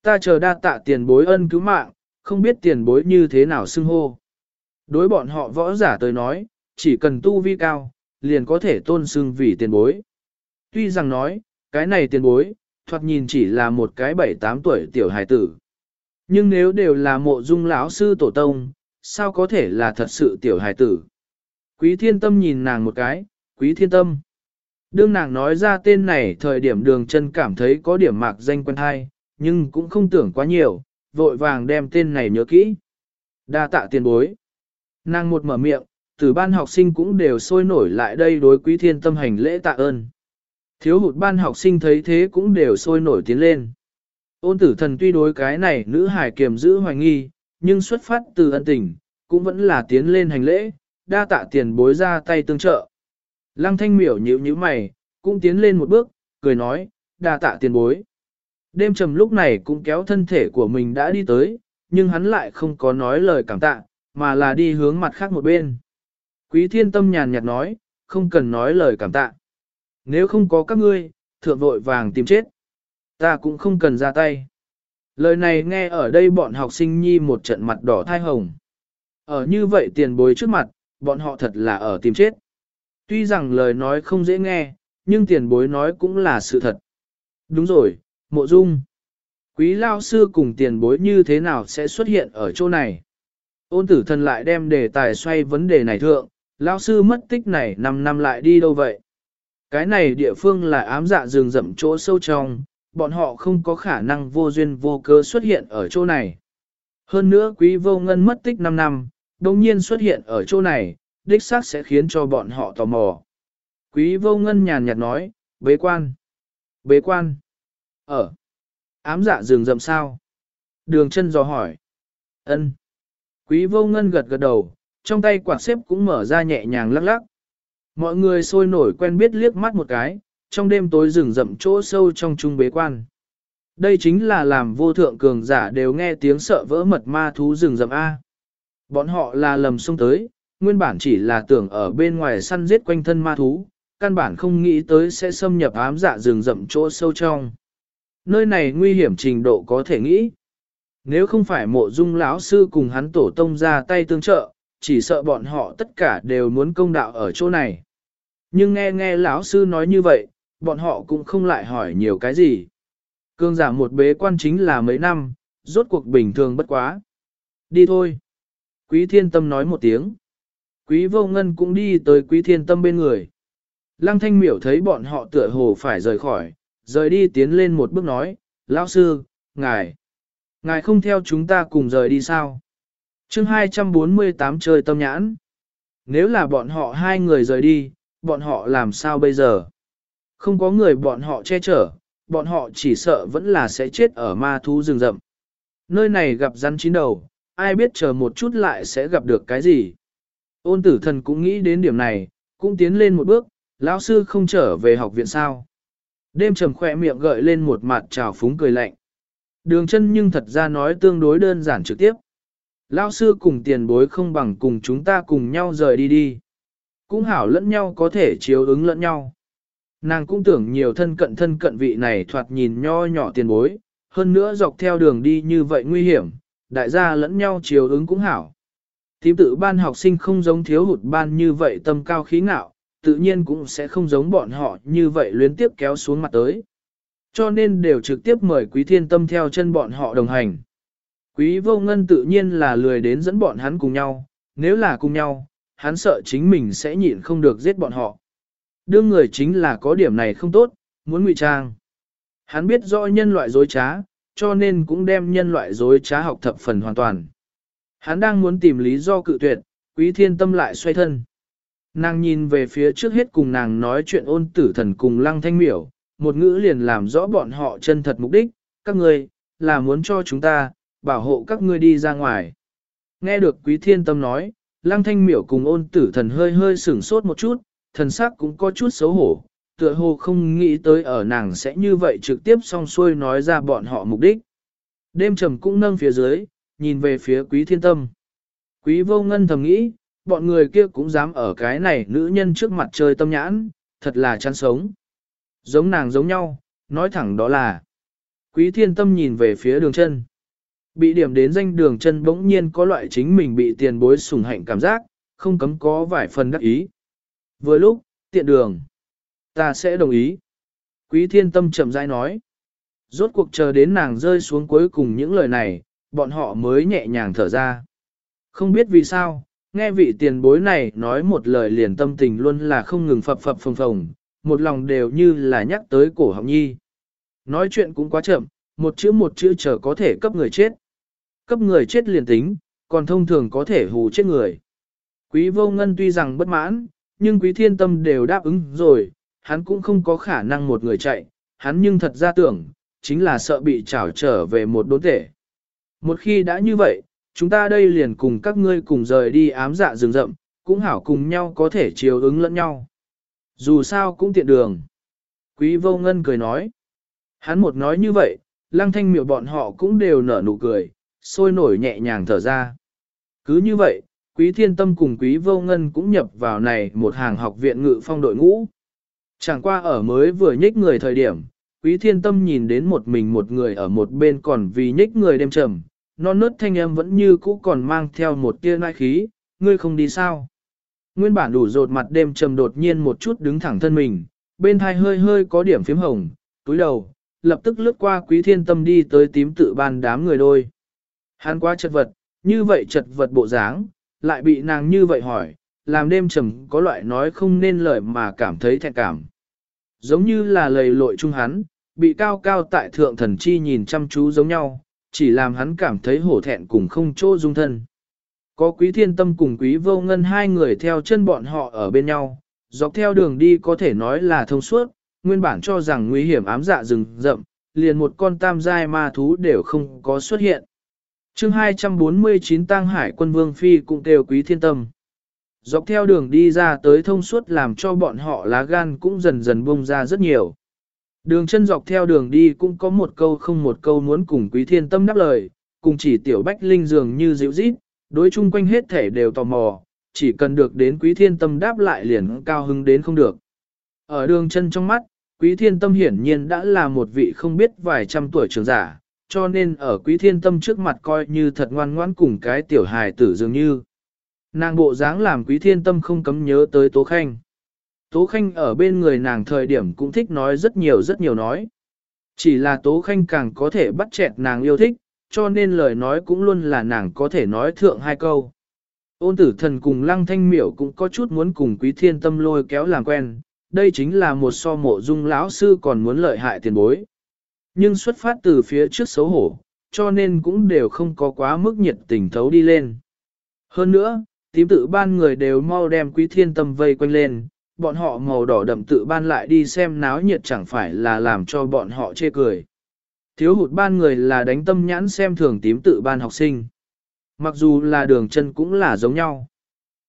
Ta chờ đa tạ tiền bối ân cứu mạng, không biết tiền bối như thế nào xưng hô. Đối bọn họ võ giả tới nói, chỉ cần tu vi cao, liền có thể tôn xưng vì tiền bối. Tuy rằng nói, cái này tiền bối, thoạt nhìn chỉ là một cái bảy tám tuổi tiểu hài tử. Nhưng nếu đều là mộ dung lão sư tổ tông, sao có thể là thật sự tiểu hài tử? Quý thiên tâm nhìn nàng một cái, quý thiên tâm. Đương nàng nói ra tên này thời điểm đường chân cảm thấy có điểm mạc danh quen hay, nhưng cũng không tưởng quá nhiều, vội vàng đem tên này nhớ kỹ. Đa tạ tiền bối. Nàng một mở miệng, từ ban học sinh cũng đều sôi nổi lại đây đối quý thiên tâm hành lễ tạ ơn. Thiếu hụt ban học sinh thấy thế cũng đều sôi nổi tiến lên. Ôn tử thần tuy đối cái này nữ hải kiềm giữ hoài nghi, nhưng xuất phát từ ân tình, cũng vẫn là tiến lên hành lễ, đa tạ tiền bối ra tay tương trợ. Lăng thanh miểu nhíu nhíu mày, cũng tiến lên một bước, cười nói, đa tạ tiền bối. Đêm trầm lúc này cũng kéo thân thể của mình đã đi tới, nhưng hắn lại không có nói lời cảm tạ, mà là đi hướng mặt khác một bên. Quý thiên tâm nhàn nhạt nói, không cần nói lời cảm tạ. Nếu không có các ngươi, thượng vội vàng tìm chết. Ta cũng không cần ra tay. Lời này nghe ở đây bọn học sinh nhi một trận mặt đỏ thai hồng. Ở như vậy tiền bối trước mặt, bọn họ thật là ở tìm chết. Tuy rằng lời nói không dễ nghe, nhưng tiền bối nói cũng là sự thật. Đúng rồi, mộ dung. Quý lao sư cùng tiền bối như thế nào sẽ xuất hiện ở chỗ này? Ôn tử thần lại đem đề tài xoay vấn đề này thượng, lão sư mất tích này 5 năm lại đi đâu vậy? Cái này địa phương là ám dạ rừng rậm chỗ sâu trong, bọn họ không có khả năng vô duyên vô cớ xuất hiện ở chỗ này. Hơn nữa quý vô ngân mất tích 5 năm, đồng nhiên xuất hiện ở chỗ này, đích xác sẽ khiến cho bọn họ tò mò. Quý vô ngân nhàn nhạt nói, bế quan. Bế quan. Ở. Ám dạ rừng rậm sao? Đường chân dò hỏi. ân Quý vô ngân gật gật đầu, trong tay quạt xếp cũng mở ra nhẹ nhàng lắc lắc. Mọi người sôi nổi quen biết liếc mắt một cái, trong đêm tối rừng rậm chỗ sâu trong trung bế quan. Đây chính là làm vô thượng cường giả đều nghe tiếng sợ vỡ mật ma thú rừng rậm A. Bọn họ là lầm sông tới, nguyên bản chỉ là tưởng ở bên ngoài săn giết quanh thân ma thú, căn bản không nghĩ tới sẽ xâm nhập ám dạ rừng rậm chỗ sâu trong. Nơi này nguy hiểm trình độ có thể nghĩ. Nếu không phải mộ dung lão sư cùng hắn tổ tông ra tay tương trợ, chỉ sợ bọn họ tất cả đều muốn công đạo ở chỗ này. Nhưng nghe nghe lão sư nói như vậy, bọn họ cũng không lại hỏi nhiều cái gì. Cương giả một bế quan chính là mấy năm, rốt cuộc bình thường bất quá. Đi thôi. Quý thiên tâm nói một tiếng. Quý vô ngân cũng đi tới quý thiên tâm bên người. Lăng thanh miểu thấy bọn họ tựa hồ phải rời khỏi, rời đi tiến lên một bước nói, lão sư, ngài, ngài không theo chúng ta cùng rời đi sao? chương 248 chơi tâm nhãn. Nếu là bọn họ hai người rời đi, bọn họ làm sao bây giờ? Không có người bọn họ che chở, bọn họ chỉ sợ vẫn là sẽ chết ở ma thú rừng rậm. Nơi này gặp rắn chín đầu, ai biết chờ một chút lại sẽ gặp được cái gì. Ôn tử thần cũng nghĩ đến điểm này, cũng tiến lên một bước, lão sư không trở về học viện sao. Đêm trầm khỏe miệng gợi lên một mặt trào phúng cười lạnh. Đường chân nhưng thật ra nói tương đối đơn giản trực tiếp. Lão sư cùng tiền bối không bằng cùng chúng ta cùng nhau rời đi đi. Cũng hảo lẫn nhau có thể chiếu ứng lẫn nhau. Nàng cũng tưởng nhiều thân cận thân cận vị này thoạt nhìn nho nhỏ tiền bối, hơn nữa dọc theo đường đi như vậy nguy hiểm, đại gia lẫn nhau chiều ứng cũng hảo. Tím tự ban học sinh không giống thiếu hụt ban như vậy tâm cao khí ngạo, tự nhiên cũng sẽ không giống bọn họ như vậy luyến tiếp kéo xuống mặt tới. Cho nên đều trực tiếp mời quý thiên tâm theo chân bọn họ đồng hành. Quý vô ngân tự nhiên là lười đến dẫn bọn hắn cùng nhau, nếu là cùng nhau, hắn sợ chính mình sẽ nhịn không được giết bọn họ. Đương người chính là có điểm này không tốt, muốn ngụy trang. Hắn biết rõ nhân loại dối trá, cho nên cũng đem nhân loại dối trá học thập phần hoàn toàn. Hắn đang muốn tìm lý do cự tuyệt, quý thiên tâm lại xoay thân. Nàng nhìn về phía trước hết cùng nàng nói chuyện ôn tử thần cùng lăng thanh miểu, một ngữ liền làm rõ bọn họ chân thật mục đích, các ngươi, là muốn cho chúng ta, bảo hộ các ngươi đi ra ngoài. Nghe được quý thiên tâm nói, lăng thanh miểu cùng ôn tử thần hơi hơi sửng sốt một chút, thần sắc cũng có chút xấu hổ, tựa hồ không nghĩ tới ở nàng sẽ như vậy trực tiếp song xuôi nói ra bọn họ mục đích. Đêm trầm cũng nâng phía dưới, nhìn về phía quý thiên tâm. Quý vô ngân thầm nghĩ, bọn người kia cũng dám ở cái này nữ nhân trước mặt chơi tâm nhãn, thật là chán sống. Giống nàng giống nhau, nói thẳng đó là. Quý thiên tâm nhìn về phía đường chân. Bị điểm đến danh đường chân bỗng nhiên có loại chính mình bị tiền bối sủng hạnh cảm giác, không cấm có vài phần đắc ý. Vừa lúc, tiện đường. Ta sẽ đồng ý. Quý thiên tâm chậm rãi nói. Rốt cuộc chờ đến nàng rơi xuống cuối cùng những lời này, bọn họ mới nhẹ nhàng thở ra. Không biết vì sao, nghe vị tiền bối này nói một lời liền tâm tình luôn là không ngừng phập phập phồng phồng, một lòng đều như là nhắc tới cổ họng nhi. Nói chuyện cũng quá chậm, một chữ một chữ chờ có thể cấp người chết. Cấp người chết liền tính, còn thông thường có thể hù chết người. Quý vô ngân tuy rằng bất mãn, nhưng quý thiên tâm đều đáp ứng rồi, hắn cũng không có khả năng một người chạy, hắn nhưng thật ra tưởng, chính là sợ bị trảo trở về một đốn tể. Một khi đã như vậy, chúng ta đây liền cùng các ngươi cùng rời đi ám dạ rừng rậm, cũng hảo cùng nhau có thể chiều ứng lẫn nhau. Dù sao cũng tiện đường. Quý vô ngân cười nói. Hắn một nói như vậy, lăng thanh miệu bọn họ cũng đều nở nụ cười, sôi nổi nhẹ nhàng thở ra. Cứ như vậy, quý thiên tâm cùng quý vô ngân cũng nhập vào này một hàng học viện ngự phong đội ngũ. Chẳng qua ở mới vừa nhích người thời điểm, quý thiên tâm nhìn đến một mình một người ở một bên còn vì nhích người đêm trầm, non nớt thanh âm vẫn như cũ còn mang theo một tia nai khí, ngươi không đi sao. Nguyên bản đủ rột mặt đêm trầm đột nhiên một chút đứng thẳng thân mình, bên thai hơi hơi có điểm phím hồng, túi đầu, lập tức lướt qua quý thiên tâm đi tới tím tự ban đám người đôi. Hắn quá chật vật, như vậy chật vật bộ dáng, lại bị nàng như vậy hỏi, làm đêm trầm có loại nói không nên lời mà cảm thấy thẹn cảm. Giống như là lầy lội chung hắn, bị cao cao tại thượng thần chi nhìn chăm chú giống nhau, chỉ làm hắn cảm thấy hổ thẹn cùng không chỗ dung thân. Có quý thiên tâm cùng quý vô ngân hai người theo chân bọn họ ở bên nhau, dọc theo đường đi có thể nói là thông suốt, nguyên bản cho rằng nguy hiểm ám dạ rừng rậm, liền một con tam giai ma thú đều không có xuất hiện. chương 249 Tăng Hải quân Vương Phi cũng kêu quý thiên tâm. Dọc theo đường đi ra tới thông suốt làm cho bọn họ lá gan cũng dần dần bung ra rất nhiều. Đường chân dọc theo đường đi cũng có một câu không một câu muốn cùng quý thiên tâm đáp lời, cùng chỉ tiểu bách linh dường như dịu rít, đối chung quanh hết thể đều tò mò, chỉ cần được đến quý thiên tâm đáp lại liền cao hứng đến không được. Ở đường chân trong mắt, quý thiên tâm hiển nhiên đã là một vị không biết vài trăm tuổi trưởng giả, cho nên ở quý thiên tâm trước mặt coi như thật ngoan ngoãn cùng cái tiểu hài tử dường như. Nàng bộ dáng làm quý thiên tâm không cấm nhớ tới Tố Khanh. Tố Khanh ở bên người nàng thời điểm cũng thích nói rất nhiều rất nhiều nói. Chỉ là Tố Khanh càng có thể bắt chẹt nàng yêu thích, cho nên lời nói cũng luôn là nàng có thể nói thượng hai câu. Ôn tử thần cùng lăng thanh miểu cũng có chút muốn cùng quý thiên tâm lôi kéo làm quen, đây chính là một so mộ dung lão sư còn muốn lợi hại tiền bối. Nhưng xuất phát từ phía trước xấu hổ, cho nên cũng đều không có quá mức nhiệt tình thấu đi lên. Hơn nữa, tím tự ban người đều mau đem quý thiên tâm vây quanh lên, bọn họ màu đỏ đậm tự ban lại đi xem náo nhiệt chẳng phải là làm cho bọn họ chê cười. Thiếu hụt ban người là đánh tâm nhãn xem thường tím tự ban học sinh. Mặc dù là đường chân cũng là giống nhau.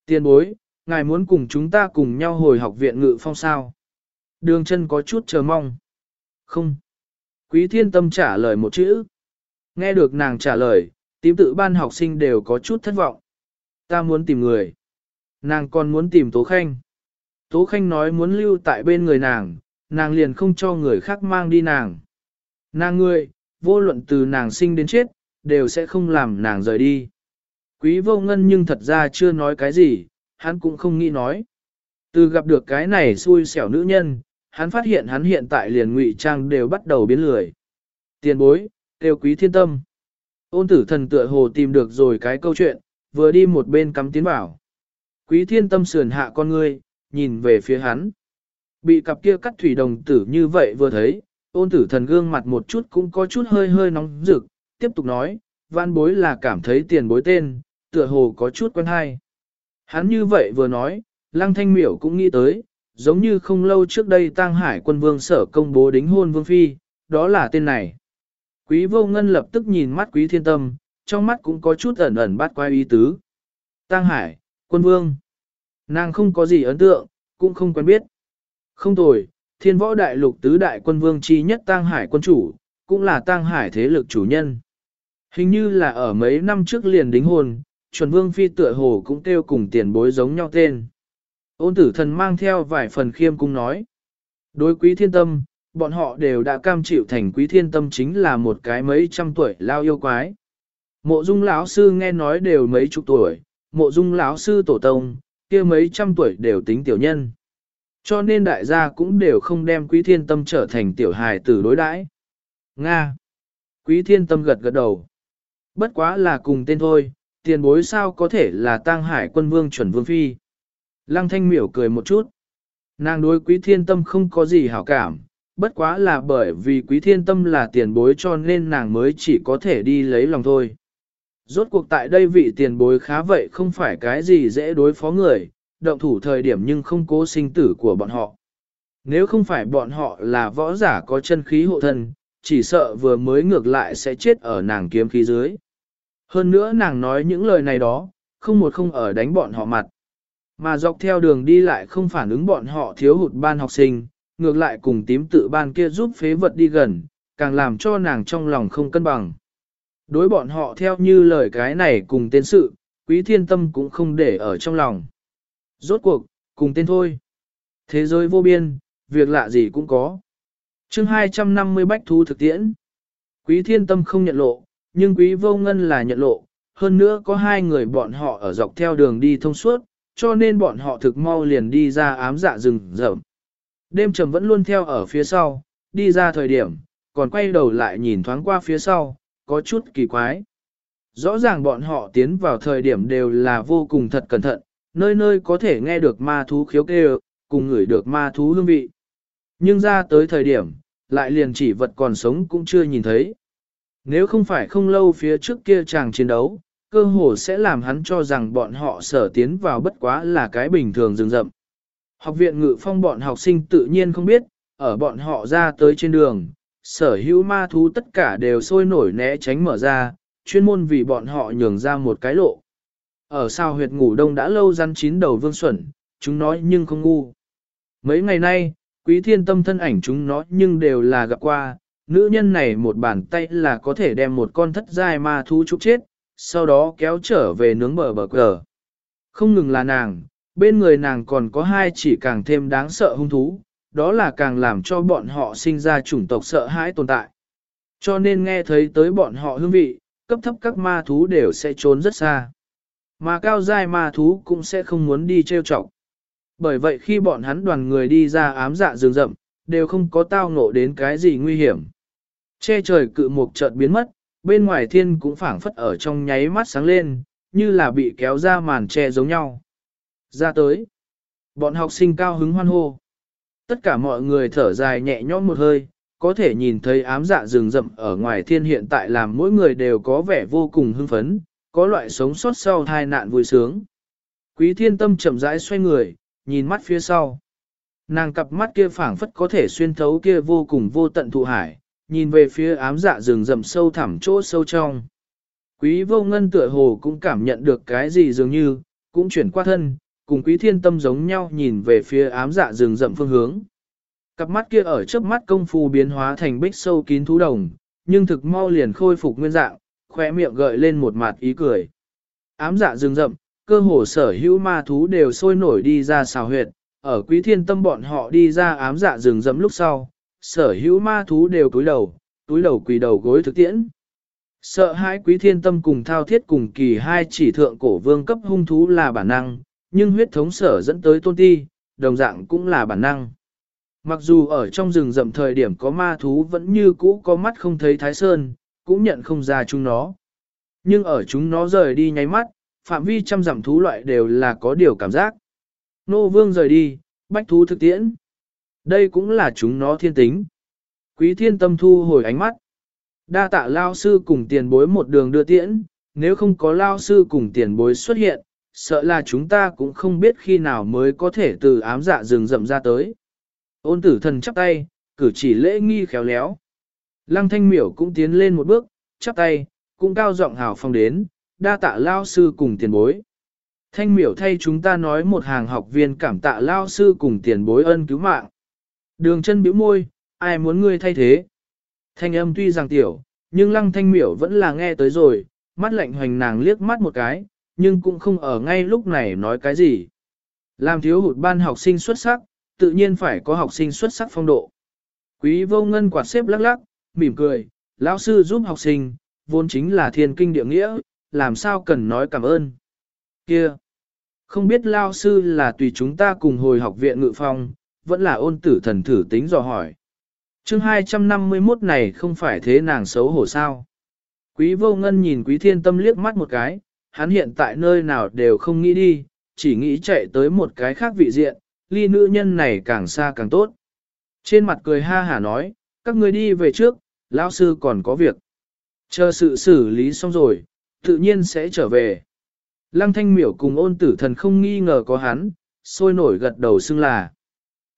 Tiên bối, ngài muốn cùng chúng ta cùng nhau hồi học viện ngự phong sao. Đường chân có chút chờ mong. Không. Quý thiên tâm trả lời một chữ. Nghe được nàng trả lời, tím tự ban học sinh đều có chút thất vọng. Ta muốn tìm người. Nàng còn muốn tìm Tố Khanh. Tố Khanh nói muốn lưu tại bên người nàng, nàng liền không cho người khác mang đi nàng. Nàng người, vô luận từ nàng sinh đến chết, đều sẽ không làm nàng rời đi. Quý vô ngân nhưng thật ra chưa nói cái gì, hắn cũng không nghĩ nói. Từ gặp được cái này xui xẻo nữ nhân, hắn phát hiện hắn hiện tại liền ngụy trang đều bắt đầu biến lười. Tiền bối, kêu quý thiên tâm. Ôn tử thần tựa hồ tìm được rồi cái câu chuyện, vừa đi một bên cắm tiến bảo. Quý thiên tâm sườn hạ con ngươi, nhìn về phía hắn. Bị cặp kia cắt thủy đồng tử như vậy vừa thấy, ôn tử thần gương mặt một chút cũng có chút hơi hơi nóng rực, tiếp tục nói, văn bối là cảm thấy tiền bối tên, tựa hồ có chút quen hay. Hắn như vậy vừa nói, lăng thanh miểu cũng nghĩ tới, giống như không lâu trước đây tang hải quân vương sở công bố đính hôn vương phi, đó là tên này. Quý vô ngân lập tức nhìn mắt quý thiên tâm, trong mắt cũng có chút ẩn ẩn bắt quay ý tứ. Tang hải, quân vương. Nàng không có gì ấn tượng, cũng không quen biết. Không tồi, thiên võ đại lục tứ đại quân vương chi nhất tang hải quân chủ, cũng là tang hải thế lực chủ nhân. Hình như là ở mấy năm trước liền đính hôn, chuẩn vương phi tựa hồ cũng kêu cùng tiền bối giống nhau tên. Ôn tử thần mang theo vài phần khiêm cung nói. Đối quý thiên tâm, bọn họ đều đã cam chịu thành quý thiên tâm chính là một cái mấy trăm tuổi lao yêu quái. Mộ dung lão sư nghe nói đều mấy chục tuổi, mộ dung lão sư tổ tông, kia mấy trăm tuổi đều tính tiểu nhân. Cho nên đại gia cũng đều không đem quý thiên tâm trở thành tiểu hài tử đối đãi. Nga. Quý thiên tâm gật gật đầu. Bất quá là cùng tên thôi, tiền bối sao có thể là tang hải quân vương chuẩn vương phi. Lăng thanh miểu cười một chút. Nàng đối quý thiên tâm không có gì hảo cảm, bất quá là bởi vì quý thiên tâm là tiền bối cho nên nàng mới chỉ có thể đi lấy lòng thôi. Rốt cuộc tại đây vị tiền bối khá vậy không phải cái gì dễ đối phó người, động thủ thời điểm nhưng không cố sinh tử của bọn họ. Nếu không phải bọn họ là võ giả có chân khí hộ thân, chỉ sợ vừa mới ngược lại sẽ chết ở nàng kiếm khí dưới. Hơn nữa nàng nói những lời này đó, không một không ở đánh bọn họ mặt. Mà dọc theo đường đi lại không phản ứng bọn họ thiếu hụt ban học sinh, ngược lại cùng tím tự ban kia giúp phế vật đi gần, càng làm cho nàng trong lòng không cân bằng. Đối bọn họ theo như lời cái này cùng tên sự, quý thiên tâm cũng không để ở trong lòng. Rốt cuộc, cùng tên thôi. Thế giới vô biên, việc lạ gì cũng có. chương 250 bách thu thực tiễn. Quý thiên tâm không nhận lộ, nhưng quý vô ngân là nhận lộ. Hơn nữa có hai người bọn họ ở dọc theo đường đi thông suốt, cho nên bọn họ thực mau liền đi ra ám dạ rừng rậm. Đêm trầm vẫn luôn theo ở phía sau, đi ra thời điểm, còn quay đầu lại nhìn thoáng qua phía sau, có chút kỳ quái. Rõ ràng bọn họ tiến vào thời điểm đều là vô cùng thật cẩn thận, nơi nơi có thể nghe được ma thú khiếu kêu, cùng ngửi được ma thú hương vị. Nhưng ra tới thời điểm, lại liền chỉ vật còn sống cũng chưa nhìn thấy. Nếu không phải không lâu phía trước kia chàng chiến đấu, cơ hồ sẽ làm hắn cho rằng bọn họ sở tiến vào bất quá là cái bình thường rừng rậm. Học viện ngự phong bọn học sinh tự nhiên không biết, ở bọn họ ra tới trên đường, sở hữu ma thú tất cả đều sôi nổi né tránh mở ra, chuyên môn vì bọn họ nhường ra một cái lộ. Ở sao huyệt ngủ đông đã lâu rắn chín đầu vương xuẩn, chúng nói nhưng không ngu. Mấy ngày nay, quý thiên tâm thân ảnh chúng nó nhưng đều là gặp qua, nữ nhân này một bàn tay là có thể đem một con thất giai ma thú trúc chết, sau đó kéo trở về nướng bờ bờ cờ. Không ngừng là nàng, bên người nàng còn có hai chỉ càng thêm đáng sợ hung thú, đó là càng làm cho bọn họ sinh ra chủng tộc sợ hãi tồn tại. Cho nên nghe thấy tới bọn họ hương vị, cấp thấp các ma thú đều sẽ trốn rất xa. Mà cao giai ma thú cũng sẽ không muốn đi trêu chọc. Bởi vậy khi bọn hắn đoàn người đi ra ám dạ rừng rậm, đều không có tao ngộ đến cái gì nguy hiểm. Che trời cự mục chợt biến mất, bên ngoài thiên cũng phảng phất ở trong nháy mắt sáng lên, như là bị kéo ra màn che giống nhau. Ra tới, bọn học sinh cao hứng hoan hô. Tất cả mọi người thở dài nhẹ nhõm một hơi, có thể nhìn thấy ám dạ rừng rậm ở ngoài thiên hiện tại làm mỗi người đều có vẻ vô cùng hưng phấn, có loại sống sót sau tai nạn vui sướng. Quý thiên tâm chậm rãi xoay người, nhìn mắt phía sau. Nàng cặp mắt kia phảng phất có thể xuyên thấu kia vô cùng vô tận thụ hải, nhìn về phía ám dạ rừng rậm sâu thẳm chỗ sâu trong. Quý vô ngân tựa hồ cũng cảm nhận được cái gì dường như, cũng chuyển qua thân, cùng quý thiên tâm giống nhau nhìn về phía ám dạ rừng rậm phương hướng. Cặp mắt kia ở trước mắt công phu biến hóa thành bích sâu kín thú đồng, nhưng thực mau liền khôi phục nguyên dạng, khoe miệng gợi lên một mặt ý cười. Ám dạ rừng rậm, cơ hồ sở hữu ma thú đều sôi nổi đi ra xào huyệt, ở quý thiên tâm bọn họ đi ra ám dạ rừng rậm lúc sau, sở hữu ma thú đều cúi đầu, túi đầu quỳ đầu gối thực tiễn. Sợ hãi quý thiên tâm cùng thao thiết cùng kỳ hai chỉ thượng cổ vương cấp hung thú là bản năng, nhưng huyết thống sở dẫn tới tôn ti, đồng dạng cũng là bản năng. Mặc dù ở trong rừng rậm thời điểm có ma thú vẫn như cũ có mắt không thấy thái sơn, cũng nhận không ra chúng nó. Nhưng ở chúng nó rời đi nháy mắt, phạm vi trăm dặm thú loại đều là có điều cảm giác. Nô vương rời đi, bách thú thực tiễn. Đây cũng là chúng nó thiên tính. Quý thiên tâm thu hồi ánh mắt. Đa tạ lao sư cùng tiền bối một đường đưa tiễn, nếu không có lao sư cùng tiền bối xuất hiện, sợ là chúng ta cũng không biết khi nào mới có thể từ ám dạ rừng rậm ra tới. Ôn tử thần chắp tay, cử chỉ lễ nghi khéo léo. Lăng thanh miểu cũng tiến lên một bước, chắp tay, cũng cao giọng hào phong đến, đa tạ lao sư cùng tiền bối. Thanh miểu thay chúng ta nói một hàng học viên cảm tạ lao sư cùng tiền bối ân cứu mạng. Đường chân bĩu môi, ai muốn ngươi thay thế? Thanh âm tuy rằng tiểu, nhưng lăng thanh miểu vẫn là nghe tới rồi, mắt lạnh hoành nàng liếc mắt một cái, nhưng cũng không ở ngay lúc này nói cái gì. Làm thiếu hụt ban học sinh xuất sắc, tự nhiên phải có học sinh xuất sắc phong độ. Quý vô ngân quạt xếp lắc lắc, mỉm cười, lão sư giúp học sinh, vốn chính là thiên kinh địa nghĩa, làm sao cần nói cảm ơn. Kia! Không biết lao sư là tùy chúng ta cùng hồi học viện ngự phong, vẫn là ôn tử thần thử tính dò hỏi. chương 251 này không phải thế nàng xấu hổ sao. Quý vô ngân nhìn quý thiên tâm liếc mắt một cái, hắn hiện tại nơi nào đều không nghĩ đi, chỉ nghĩ chạy tới một cái khác vị diện, ly nữ nhân này càng xa càng tốt. Trên mặt cười ha hả nói, các người đi về trước, lão sư còn có việc. Chờ sự xử lý xong rồi, tự nhiên sẽ trở về. Lăng thanh miểu cùng ôn tử thần không nghi ngờ có hắn, sôi nổi gật đầu xưng là.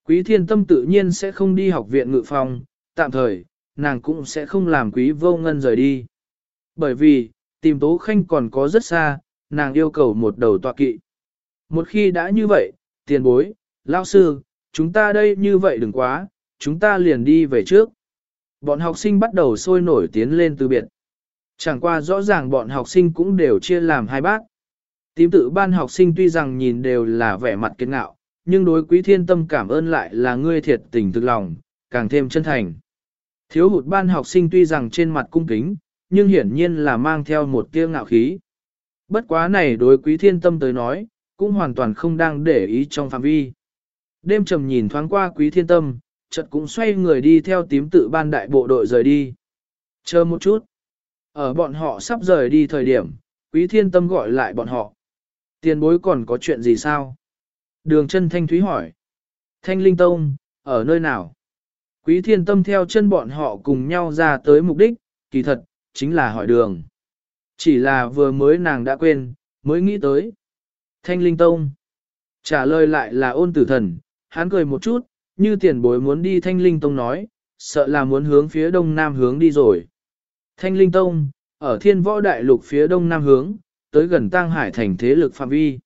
Quý thiên tâm tự nhiên sẽ không đi học viện ngự phòng, tạm thời, nàng cũng sẽ không làm quý vô ngân rời đi. Bởi vì, tìm tố khanh còn có rất xa, nàng yêu cầu một đầu tọa kỵ. Một khi đã như vậy, tiền bối, lao sư, chúng ta đây như vậy đừng quá, chúng ta liền đi về trước. Bọn học sinh bắt đầu sôi nổi tiến lên từ biệt. Chẳng qua rõ ràng bọn học sinh cũng đều chia làm hai bác. Tím tự ban học sinh tuy rằng nhìn đều là vẻ mặt kiên ngạo, nhưng đối quý thiên tâm cảm ơn lại là ngươi thiệt tình thực lòng, càng thêm chân thành. Thiếu hụt ban học sinh tuy rằng trên mặt cung kính, nhưng hiển nhiên là mang theo một tia ngạo khí. Bất quá này đối quý thiên tâm tới nói, cũng hoàn toàn không đang để ý trong phạm vi. Đêm trầm nhìn thoáng qua quý thiên tâm, chợt cũng xoay người đi theo tím tự ban đại bộ đội rời đi. Chờ một chút. Ở bọn họ sắp rời đi thời điểm, quý thiên tâm gọi lại bọn họ. Tiền bối còn có chuyện gì sao? Đường chân thanh thúy hỏi. Thanh linh tông, ở nơi nào? Quý thiên tâm theo chân bọn họ cùng nhau ra tới mục đích, kỳ thật, chính là hỏi đường. Chỉ là vừa mới nàng đã quên, mới nghĩ tới. Thanh linh tông. Trả lời lại là ôn tử thần, hắn cười một chút, như tiền bối muốn đi Thanh Linh Tông nói, sợ là muốn hướng phía đông nam hướng đi rồi. Thanh Linh Tông, ở thiên võ đại lục phía đông nam hướng, tới gần Tăng Hải thành thế lực phạm vi.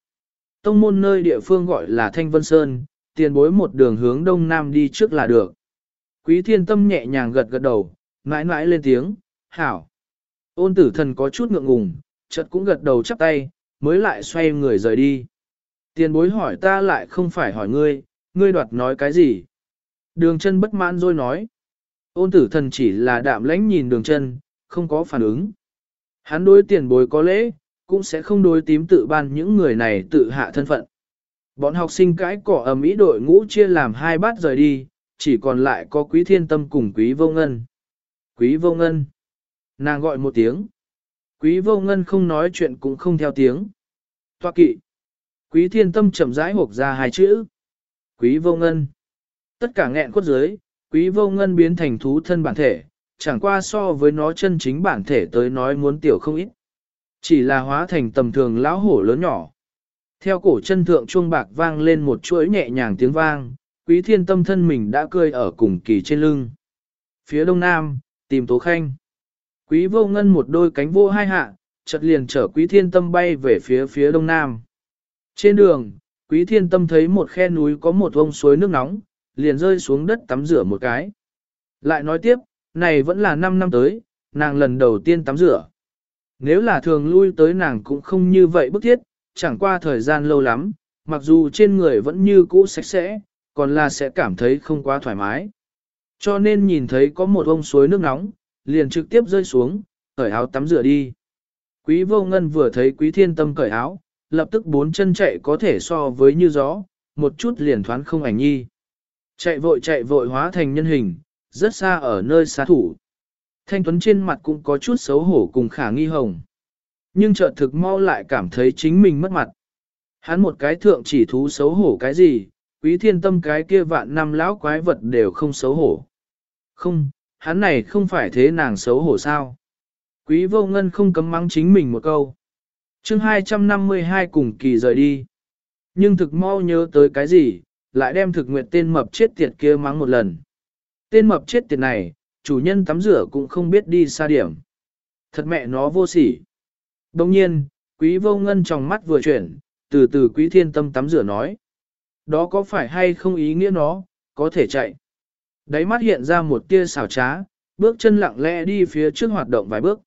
Tông môn nơi địa phương gọi là Thanh Vân Sơn, tiền bối một đường hướng đông nam đi trước là được. Quý thiên tâm nhẹ nhàng gật gật đầu, mãi mãi lên tiếng, hảo. Ôn tử thần có chút ngượng ngùng, chợt cũng gật đầu chắp tay, mới lại xoay người rời đi. Tiền bối hỏi ta lại không phải hỏi ngươi, ngươi đoạt nói cái gì? Đường chân bất mãn rồi nói. Ôn tử thần chỉ là đạm lãnh nhìn đường chân, không có phản ứng. Hắn đối tiền bối có lễ, cũng sẽ không đối tím tự ban những người này tự hạ thân phận. Bọn học sinh cãi cỏ ầm ĩ đội ngũ chia làm hai bát rời đi, chỉ còn lại có quý thiên tâm cùng quý vô ngân. Quý vô ngân. Nàng gọi một tiếng. Quý vô ngân không nói chuyện cũng không theo tiếng. Toa kỵ. Quý thiên tâm chậm rãi hộp ra hai chữ. Quý vô ngân. Tất cả nghẹn quất dưới, quý vô ngân biến thành thú thân bản thể, chẳng qua so với nó chân chính bản thể tới nói muốn tiểu không ít. Chỉ là hóa thành tầm thường lão hổ lớn nhỏ. Theo cổ chân thượng chuông bạc vang lên một chuỗi nhẹ nhàng tiếng vang, quý thiên tâm thân mình đã cười ở cùng kỳ trên lưng. Phía đông nam, tìm tố khanh. Quý vô ngân một đôi cánh vô hai hạ, chợt liền chở quý thiên tâm bay về phía phía đông nam. Trên đường, quý thiên tâm thấy một khe núi có một vông suối nước nóng, liền rơi xuống đất tắm rửa một cái. Lại nói tiếp, này vẫn là 5 năm tới, nàng lần đầu tiên tắm rửa. Nếu là thường lui tới nàng cũng không như vậy bức thiết, chẳng qua thời gian lâu lắm, mặc dù trên người vẫn như cũ sạch sẽ, còn là sẽ cảm thấy không quá thoải mái. Cho nên nhìn thấy có một ông suối nước nóng, liền trực tiếp rơi xuống, cởi áo tắm rửa đi. Quý vô ngân vừa thấy quý thiên tâm cởi áo, lập tức bốn chân chạy có thể so với như gió, một chút liền thoáng không ảnh nhi. Chạy vội chạy vội hóa thành nhân hình, rất xa ở nơi xá thủ. Thanh Tuấn trên mặt cũng có chút xấu hổ cùng khả nghi hồng. Nhưng chợt thực mau lại cảm thấy chính mình mất mặt. Hắn một cái thượng chỉ thú xấu hổ cái gì, quý thiên tâm cái kia vạn năm lão quái vật đều không xấu hổ. Không, hắn này không phải thế nàng xấu hổ sao. Quý vô ngân không cấm mắng chính mình một câu chương 252 cùng kỳ rời đi. Nhưng thực mau nhớ tới cái gì, lại đem thực nguyện tên mập chết tiệt kia mắng một lần. Tên mập chết tiệt này, chủ nhân tắm rửa cũng không biết đi xa điểm. Thật mẹ nó vô sỉ. Đồng nhiên, quý vô ngân trong mắt vừa chuyển, từ từ quý thiên tâm tắm rửa nói. Đó có phải hay không ý nghĩa nó, có thể chạy. Đáy mắt hiện ra một tia xảo trá, bước chân lặng lẽ đi phía trước hoạt động vài bước.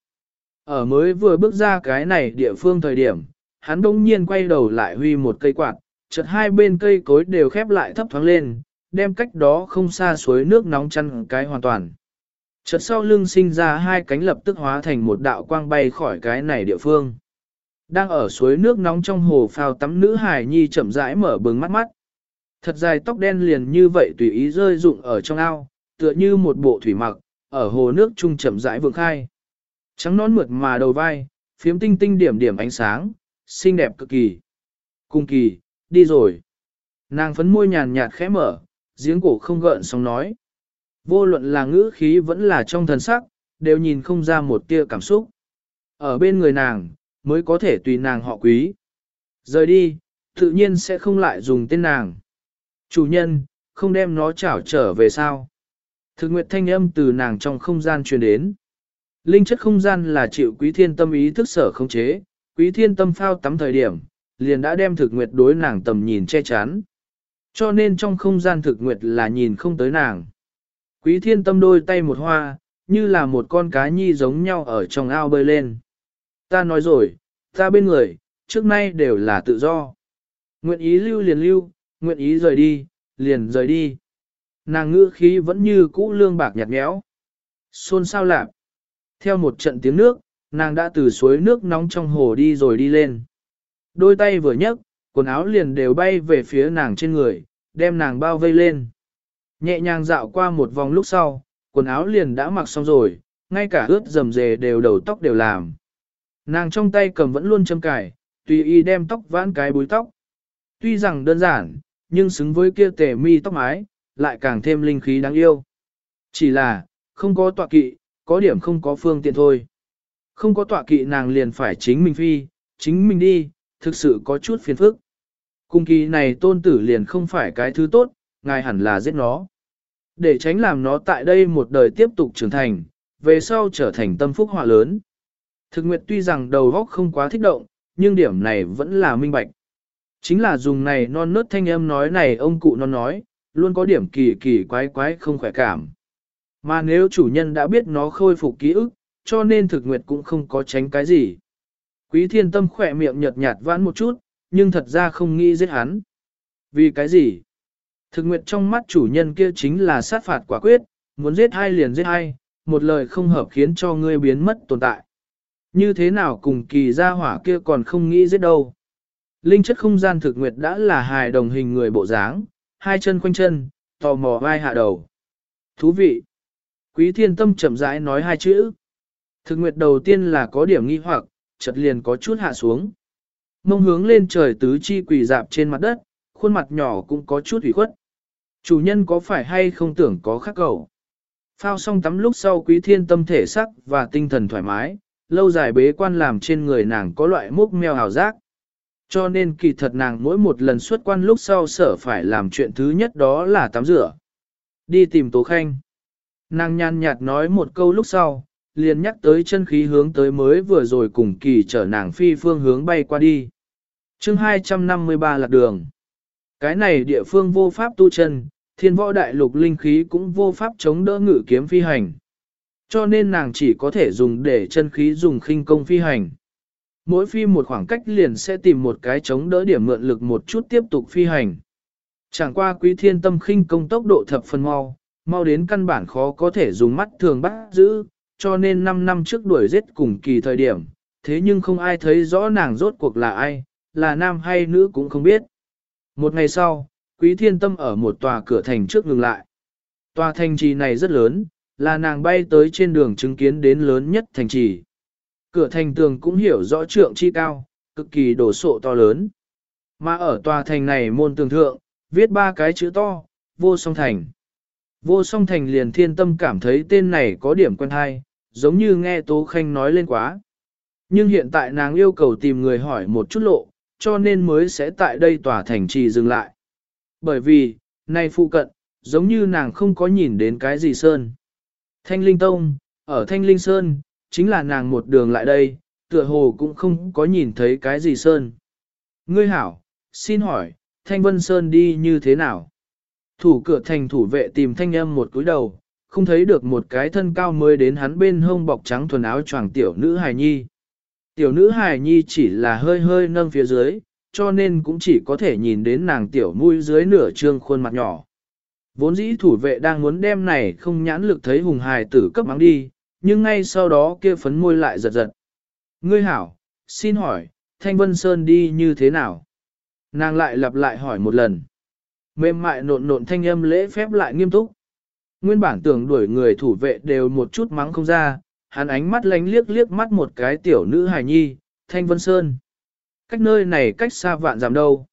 Ở mới vừa bước ra cái này địa phương thời điểm, hắn đông nhiên quay đầu lại huy một cây quạt, chợt hai bên cây cối đều khép lại thấp thoáng lên, đem cách đó không xa suối nước nóng chăn cái hoàn toàn. Chợt sau lưng sinh ra hai cánh lập tức hóa thành một đạo quang bay khỏi cái này địa phương. Đang ở suối nước nóng trong hồ phao tắm nữ hải nhi chậm rãi mở bừng mắt mắt. Thật dài tóc đen liền như vậy tùy ý rơi rụng ở trong ao, tựa như một bộ thủy mặc, ở hồ nước trung chậm rãi vượng khai. Trắng nón mượt mà đầu vai, phiếm tinh tinh điểm điểm ánh sáng, xinh đẹp cực kỳ. Cung kỳ, đi rồi. Nàng phấn môi nhàn nhạt khẽ mở, giếng cổ không gợn sóng nói. Vô luận là ngữ khí vẫn là trong thần sắc, đều nhìn không ra một tia cảm xúc. Ở bên người nàng, mới có thể tùy nàng họ quý. Rời đi, tự nhiên sẽ không lại dùng tên nàng. Chủ nhân, không đem nó chảo trở về sao. Thực nguyệt thanh âm từ nàng trong không gian truyền đến. Linh chất không gian là chịu quý thiên tâm ý thức sở không chế, quý thiên tâm phao tắm thời điểm, liền đã đem thực nguyệt đối nàng tầm nhìn che chắn. Cho nên trong không gian thực nguyệt là nhìn không tới nàng. Quý thiên tâm đôi tay một hoa, như là một con cá nhi giống nhau ở trong ao bơi lên. Ta nói rồi, ta bên người, trước nay đều là tự do. Nguyện ý lưu liền lưu, nguyện ý rời đi, liền rời đi. Nàng ngữ khí vẫn như cũ lương bạc nhạt nhẽo. Xôn sao lạc. Theo một trận tiếng nước, nàng đã từ suối nước nóng trong hồ đi rồi đi lên. Đôi tay vừa nhấc, quần áo liền đều bay về phía nàng trên người, đem nàng bao vây lên. Nhẹ nhàng dạo qua một vòng lúc sau, quần áo liền đã mặc xong rồi, ngay cả ướt dầm dề đều đầu tóc đều làm. Nàng trong tay cầm vẫn luôn châm cài, tùy y đem tóc vãn cái búi tóc. Tuy rằng đơn giản, nhưng xứng với kia tề mi tóc mái, lại càng thêm linh khí đáng yêu. Chỉ là, không có tọa kỵ, có điểm không có phương tiện thôi. Không có tọa kỵ nàng liền phải chính mình phi, chính mình đi, thực sự có chút phiền phức. Cung kỳ này tôn tử liền không phải cái thứ tốt, ngài hẳn là giết nó. Để tránh làm nó tại đây một đời tiếp tục trưởng thành, về sau trở thành tâm phúc họa lớn. Thực nguyệt tuy rằng đầu góc không quá thích động, nhưng điểm này vẫn là minh bạch. Chính là dùng này non nớt thanh âm nói này ông cụ non nói, luôn có điểm kỳ kỳ quái quái không khỏe cảm. Mà nếu chủ nhân đã biết nó khôi phục ký ức, cho nên thực nguyệt cũng không có tránh cái gì. Quý thiên tâm khỏe miệng nhợt nhạt vãn một chút, nhưng thật ra không nghĩ giết hắn. Vì cái gì? Thực nguyệt trong mắt chủ nhân kia chính là sát phạt quả quyết, muốn giết hai liền giết hai, một lời không hợp khiến cho ngươi biến mất tồn tại. Như thế nào cùng kỳ gia hỏa kia còn không nghĩ giết đâu. Linh chất không gian thực nguyệt đã là hài đồng hình người bộ dáng, hai chân quanh chân, tò mò vai hạ đầu. Thú vị. Quý thiên tâm chậm rãi nói hai chữ. Thực nguyệt đầu tiên là có điểm nghi hoặc, chợt liền có chút hạ xuống. Mông hướng lên trời tứ chi quỳ dạp trên mặt đất, khuôn mặt nhỏ cũng có chút ủy khuất. Chủ nhân có phải hay không tưởng có khắc cầu? Phao xong tắm lúc sau quý thiên tâm thể sắc và tinh thần thoải mái, lâu dài bế quan làm trên người nàng có loại múc mèo hào giác. Cho nên kỳ thật nàng mỗi một lần xuất quan lúc sau sở phải làm chuyện thứ nhất đó là tắm rửa. Đi tìm Tố Khanh. Nàng nhàn nhạt nói một câu lúc sau, liền nhắc tới chân khí hướng tới mới vừa rồi cùng kỳ chở nàng phi phương hướng bay qua đi. chương 253 lạc đường. Cái này địa phương vô pháp tu chân, thiên võ đại lục linh khí cũng vô pháp chống đỡ ngự kiếm phi hành. Cho nên nàng chỉ có thể dùng để chân khí dùng khinh công phi hành. Mỗi phi một khoảng cách liền sẽ tìm một cái chống đỡ điểm mượn lực một chút tiếp tục phi hành. Chẳng qua quý thiên tâm khinh công tốc độ thập phần mau, mau đến căn bản khó có thể dùng mắt thường bắt giữ, cho nên 5 năm trước đuổi giết cùng kỳ thời điểm, thế nhưng không ai thấy rõ nàng rốt cuộc là ai, là nam hay nữ cũng không biết. Một ngày sau, quý thiên tâm ở một tòa cửa thành trước ngừng lại. Tòa thành trì này rất lớn, là nàng bay tới trên đường chứng kiến đến lớn nhất thành trì. Cửa thành tường cũng hiểu rõ trượng chi cao, cực kỳ đổ sộ to lớn. Mà ở tòa thành này môn tường thượng, viết ba cái chữ to, vô song thành. Vô song thành liền thiên tâm cảm thấy tên này có điểm quen hay, giống như nghe Tố Khanh nói lên quá. Nhưng hiện tại nàng yêu cầu tìm người hỏi một chút lộ, cho nên mới sẽ tại đây tòa thành trì dừng lại. Bởi vì, nay phụ cận, giống như nàng không có nhìn đến cái gì sơn. Thanh Linh Tông, ở Thanh Linh Sơn, chính là nàng một đường lại đây, tựa hồ cũng không có nhìn thấy cái gì sơn. Ngươi hảo, xin hỏi, Thanh Vân Sơn đi như thế nào? Thủ cửa thành thủ vệ tìm thanh âm một cúi đầu, không thấy được một cái thân cao mới đến hắn bên hông bọc trắng thuần áo choàng tiểu nữ hài nhi. Tiểu nữ hài nhi chỉ là hơi hơi nâng phía dưới, cho nên cũng chỉ có thể nhìn đến nàng tiểu mũi dưới nửa trương khuôn mặt nhỏ. Vốn dĩ thủ vệ đang muốn đem này không nhãn lực thấy hùng hài tử cấp mắng đi, nhưng ngay sau đó kia phấn môi lại giật giật. Ngươi hảo, xin hỏi, Thanh Vân Sơn đi như thế nào? Nàng lại lặp lại hỏi một lần. Mềm mại nộn nộn thanh âm lễ phép lại nghiêm túc. Nguyên bản tưởng đuổi người thủ vệ đều một chút mắng không ra, hắn ánh mắt lánh liếc liếc mắt một cái tiểu nữ hài nhi, Thanh Vân Sơn. Cách nơi này cách xa vạn giảm đâu.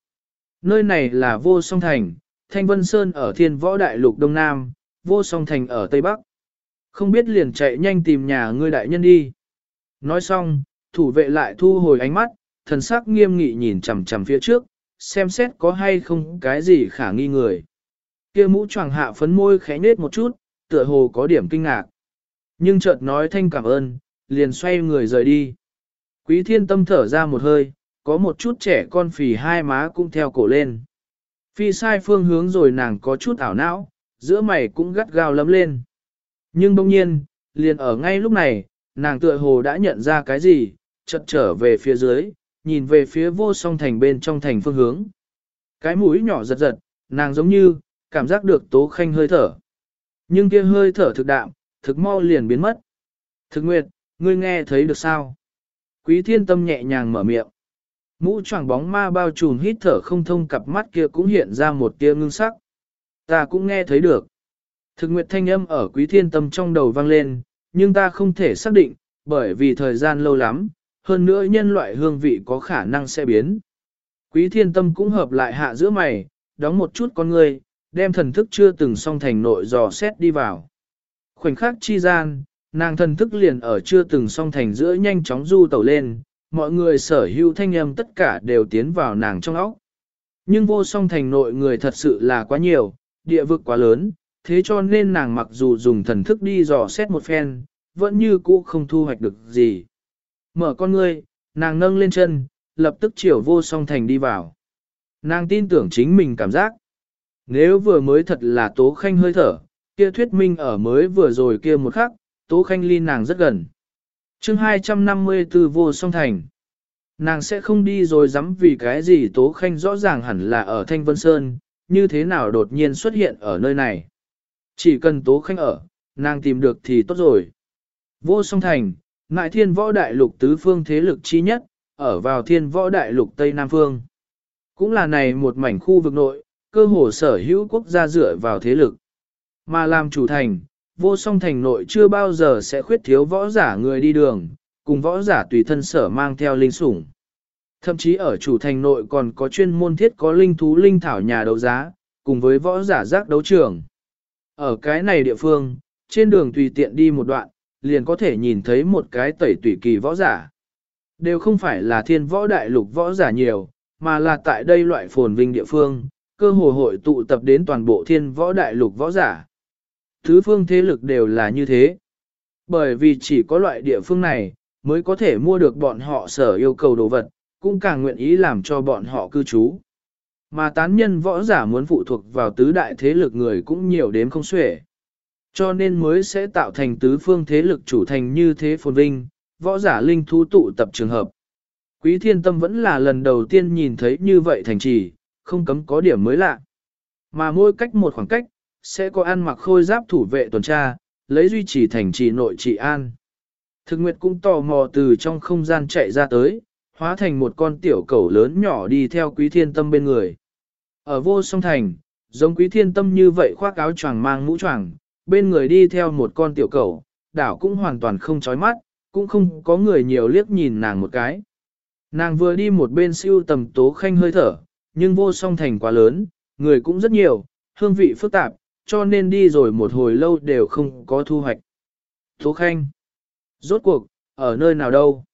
Nơi này là vô song thành, Thanh Vân Sơn ở thiên võ đại lục Đông Nam, vô song thành ở Tây Bắc. Không biết liền chạy nhanh tìm nhà ngươi đại nhân đi. Nói xong, thủ vệ lại thu hồi ánh mắt, thần sắc nghiêm nghị nhìn chằm chằm phía trước, xem xét có hay không cái gì khả nghi người. Kia mũ choàng hạ phấn môi khẽ nết một chút, tựa hồ có điểm kinh ngạc. Nhưng chợt nói thanh cảm ơn, liền xoay người rời đi. Quý thiên tâm thở ra một hơi, có một chút trẻ con phì hai má cũng theo cổ lên. Phi sai phương hướng rồi nàng có chút ảo não, giữa mày cũng gắt gao lấm lên. Nhưng đông nhiên, liền ở ngay lúc này, nàng tựa hồ đã nhận ra cái gì, chợt trở về phía dưới, nhìn về phía vô song thành bên trong thành phương hướng. Cái mũi nhỏ giật giật, nàng giống như, cảm giác được tố khanh hơi thở. Nhưng kia hơi thở thực đạm, thực mau liền biến mất. Thực nguyệt, ngươi nghe thấy được sao? Quý thiên tâm nhẹ nhàng mở miệng. Mũ choàng bóng ma bao trùm hít thở không thông cặp mắt kia cũng hiện ra một tia ngưng sắc. Ta cũng nghe thấy được. Thực nguyệt thanh âm ở quý thiên tâm trong đầu vang lên, nhưng ta không thể xác định, bởi vì thời gian lâu lắm, hơn nữa nhân loại hương vị có khả năng sẽ biến. Quý thiên tâm cũng hợp lại hạ giữa mày, đóng một chút con người, đem thần thức chưa từng song thành nội dò xét đi vào. Khoảnh khắc chi gian, nàng thần thức liền ở chưa từng song thành giữa nhanh chóng du tẩu lên, mọi người sở hữu thanh âm tất cả đều tiến vào nàng trong óc. Nhưng vô song thành nội người thật sự là quá nhiều, địa vực quá lớn, thế cho nên nàng mặc dù dùng thần thức đi dò xét một phen, vẫn như cũ không thu hoạch được gì. Mở con ngươi, nàng nâng lên chân, lập tức chiều vô song thành đi vào. Nàng tin tưởng chính mình cảm giác. Nếu vừa mới thật là tố khanh hơi thở, kia thuyết minh ở mới vừa rồi kia một khắc, tố khanh ly nàng rất gần. chương 254 vô song thành. Nàng sẽ không đi rồi dám vì cái gì tố khanh rõ ràng hẳn là ở Thanh Vân Sơn, như thế nào đột nhiên xuất hiện ở nơi này. Chỉ cần tố khanh ở, nàng tìm được thì tốt rồi. Vô song thành, ngại thiên võ đại lục tứ phương thế lực chi nhất, ở vào thiên võ đại lục Tây Nam Phương. Cũng là này một mảnh khu vực nội, cơ hồ sở hữu quốc gia dựa vào thế lực. Mà làm chủ thành, vô song thành nội chưa bao giờ sẽ khuyết thiếu võ giả người đi đường, cùng võ giả tùy thân sở mang theo linh sủng. Thậm chí ở chủ thành nội còn có chuyên môn thiết có linh thú linh thảo nhà đấu giá, cùng với võ giả giác đấu trường. Ở cái này địa phương, trên đường tùy tiện đi một đoạn, liền có thể nhìn thấy một cái tẩy tùy kỳ võ giả. Đều không phải là thiên võ đại lục võ giả nhiều, mà là tại đây loại phồn vinh địa phương, cơ hồ hội tụ tập đến toàn bộ thiên võ đại lục võ giả. Thứ phương thế lực đều là như thế. Bởi vì chỉ có loại địa phương này, mới có thể mua được bọn họ sở yêu cầu đồ vật, cũng càng nguyện ý làm cho bọn họ cư trú. Mà tán nhân võ giả muốn phụ thuộc vào tứ đại thế lực người cũng nhiều đến không xuể. Cho nên mới sẽ tạo thành tứ phương thế lực chủ thành như thế phồn vinh, võ giả linh thú tụ tập trường hợp. Quý thiên tâm vẫn là lần đầu tiên nhìn thấy như vậy thành trì, không cấm có điểm mới lạ. Mà mỗi cách một khoảng cách, sẽ có ăn mặc khôi giáp thủ vệ tuần tra, lấy duy trì thành trì nội trị an. Thực nguyệt cũng tò mò từ trong không gian chạy ra tới, hóa thành một con tiểu cẩu lớn nhỏ đi theo quý thiên tâm bên người. Ở vô song thành, giống quý thiên tâm như vậy khoác áo choàng mang mũ choàng, bên người đi theo một con tiểu cầu, đảo cũng hoàn toàn không chói mắt, cũng không có người nhiều liếc nhìn nàng một cái. Nàng vừa đi một bên siêu tầm tố khanh hơi thở, nhưng vô song thành quá lớn, người cũng rất nhiều, hương vị phức tạp, cho nên đi rồi một hồi lâu đều không có thu hoạch. Tố khanh, rốt cuộc, ở nơi nào đâu?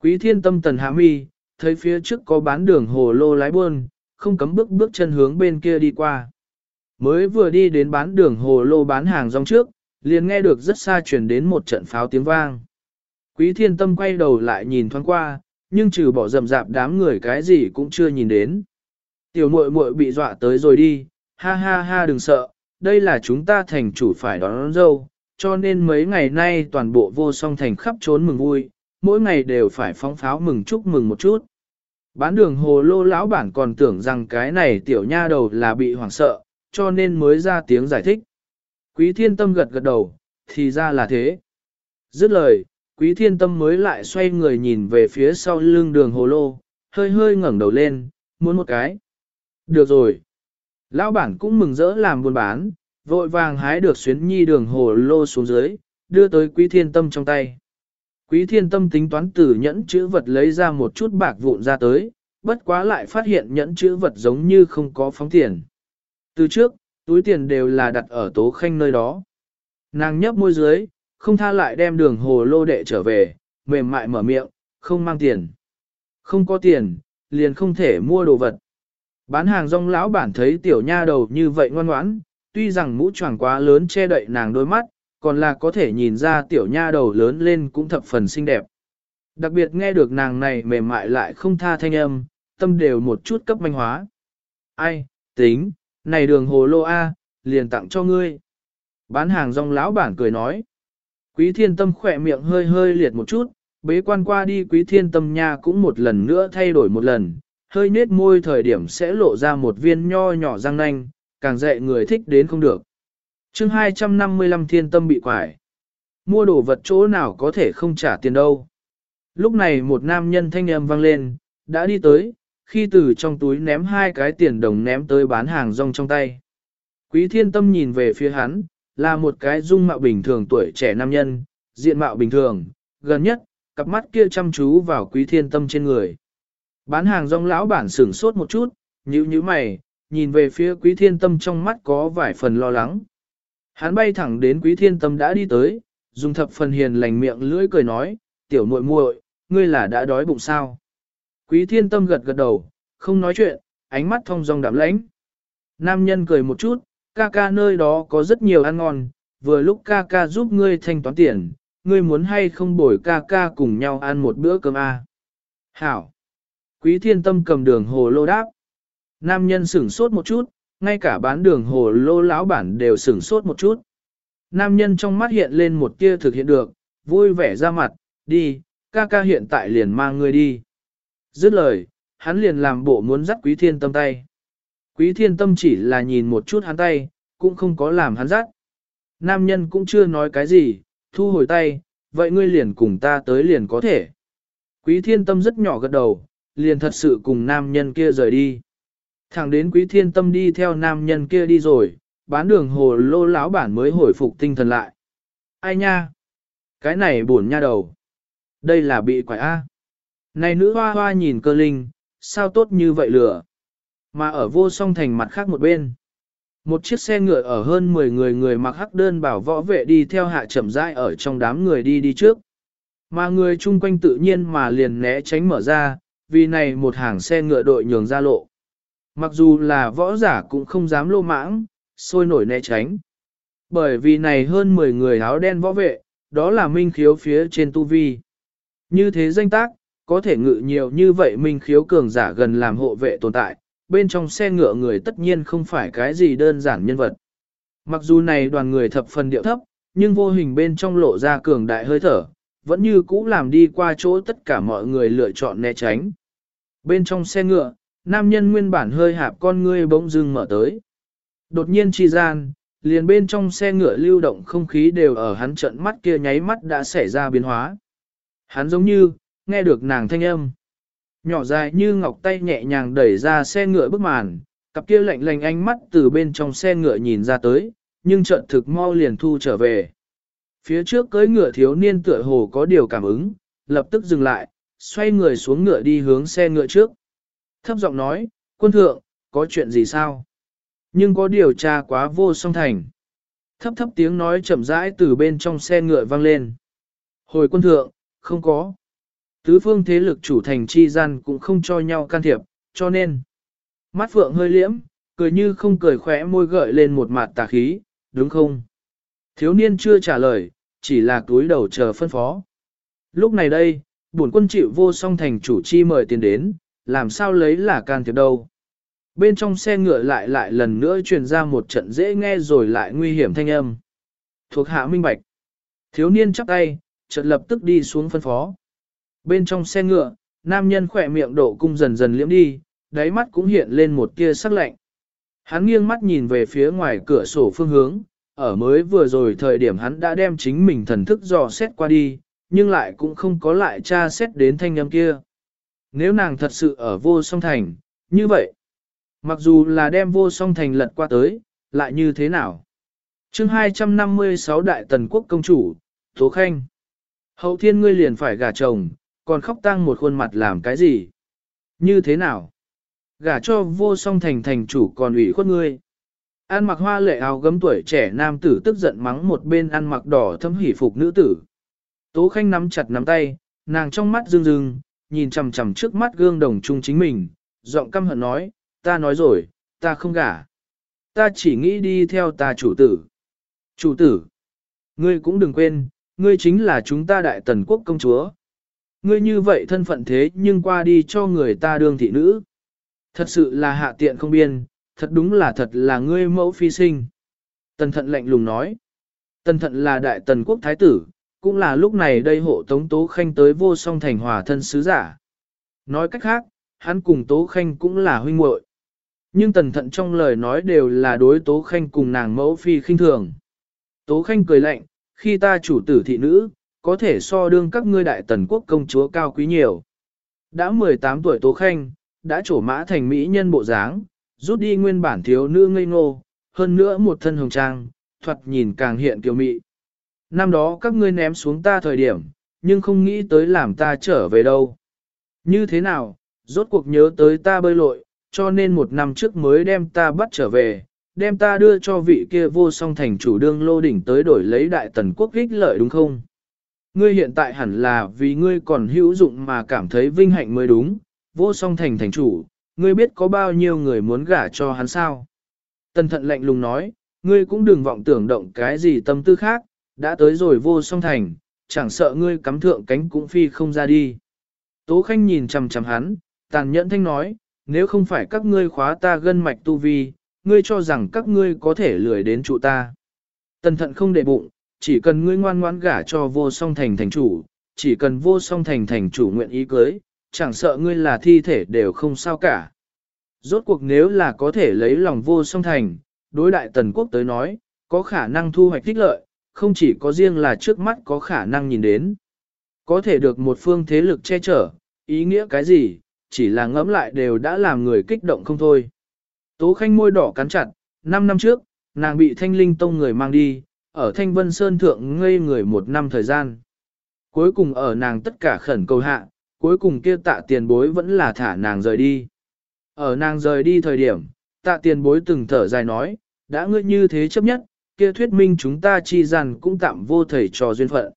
Quý thiên tâm tần hạ mi, thấy phía trước có bán đường hồ lô lái buôn, không cấm bước bước chân hướng bên kia đi qua. Mới vừa đi đến bán đường hồ lô bán hàng rong trước, liền nghe được rất xa chuyển đến một trận pháo tiếng vang. Quý thiên tâm quay đầu lại nhìn thoáng qua, nhưng trừ bỏ rầm rạp đám người cái gì cũng chưa nhìn đến. Tiểu muội muội bị dọa tới rồi đi, ha ha ha đừng sợ, đây là chúng ta thành chủ phải đón, đón dâu, cho nên mấy ngày nay toàn bộ vô song thành khắp trốn mừng vui, mỗi ngày đều phải phóng pháo mừng chúc mừng một chút. Bán đường hồ lô lão bản còn tưởng rằng cái này tiểu nha đầu là bị hoảng sợ, cho nên mới ra tiếng giải thích. Quý thiên tâm gật gật đầu, thì ra là thế. Dứt lời, quý thiên tâm mới lại xoay người nhìn về phía sau lưng đường hồ lô, hơi hơi ngẩng đầu lên, muốn một cái. Được rồi. Lão bản cũng mừng rỡ làm buôn bán, vội vàng hái được xuyến nhi đường hồ lô xuống dưới, đưa tới quý thiên tâm trong tay. Quý thiên tâm tính toán từ nhẫn chữ vật lấy ra một chút bạc vụn ra tới, bất quá lại phát hiện nhẫn chữ vật giống như không có phóng tiền. Từ trước, túi tiền đều là đặt ở tố khanh nơi đó. Nàng nhấp môi dưới, không tha lại đem đường hồ lô đệ trở về, mềm mại mở miệng, không mang tiền. Không có tiền, liền không thể mua đồ vật. Bán hàng rong lão bản thấy tiểu nha đầu như vậy ngoan ngoãn, tuy rằng mũ choàng quá lớn che đậy nàng đôi mắt, còn là có thể nhìn ra tiểu nha đầu lớn lên cũng thập phần xinh đẹp. Đặc biệt nghe được nàng này mềm mại lại không tha thanh âm, tâm đều một chút cấp manh hóa. Ai, tính, này đường hồ lô A, liền tặng cho ngươi. Bán hàng rong lão bản cười nói. Quý thiên tâm khỏe miệng hơi hơi liệt một chút, bế quan qua đi quý thiên tâm nha cũng một lần nữa thay đổi một lần, hơi nết môi thời điểm sẽ lộ ra một viên nho nhỏ răng nanh, càng dạy người thích đến không được. chương 255 thiên tâm bị quải. Mua đồ vật chỗ nào có thể không trả tiền đâu. Lúc này một nam nhân thanh âm vang lên, đã đi tới, khi từ trong túi ném hai cái tiền đồng ném tới bán hàng rong trong tay. Quý thiên tâm nhìn về phía hắn, là một cái dung mạo bình thường tuổi trẻ nam nhân, diện mạo bình thường, gần nhất, cặp mắt kia chăm chú vào quý thiên tâm trên người. Bán hàng rong lão bản sửng sốt một chút, nhíu nhíu mày, nhìn về phía quý thiên tâm trong mắt có vài phần lo lắng. Hắn bay thẳng đến quý thiên tâm đã đi tới, dùng thập phần hiền lành miệng lưỡi cười nói, tiểu muội muội, ngươi là đã đói bụng sao? Quý thiên tâm gật gật đầu, không nói chuyện, ánh mắt thông dong đạm lãnh. Nam nhân cười một chút, Ca ca nơi đó có rất nhiều ăn ngon, vừa lúc ca ca giúp ngươi thanh toán tiền, ngươi muốn hay không bồi ca ca cùng nhau ăn một bữa cơm a? À? Hảo! Quý thiên tâm cầm đường hồ lô đáp. Nam nhân sửng sốt một chút, ngay cả bán đường hồ lô lão bản đều sửng sốt một chút. Nam nhân trong mắt hiện lên một tia thực hiện được, vui vẻ ra mặt, đi, ca ca hiện tại liền mang ngươi đi. Dứt lời, hắn liền làm bộ muốn dắt quý thiên tâm tay. Quý thiên tâm chỉ là nhìn một chút hắn tay, cũng không có làm hắn dắt. Nam nhân cũng chưa nói cái gì, thu hồi tay, vậy ngươi liền cùng ta tới liền có thể. Quý thiên tâm rất nhỏ gật đầu, liền thật sự cùng nam nhân kia rời đi. Thẳng đến quý thiên tâm đi theo nam nhân kia đi rồi, bán đường hồ lô lão bản mới hồi phục tinh thần lại. Ai nha? Cái này buồn nha đầu. Đây là bị quải A. Này nữ hoa hoa nhìn cơ linh, sao tốt như vậy lửa. Mà ở vô song thành mặt khác một bên. Một chiếc xe ngựa ở hơn 10 người người mặc hắc đơn bảo võ vệ đi theo hạ chậm rãi ở trong đám người đi đi trước. Mà người chung quanh tự nhiên mà liền né tránh mở ra, vì này một hàng xe ngựa đội nhường ra lộ. Mặc dù là võ giả cũng không dám lô mãng, sôi nổi né tránh. Bởi vì này hơn 10 người áo đen võ vệ, đó là minh khiếu phía trên tu vi. Như thế danh tác, có thể ngự nhiều như vậy minh khiếu cường giả gần làm hộ vệ tồn tại, bên trong xe ngựa người tất nhiên không phải cái gì đơn giản nhân vật. Mặc dù này đoàn người thập phần điệu thấp, nhưng vô hình bên trong lộ ra cường đại hơi thở, vẫn như cũ làm đi qua chỗ tất cả mọi người lựa chọn né tránh. Bên trong xe ngựa, nam nhân nguyên bản hơi hạp con ngươi bỗng dưng mở tới. Đột nhiên chi gian, liền bên trong xe ngựa lưu động không khí đều ở hắn trận mắt kia nháy mắt đã xảy ra biến hóa. Hắn giống như, nghe được nàng thanh âm. Nhỏ dài như ngọc tay nhẹ nhàng đẩy ra xe ngựa bức màn, cặp kia lạnh lạnh ánh mắt từ bên trong xe ngựa nhìn ra tới, nhưng trận thực mau liền thu trở về. Phía trước cưới ngựa thiếu niên tựa hồ có điều cảm ứng, lập tức dừng lại, xoay người xuống ngựa đi hướng xe ngựa trước. Thấp giọng nói, quân thượng, có chuyện gì sao? Nhưng có điều tra quá vô song thành. Thấp thấp tiếng nói chậm rãi từ bên trong xe ngựa vang lên. Hồi quân thượng, không có. Tứ phương thế lực chủ thành chi gian cũng không cho nhau can thiệp, cho nên. Mắt phượng hơi liễm, cười như không cười khỏe môi gợi lên một mặt tà khí, đúng không? Thiếu niên chưa trả lời, chỉ là túi đầu chờ phân phó. Lúc này đây, bổn quân chịu vô song thành chủ chi mời tiền đến, làm sao lấy là can thiệp đâu. Bên trong xe ngựa lại lại lần nữa truyền ra một trận dễ nghe rồi lại nguy hiểm thanh âm. Thuộc hạ minh bạch. Thiếu niên chắp tay, chợt lập tức đi xuống phân phó. Bên trong xe ngựa, nam nhân khỏe miệng độ cung dần dần liễm đi, đáy mắt cũng hiện lên một tia sắc lạnh. Hắn nghiêng mắt nhìn về phía ngoài cửa sổ phương hướng, ở mới vừa rồi thời điểm hắn đã đem chính mình thần thức dò xét qua đi, nhưng lại cũng không có lại tra xét đến thanh âm kia. Nếu nàng thật sự ở vô song thành, như vậy, mặc dù là đem vô song thành lật qua tới, lại như thế nào? chương 256 Đại Tần Quốc Công Chủ, Tố Khanh. Hậu thiên ngươi liền phải gả chồng, còn khóc tang một khuôn mặt làm cái gì? Như thế nào? Gả cho vô song thành thành chủ còn ủy khuất ngươi. An mặc hoa lệ áo gấm tuổi trẻ nam tử tức giận mắng một bên ăn mặc đỏ thâm hỉ phục nữ tử. Tố khanh nắm chặt nắm tay, nàng trong mắt rưng rưng, nhìn chằm chằm trước mắt gương đồng chung chính mình, giọng căm hận nói, ta nói rồi, ta không gả. Ta chỉ nghĩ đi theo ta chủ tử. Chủ tử, ngươi cũng đừng quên, ngươi chính là chúng ta đại tần quốc công chúa. Ngươi như vậy thân phận thế nhưng qua đi cho người ta đương thị nữ. Thật sự là hạ tiện không biên, thật đúng là thật là ngươi mẫu phi sinh. Tần thận lạnh lùng nói. Tần thận là đại tần quốc thái tử, cũng là lúc này đây hộ tống tố khanh tới vô song thành hòa thân sứ giả. Nói cách khác, hắn cùng tố khanh cũng là huynh muội. Nhưng tần thận trong lời nói đều là đối tố khanh cùng nàng mẫu phi khinh thường. Tố khanh cười lạnh, khi ta chủ tử thị nữ, có thể so đương các ngươi đại tần quốc công chúa cao quý nhiều. Đã 18 tuổi tố khanh, đã trổ mã thành mỹ nhân bộ dáng, rút đi nguyên bản thiếu nữ ngây ngô, hơn nữa một thân hồng trang, thoạt nhìn càng hiện kiều mị. Năm đó các ngươi ném xuống ta thời điểm, nhưng không nghĩ tới làm ta trở về đâu. Như thế nào, rốt cuộc nhớ tới ta bơi lội, cho nên một năm trước mới đem ta bắt trở về, đem ta đưa cho vị kia vô song thành chủ đương lô đỉnh tới đổi lấy đại tần quốc ích lợi đúng không? Ngươi hiện tại hẳn là vì ngươi còn hữu dụng mà cảm thấy vinh hạnh mới đúng, vô song thành thành chủ, ngươi biết có bao nhiêu người muốn gả cho hắn sao? Tần thận lạnh lùng nói, ngươi cũng đừng vọng tưởng động cái gì tâm tư khác, đã tới rồi vô song thành, chẳng sợ ngươi cắm thượng cánh cũng phi không ra đi. Tố Khanh nhìn chằm chằm hắn, tàn nhẫn thanh nói, nếu không phải các ngươi khóa ta gân mạch tu vi, ngươi cho rằng các ngươi có thể lười đến trụ ta. Tần thận không để bụng, chỉ cần ngươi ngoan ngoãn gả cho vô song thành thành chủ, chỉ cần vô song thành thành chủ nguyện ý cưới, chẳng sợ ngươi là thi thể đều không sao cả. Rốt cuộc nếu là có thể lấy lòng vô song thành, đối đại tần quốc tới nói, có khả năng thu hoạch tích lợi, không chỉ có riêng là trước mắt có khả năng nhìn đến. Có thể được một phương thế lực che chở, ý nghĩa cái gì, chỉ là ngẫm lại đều đã làm người kích động không thôi. Tố khanh môi đỏ cắn chặt, 5 năm trước, nàng bị thanh linh tông người mang đi, ở thanh vân sơn thượng ngây người một năm thời gian. Cuối cùng ở nàng tất cả khẩn cầu hạ, cuối cùng kia tạ tiền bối vẫn là thả nàng rời đi. Ở nàng rời đi thời điểm, tạ tiền bối từng thở dài nói, đã ngươi như thế chấp nhất, kia thuyết minh chúng ta chi rằng cũng tạm vô thầy trò duyên phận.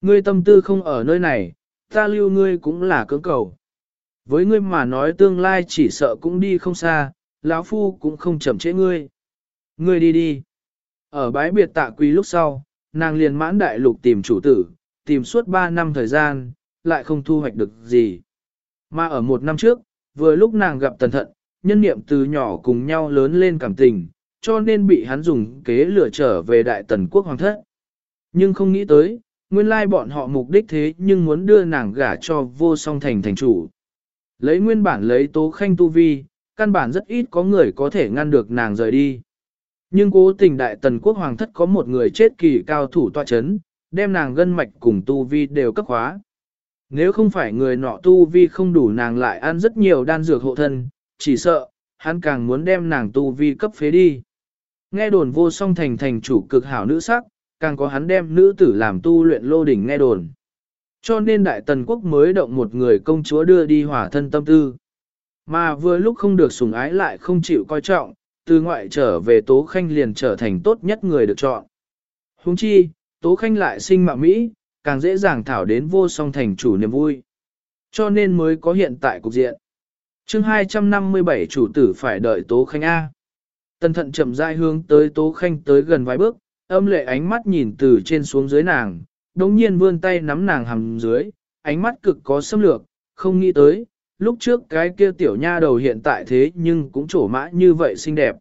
Ngươi tâm tư không ở nơi này, ta lưu ngươi cũng là cưỡng cầu. Với ngươi mà nói tương lai chỉ sợ cũng đi không xa, lão phu cũng không chậm trễ ngươi. Ngươi đi đi. Ở bái biệt tạ quý lúc sau, nàng liền mãn đại lục tìm chủ tử, tìm suốt 3 năm thời gian, lại không thu hoạch được gì. Mà ở một năm trước, vừa lúc nàng gặp tần thận, nhân niệm từ nhỏ cùng nhau lớn lên cảm tình, cho nên bị hắn dùng kế lửa trở về đại tần quốc hoàng thất. Nhưng không nghĩ tới, nguyên lai bọn họ mục đích thế nhưng muốn đưa nàng gả cho vô song thành thành chủ. Lấy nguyên bản lấy tố khanh tu vi, căn bản rất ít có người có thể ngăn được nàng rời đi. Nhưng cố tình đại tần quốc hoàng thất có một người chết kỳ cao thủ tọa chấn, đem nàng gân mạch cùng tu vi đều cấp hóa. Nếu không phải người nọ tu vi không đủ nàng lại ăn rất nhiều đan dược hộ thân, chỉ sợ, hắn càng muốn đem nàng tu vi cấp phế đi. Nghe đồn vô song thành thành chủ cực hảo nữ sắc, càng có hắn đem nữ tử làm tu luyện lô đỉnh nghe đồn. Cho nên đại tần quốc mới động một người công chúa đưa đi hỏa thân tâm tư. Mà vừa lúc không được sủng ái lại không chịu coi trọng, từ ngoại trở về Tố Khanh liền trở thành tốt nhất người được chọn. Huống chi, Tố Khanh lại sinh mạng Mỹ, càng dễ dàng thảo đến vô song thành chủ niềm vui. Cho nên mới có hiện tại cục diện. chương 257 chủ tử phải đợi Tố Khanh A. Tần thận chậm rãi hướng tới Tố Khanh tới gần vài bước, âm lệ ánh mắt nhìn từ trên xuống dưới nàng, đồng nhiên vươn tay nắm nàng hầm dưới, ánh mắt cực có xâm lược, không nghĩ tới, lúc trước cái kia tiểu nha đầu hiện tại thế nhưng cũng trổ mã như vậy xinh đẹp.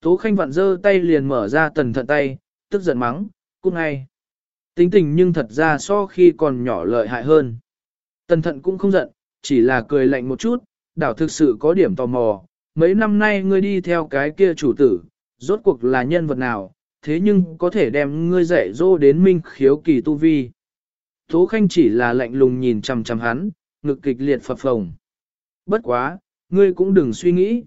Tố Khanh vặn dơ tay liền mở ra tần thận tay, tức giận mắng, cút ngay. Tính tình nhưng thật ra so khi còn nhỏ lợi hại hơn. Tần thận cũng không giận, chỉ là cười lạnh một chút, đảo thực sự có điểm tò mò. Mấy năm nay ngươi đi theo cái kia chủ tử, rốt cuộc là nhân vật nào, thế nhưng có thể đem ngươi dạy dỗ đến minh khiếu kỳ tu vi. Tố Khanh chỉ là lạnh lùng nhìn chằm chằm hắn, ngực kịch liệt phập phồng. Bất quá, ngươi cũng đừng suy nghĩ.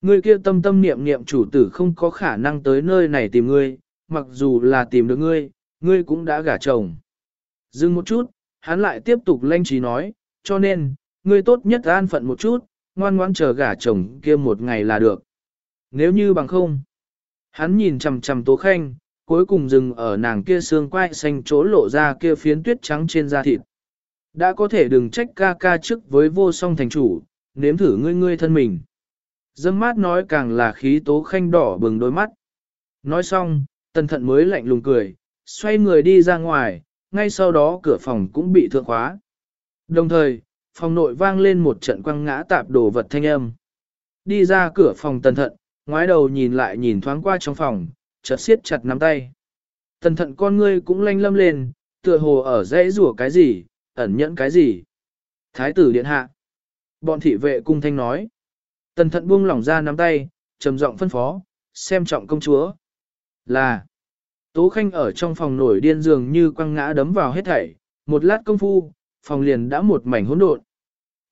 Ngươi kia tâm tâm niệm niệm chủ tử không có khả năng tới nơi này tìm ngươi, mặc dù là tìm được ngươi, ngươi cũng đã gả chồng. Dừng một chút, hắn lại tiếp tục lanh trí nói, cho nên, ngươi tốt nhất an phận một chút, ngoan ngoãn chờ gả chồng kia một ngày là được. Nếu như bằng không, hắn nhìn chằm chằm tố khanh, cuối cùng dừng ở nàng kia xương quai xanh chỗ lộ ra kia phiến tuyết trắng trên da thịt. Đã có thể đừng trách ca ca trước với vô song thành chủ, nếm thử ngươi ngươi thân mình. Dâm mát nói càng là khí tố khanh đỏ bừng đôi mắt. Nói xong, tần thận mới lạnh lùng cười, xoay người đi ra ngoài, ngay sau đó cửa phòng cũng bị thượng khóa. Đồng thời, phòng nội vang lên một trận quăng ngã tạp đồ vật thanh âm. Đi ra cửa phòng tần thận, ngoái đầu nhìn lại nhìn thoáng qua trong phòng, chợt siết chặt nắm tay. Tần thận con ngươi cũng lanh lâm lên, tựa hồ ở dãy rủa cái gì, ẩn nhẫn cái gì. Thái tử điện hạ. Bọn thị vệ cung thanh nói. Tần thận buông lỏng ra nắm tay, trầm giọng phân phó, xem trọng công chúa. Là. Tố Khanh ở trong phòng nổi điên dường như quăng ngã đấm vào hết thảy, một lát công phu, phòng liền đã một mảnh hỗn độn.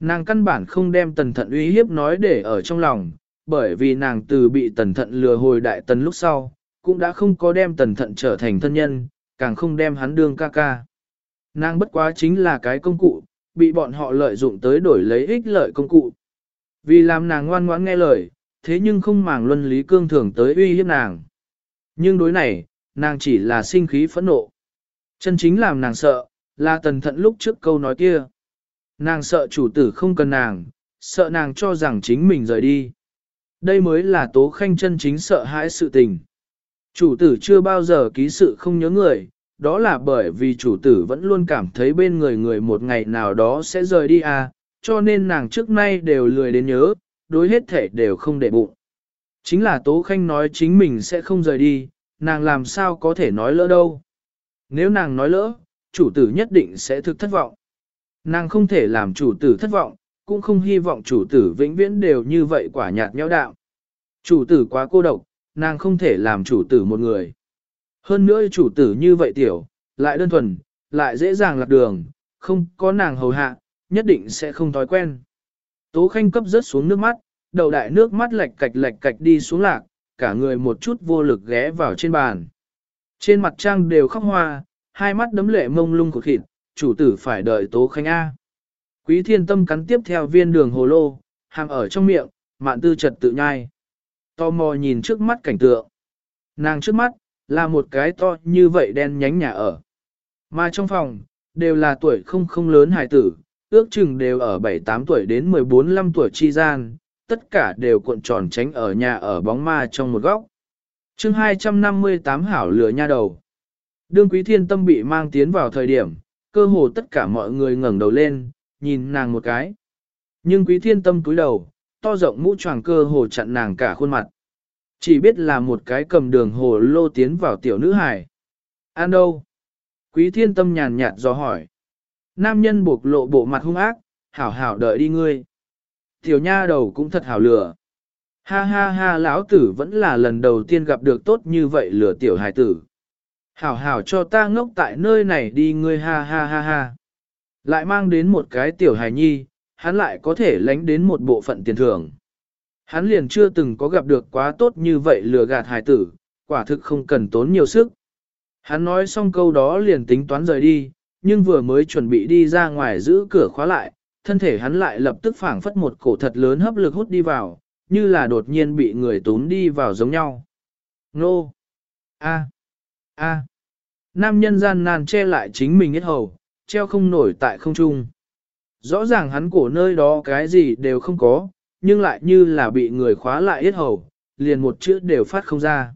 Nàng căn bản không đem tần thận uy hiếp nói để ở trong lòng, bởi vì nàng từ bị tần thận lừa hồi đại tần lúc sau, cũng đã không có đem tần thận trở thành thân nhân, càng không đem hắn đương ca ca. Nàng bất quá chính là cái công cụ, bị bọn họ lợi dụng tới đổi lấy ích lợi công cụ. Vì làm nàng ngoan ngoãn nghe lời, thế nhưng không màng luân lý cương thường tới uy hiếp nàng. Nhưng đối này, nàng chỉ là sinh khí phẫn nộ. Chân chính làm nàng sợ, là tần thận lúc trước câu nói kia. Nàng sợ chủ tử không cần nàng, sợ nàng cho rằng chính mình rời đi. Đây mới là tố khanh chân chính sợ hãi sự tình. Chủ tử chưa bao giờ ký sự không nhớ người, đó là bởi vì chủ tử vẫn luôn cảm thấy bên người người một ngày nào đó sẽ rời đi à, cho nên nàng trước nay đều lười đến nhớ, đối hết thể đều không để bụng. Chính là Tố Khanh nói chính mình sẽ không rời đi, nàng làm sao có thể nói lỡ đâu. Nếu nàng nói lỡ, chủ tử nhất định sẽ thực thất vọng. Nàng không thể làm chủ tử thất vọng, cũng không hy vọng chủ tử vĩnh viễn đều như vậy quả nhạt nhẽo đạo. Chủ tử quá cô độc, nàng không thể làm chủ tử một người. Hơn nữa chủ tử như vậy tiểu, lại đơn thuần, lại dễ dàng lạc đường, không có nàng hầu hạ, nhất định sẽ không thói quen. Tố khanh cấp rớt xuống nước mắt, đầu đại nước mắt lệch cạch lệch cạch đi xuống lạc, cả người một chút vô lực ghé vào trên bàn. Trên mặt trang đều khóc hoa, hai mắt đấm lệ mông lung của khịt, chủ tử phải đợi tố khanh A. Quý thiên tâm cắn tiếp theo viên đường hồ lô, hàng ở trong miệng, mạn tư trật tự nhai. To mò nhìn trước mắt cảnh tượng. Nàng trước mắt, là một cái to như vậy đen nhánh nhà ở. Mà trong phòng, đều là tuổi không không lớn hài tử, ước chừng đều ở 7-8 tuổi đến 14-15 tuổi chi gian, tất cả đều cuộn tròn tránh ở nhà ở bóng ma trong một góc. chương 258 hảo lửa nha đầu. Đương quý thiên tâm bị mang tiến vào thời điểm, cơ hồ tất cả mọi người ngẩng đầu lên, nhìn nàng một cái. Nhưng quý thiên tâm cúi đầu, to rộng mũ tràng cơ hồ chặn nàng cả khuôn mặt. Chỉ biết là một cái cầm đường hồ lô tiến vào tiểu nữ hải. An đâu? Quý thiên tâm nhàn nhạt do hỏi. Nam nhân buộc lộ bộ mặt hung ác, hảo hảo đợi đi ngươi. Tiểu nha đầu cũng thật hảo lửa. Ha ha ha lão tử vẫn là lần đầu tiên gặp được tốt như vậy lửa tiểu hải tử. Hảo hảo cho ta ngốc tại nơi này đi ngươi ha ha ha ha. Lại mang đến một cái tiểu hài nhi, hắn lại có thể lánh đến một bộ phận tiền thưởng. Hắn liền chưa từng có gặp được quá tốt như vậy lừa gạt hài tử, quả thực không cần tốn nhiều sức. Hắn nói xong câu đó liền tính toán rời đi, nhưng vừa mới chuẩn bị đi ra ngoài giữ cửa khóa lại, thân thể hắn lại lập tức phảng phất một cổ thật lớn hấp lực hút đi vào, như là đột nhiên bị người tốn đi vào giống nhau. Nô! A! A! Nam nhân gian nan che lại chính mình hết hầu, treo không nổi tại không trung. Rõ ràng hắn cổ nơi đó cái gì đều không có, nhưng lại như là bị người khóa lại hết hầu, liền một chữ đều phát không ra.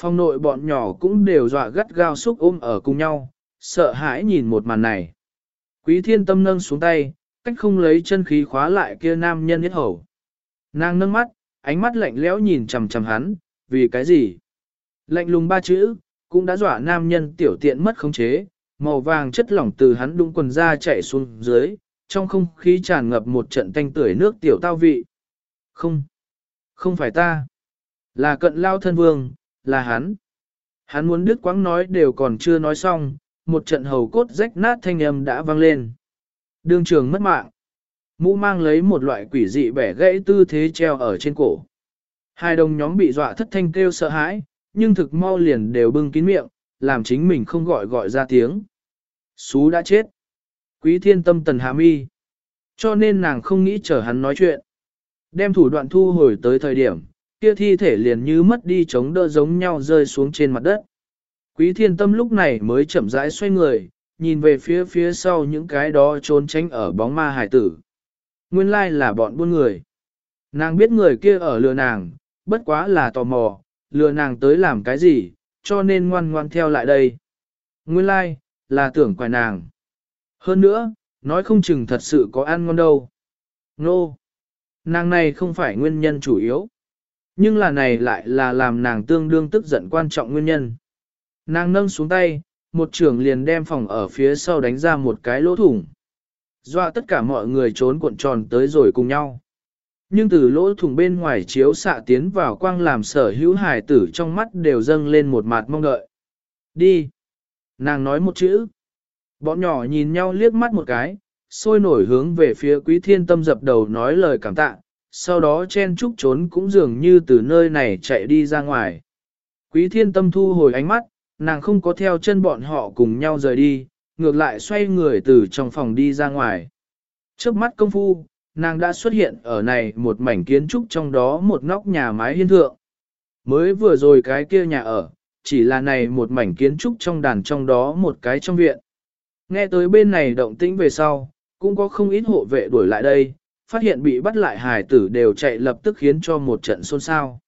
Phong nội bọn nhỏ cũng đều dọa gắt gao xúc ôm ở cùng nhau, sợ hãi nhìn một màn này. Quý thiên tâm nâng xuống tay, cách không lấy chân khí khóa lại kia nam nhân hết hầu. Nàng nâng mắt, ánh mắt lạnh lẽo nhìn chằm chằm hắn, vì cái gì? Lạnh lùng ba chữ, cũng đã dọa nam nhân tiểu tiện mất khống chế, màu vàng chất lỏng từ hắn đung quần ra chạy xuống dưới, trong không khí tràn ngập một trận tanh tưởi nước tiểu tao vị. Không, không phải ta, là cận lao thân vương, là hắn. Hắn muốn đứt quãng nói đều còn chưa nói xong, một trận hầu cốt rách nát thanh âm đã vang lên. Đường trường mất mạng. Mũ mang lấy một loại quỷ dị bẻ gãy tư thế treo ở trên cổ. Hai đồng nhóm bị dọa thất thanh kêu sợ hãi, nhưng thực mau liền đều bưng kín miệng, làm chính mình không gọi gọi ra tiếng. Xú đã chết. Quý thiên tâm tần hàm mi. Cho nên nàng không nghĩ chờ hắn nói chuyện. Đem thủ đoạn thu hồi tới thời điểm, kia thi thể liền như mất đi chống đỡ giống nhau rơi xuống trên mặt đất. Quý thiên tâm lúc này mới chậm rãi xoay người, nhìn về phía phía sau những cái đó trốn tránh ở bóng ma hải tử. Nguyên lai là bọn buôn người. Nàng biết người kia ở lừa nàng, bất quá là tò mò, lừa nàng tới làm cái gì, cho nên ngoan ngoan theo lại đây. Nguyên lai, là tưởng quài nàng. Hơn nữa, nói không chừng thật sự có ăn ngon đâu. Nô! No. Nàng này không phải nguyên nhân chủ yếu. Nhưng là này lại là làm nàng tương đương tức giận quan trọng nguyên nhân. Nàng nâng xuống tay, một trưởng liền đem phòng ở phía sau đánh ra một cái lỗ thủng. Dọa tất cả mọi người trốn cuộn tròn tới rồi cùng nhau. Nhưng từ lỗ thủng bên ngoài chiếu xạ tiến vào quang làm sở hữu hải tử trong mắt đều dâng lên một mặt mong đợi. Đi! Nàng nói một chữ. Bọn nhỏ nhìn nhau liếc mắt một cái, sôi nổi hướng về phía quý thiên tâm dập đầu nói lời cảm tạ, sau đó chen trúc trốn cũng dường như từ nơi này chạy đi ra ngoài. Quý thiên tâm thu hồi ánh mắt, nàng không có theo chân bọn họ cùng nhau rời đi, ngược lại xoay người từ trong phòng đi ra ngoài. Trước mắt công phu, nàng đã xuất hiện ở này một mảnh kiến trúc trong đó một nóc nhà mái hiên thượng. Mới vừa rồi cái kia nhà ở, chỉ là này một mảnh kiến trúc trong đàn trong đó một cái trong viện. Nghe tới bên này động tĩnh về sau, cũng có không ít hộ vệ đuổi lại đây, phát hiện bị bắt lại hài tử đều chạy lập tức khiến cho một trận xôn xao.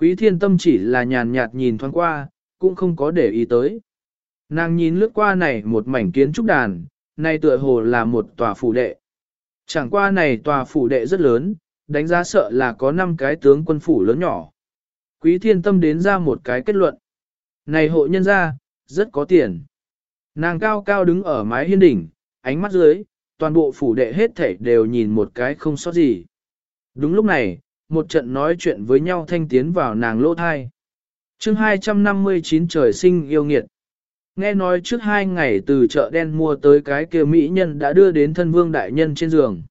Quý thiên tâm chỉ là nhàn nhạt nhìn thoáng qua, cũng không có để ý tới. Nàng nhìn lướt qua này một mảnh kiến trúc đàn, này tựa hồ là một tòa phủ đệ. Chẳng qua này tòa phủ đệ rất lớn, đánh giá sợ là có 5 cái tướng quân phủ lớn nhỏ. Quý thiên tâm đến ra một cái kết luận. Này hộ nhân gia, rất có tiền. Nàng cao cao đứng ở mái hiên đỉnh, ánh mắt dưới, toàn bộ phủ đệ hết thảy đều nhìn một cái không sót gì. Đúng lúc này, một trận nói chuyện với nhau thanh tiến vào nàng lỗ thai. chương 259 trời sinh yêu nghiệt. Nghe nói trước hai ngày từ chợ đen mua tới cái kia mỹ nhân đã đưa đến thân vương đại nhân trên giường.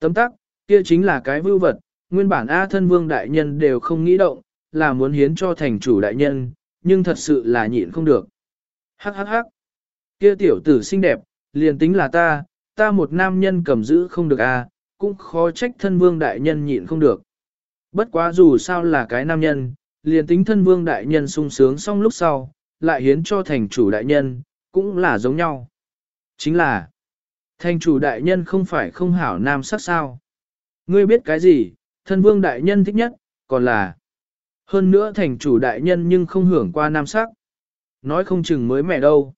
Tấm tắc, kia chính là cái vưu vật, nguyên bản A thân vương đại nhân đều không nghĩ động, là muốn hiến cho thành chủ đại nhân, nhưng thật sự là nhịn không được. Hắc hắc hắc, kia tiểu tử xinh đẹp, liền tính là ta, ta một nam nhân cầm giữ không được A, cũng khó trách thân vương đại nhân nhịn không được. Bất quá dù sao là cái nam nhân, liền tính thân vương đại nhân sung sướng xong lúc sau, lại hiến cho thành chủ đại nhân, cũng là giống nhau. Chính là, thành chủ đại nhân không phải không hảo nam sắc sao. Ngươi biết cái gì, thân vương đại nhân thích nhất, còn là, hơn nữa thành chủ đại nhân nhưng không hưởng qua nam sắc. Nói không chừng mới mẹ đâu.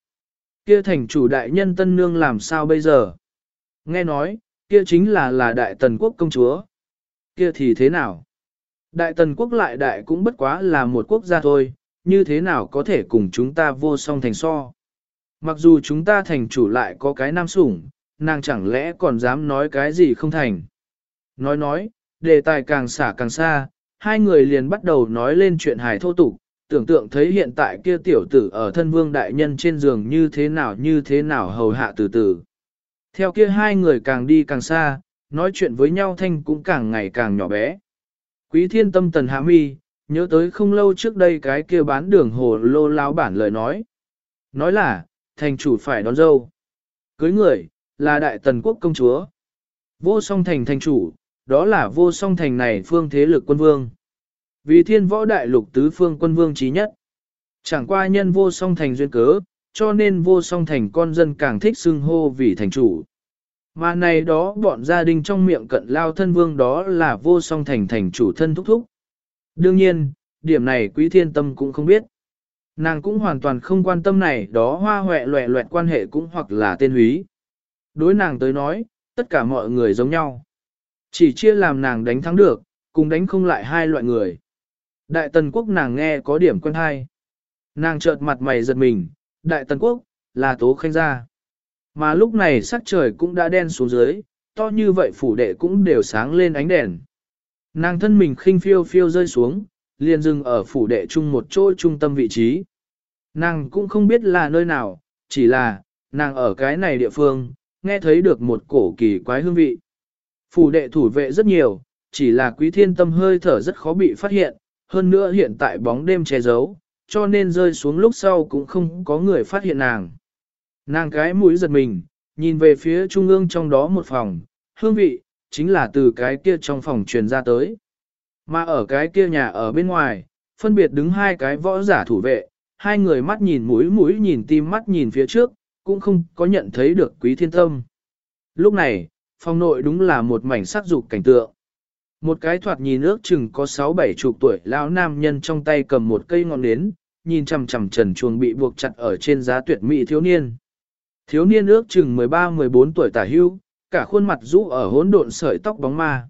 Kia thành chủ đại nhân tân nương làm sao bây giờ? Nghe nói, kia chính là là đại tần quốc công chúa. Kia thì thế nào? Đại tần quốc lại đại cũng bất quá là một quốc gia thôi, như thế nào có thể cùng chúng ta vô song thành so. Mặc dù chúng ta thành chủ lại có cái nam sủng, nàng chẳng lẽ còn dám nói cái gì không thành. Nói nói, đề tài càng xả càng xa, hai người liền bắt đầu nói lên chuyện hài thô tục, tưởng tượng thấy hiện tại kia tiểu tử ở thân vương đại nhân trên giường như thế nào như thế nào hầu hạ từ từ. Theo kia hai người càng đi càng xa, nói chuyện với nhau thanh cũng càng ngày càng nhỏ bé. Quý thiên tâm tần hạ mi, nhớ tới không lâu trước đây cái kia bán đường hồ lô lao bản lời nói. Nói là, thành chủ phải đón dâu. Cưới người, là đại tần quốc công chúa. Vô song thành thành chủ, đó là vô song thành này phương thế lực quân vương. Vì thiên võ đại lục tứ phương quân vương trí nhất. Chẳng qua nhân vô song thành duyên cớ, cho nên vô song thành con dân càng thích xưng hô vì thành chủ. Mà này đó bọn gia đình trong miệng cận lao thân vương đó là vô song thành thành chủ thân thúc thúc. Đương nhiên, điểm này quý thiên tâm cũng không biết. Nàng cũng hoàn toàn không quan tâm này đó hoa hoẹ loẹ loẹt quan hệ cũng hoặc là tên húy. Đối nàng tới nói, tất cả mọi người giống nhau. Chỉ chia làm nàng đánh thắng được, cùng đánh không lại hai loại người. Đại tần quốc nàng nghe có điểm quen hay. Nàng chợt mặt mày giật mình, đại tần quốc, là tố khanh gia. Mà lúc này sắc trời cũng đã đen xuống dưới, to như vậy phủ đệ cũng đều sáng lên ánh đèn. Nàng thân mình khinh phiêu phiêu rơi xuống, liền dừng ở phủ đệ chung một chỗ trung tâm vị trí. Nàng cũng không biết là nơi nào, chỉ là, nàng ở cái này địa phương, nghe thấy được một cổ kỳ quái hương vị. Phủ đệ thủ vệ rất nhiều, chỉ là quý thiên tâm hơi thở rất khó bị phát hiện, hơn nữa hiện tại bóng đêm che giấu, cho nên rơi xuống lúc sau cũng không có người phát hiện nàng. Nàng cái mũi giật mình, nhìn về phía trung ương trong đó một phòng, hương vị, chính là từ cái kia trong phòng truyền ra tới. Mà ở cái kia nhà ở bên ngoài, phân biệt đứng hai cái võ giả thủ vệ, hai người mắt nhìn mũi mũi nhìn tim mắt nhìn phía trước, cũng không có nhận thấy được quý thiên tâm. Lúc này, phòng nội đúng là một mảnh sắc dục cảnh tượng. Một cái thoạt nhìn ước chừng có 6-7 chục tuổi lão nam nhân trong tay cầm một cây ngọn nến, nhìn chằm chằm trần chuồng bị buộc chặt ở trên giá tuyệt mỹ thiếu niên. Thiếu niên ước chừng 13-14 tuổi tả hưu, cả khuôn mặt rũ ở hỗn độn sợi tóc bóng ma.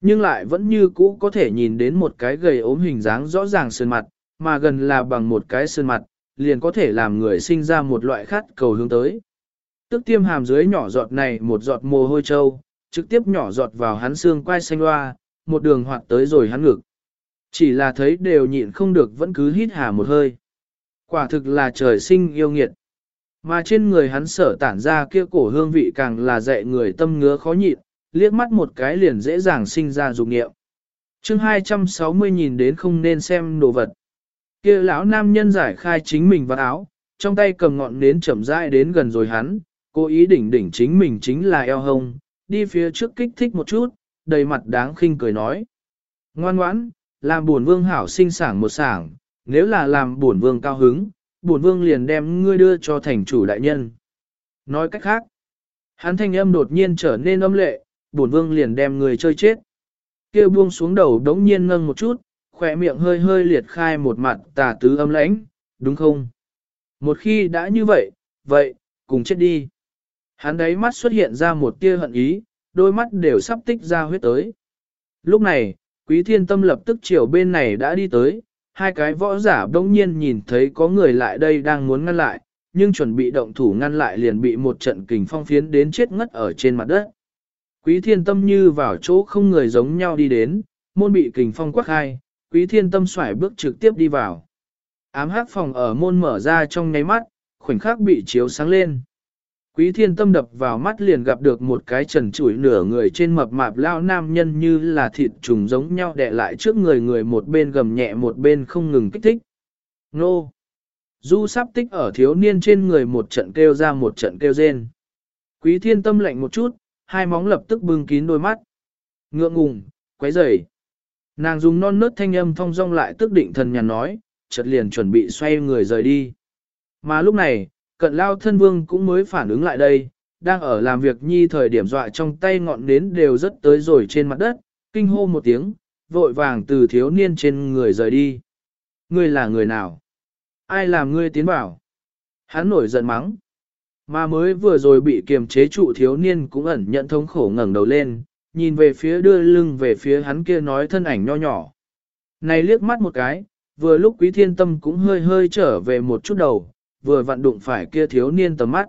Nhưng lại vẫn như cũ có thể nhìn đến một cái gầy ốm hình dáng rõ ràng sơn mặt, mà gần là bằng một cái sơn mặt, liền có thể làm người sinh ra một loại khát cầu hướng tới. Tức tiêm hàm dưới nhỏ giọt này một giọt mồ hôi trâu, trực tiếp nhỏ giọt vào hắn xương quai xanh loa, một đường hoạt tới rồi hắn ngực. Chỉ là thấy đều nhịn không được vẫn cứ hít hà một hơi. Quả thực là trời sinh yêu nghiệt. Mà trên người hắn sở tản ra kia cổ hương vị càng là dạy người tâm ngứa khó nhịn, liếc mắt một cái liền dễ dàng sinh ra dục nghiệm. chương 260 nhìn đến không nên xem đồ vật. kia lão nam nhân giải khai chính mình vào áo, trong tay cầm ngọn nến chậm rãi đến gần rồi hắn, cố ý đỉnh đỉnh chính mình chính là eo hông, đi phía trước kích thích một chút, đầy mặt đáng khinh cười nói. Ngoan ngoãn, làm buồn vương hảo sinh sảng một sảng, nếu là làm buồn vương cao hứng, buồn vương liền đem ngươi đưa cho thành chủ đại nhân. Nói cách khác, hắn thanh âm đột nhiên trở nên âm lệ, buồn vương liền đem người chơi chết. kia buông xuống đầu đống nhiên nâng một chút, khỏe miệng hơi hơi liệt khai một mặt tà tứ âm lãnh, đúng không? Một khi đã như vậy, vậy, cùng chết đi. Hắn đấy mắt xuất hiện ra một tia hận ý, đôi mắt đều sắp tích ra huyết tới. Lúc này, quý thiên tâm lập tức chiều bên này đã đi tới, hai cái võ giả đông nhiên nhìn thấy có người lại đây đang muốn ngăn lại, nhưng chuẩn bị động thủ ngăn lại liền bị một trận kình phong phiến đến chết ngất ở trên mặt đất. Quý thiên tâm như vào chỗ không người giống nhau đi đến, môn bị kình phong quắc hai, quý thiên tâm xoải bước trực tiếp đi vào. Ám hắc phòng ở môn mở ra trong nháy mắt, khoảnh khắc bị chiếu sáng lên. Quý thiên tâm đập vào mắt liền gặp được một cái trần trụi nửa người trên mập mạp lao nam nhân như là thịt trùng giống nhau đẻ lại trước người người một bên gầm nhẹ một bên không ngừng kích thích. Nô! Du sắp tích ở thiếu niên trên người một trận kêu ra một trận kêu rên. Quý thiên tâm lạnh một chút, hai móng lập tức bưng kín đôi mắt. Ngượng ngùng, quấy rầy. Nàng dùng non nớt thanh âm thong dong lại tức định thần nhàn nói, chợt liền chuẩn bị xoay người rời đi. Mà lúc này, cận lao thân vương cũng mới phản ứng lại đây, đang ở làm việc nhi thời điểm dọa trong tay ngọn nến đều rất tới rồi trên mặt đất, kinh hô một tiếng, vội vàng từ thiếu niên trên người rời đi. Ngươi là người nào? Ai làm ngươi tiến bảo? Hắn nổi giận mắng. Mà mới vừa rồi bị kiềm chế trụ thiếu niên cũng ẩn nhận thống khổ ngẩng đầu lên, nhìn về phía đưa lưng về phía hắn kia nói thân ảnh nho nhỏ. Này liếc mắt một cái, vừa lúc quý thiên tâm cũng hơi hơi trở về một chút đầu, vừa vặn đụng phải kia thiếu niên tầm mắt.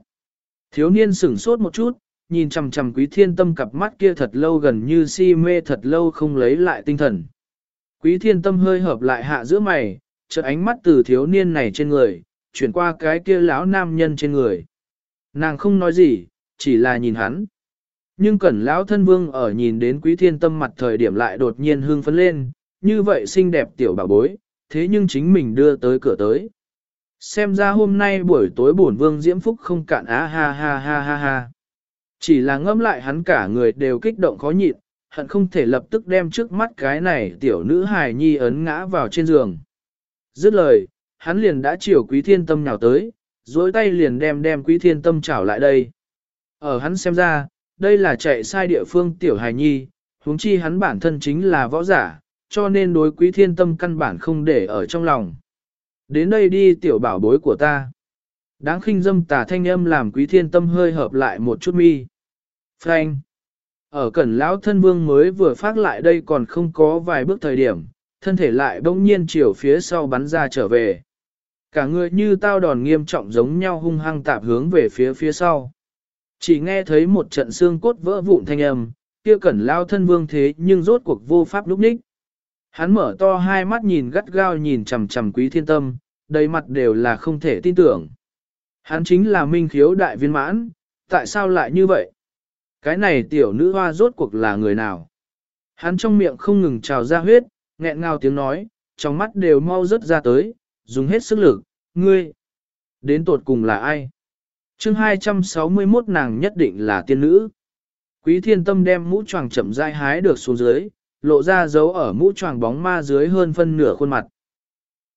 Thiếu niên sửng sốt một chút, nhìn chằm chằm quý thiên tâm cặp mắt kia thật lâu gần như si mê thật lâu không lấy lại tinh thần. Quý thiên tâm hơi hợp lại hạ giữa mày, chợt ánh mắt từ thiếu niên này trên người, chuyển qua cái kia lão nam nhân trên người. Nàng không nói gì, chỉ là nhìn hắn. Nhưng cẩn lão thân vương ở nhìn đến quý thiên tâm mặt thời điểm lại đột nhiên hương phấn lên, như vậy xinh đẹp tiểu bảo bối, thế nhưng chính mình đưa tới cửa tới. Xem ra hôm nay buổi tối bổn vương diễm phúc không cạn á ha ha ha ha ha. Chỉ là ngâm lại hắn cả người đều kích động khó nhịn, hận không thể lập tức đem trước mắt cái này tiểu nữ hài nhi ấn ngã vào trên giường. Dứt lời, hắn liền đã chiều quý thiên tâm nhào tới, dối tay liền đem đem quý thiên tâm chảo lại đây. Ở hắn xem ra, đây là chạy sai địa phương tiểu hài nhi, huống chi hắn bản thân chính là võ giả, cho nên đối quý thiên tâm căn bản không để ở trong lòng. Đến đây đi tiểu bảo bối của ta. Đáng khinh dâm tà thanh âm làm quý thiên tâm hơi hợp lại một chút mi. Frank. Ở cẩn lão thân vương mới vừa phát lại đây còn không có vài bước thời điểm, thân thể lại bỗng nhiên chiều phía sau bắn ra trở về. Cả người như tao đòn nghiêm trọng giống nhau hung hăng tạp hướng về phía phía sau. Chỉ nghe thấy một trận xương cốt vỡ vụn thanh âm, kia cẩn lao thân vương thế nhưng rốt cuộc vô pháp lúc ních. Hắn mở to hai mắt nhìn gắt gao nhìn chằm chằm quý thiên tâm, đầy mặt đều là không thể tin tưởng. Hắn chính là minh khiếu đại viên mãn, tại sao lại như vậy? Cái này tiểu nữ hoa rốt cuộc là người nào? Hắn trong miệng không ngừng trào ra huyết, nghẹn ngào tiếng nói, trong mắt đều mau rớt ra tới, dùng hết sức lực, ngươi. Đến tột cùng là ai? chương 261 nàng nhất định là tiên nữ. Quý thiên tâm đem mũ choàng chậm dai hái được xuống dưới, lộ ra dấu ở mũ choàng bóng ma dưới hơn phân nửa khuôn mặt.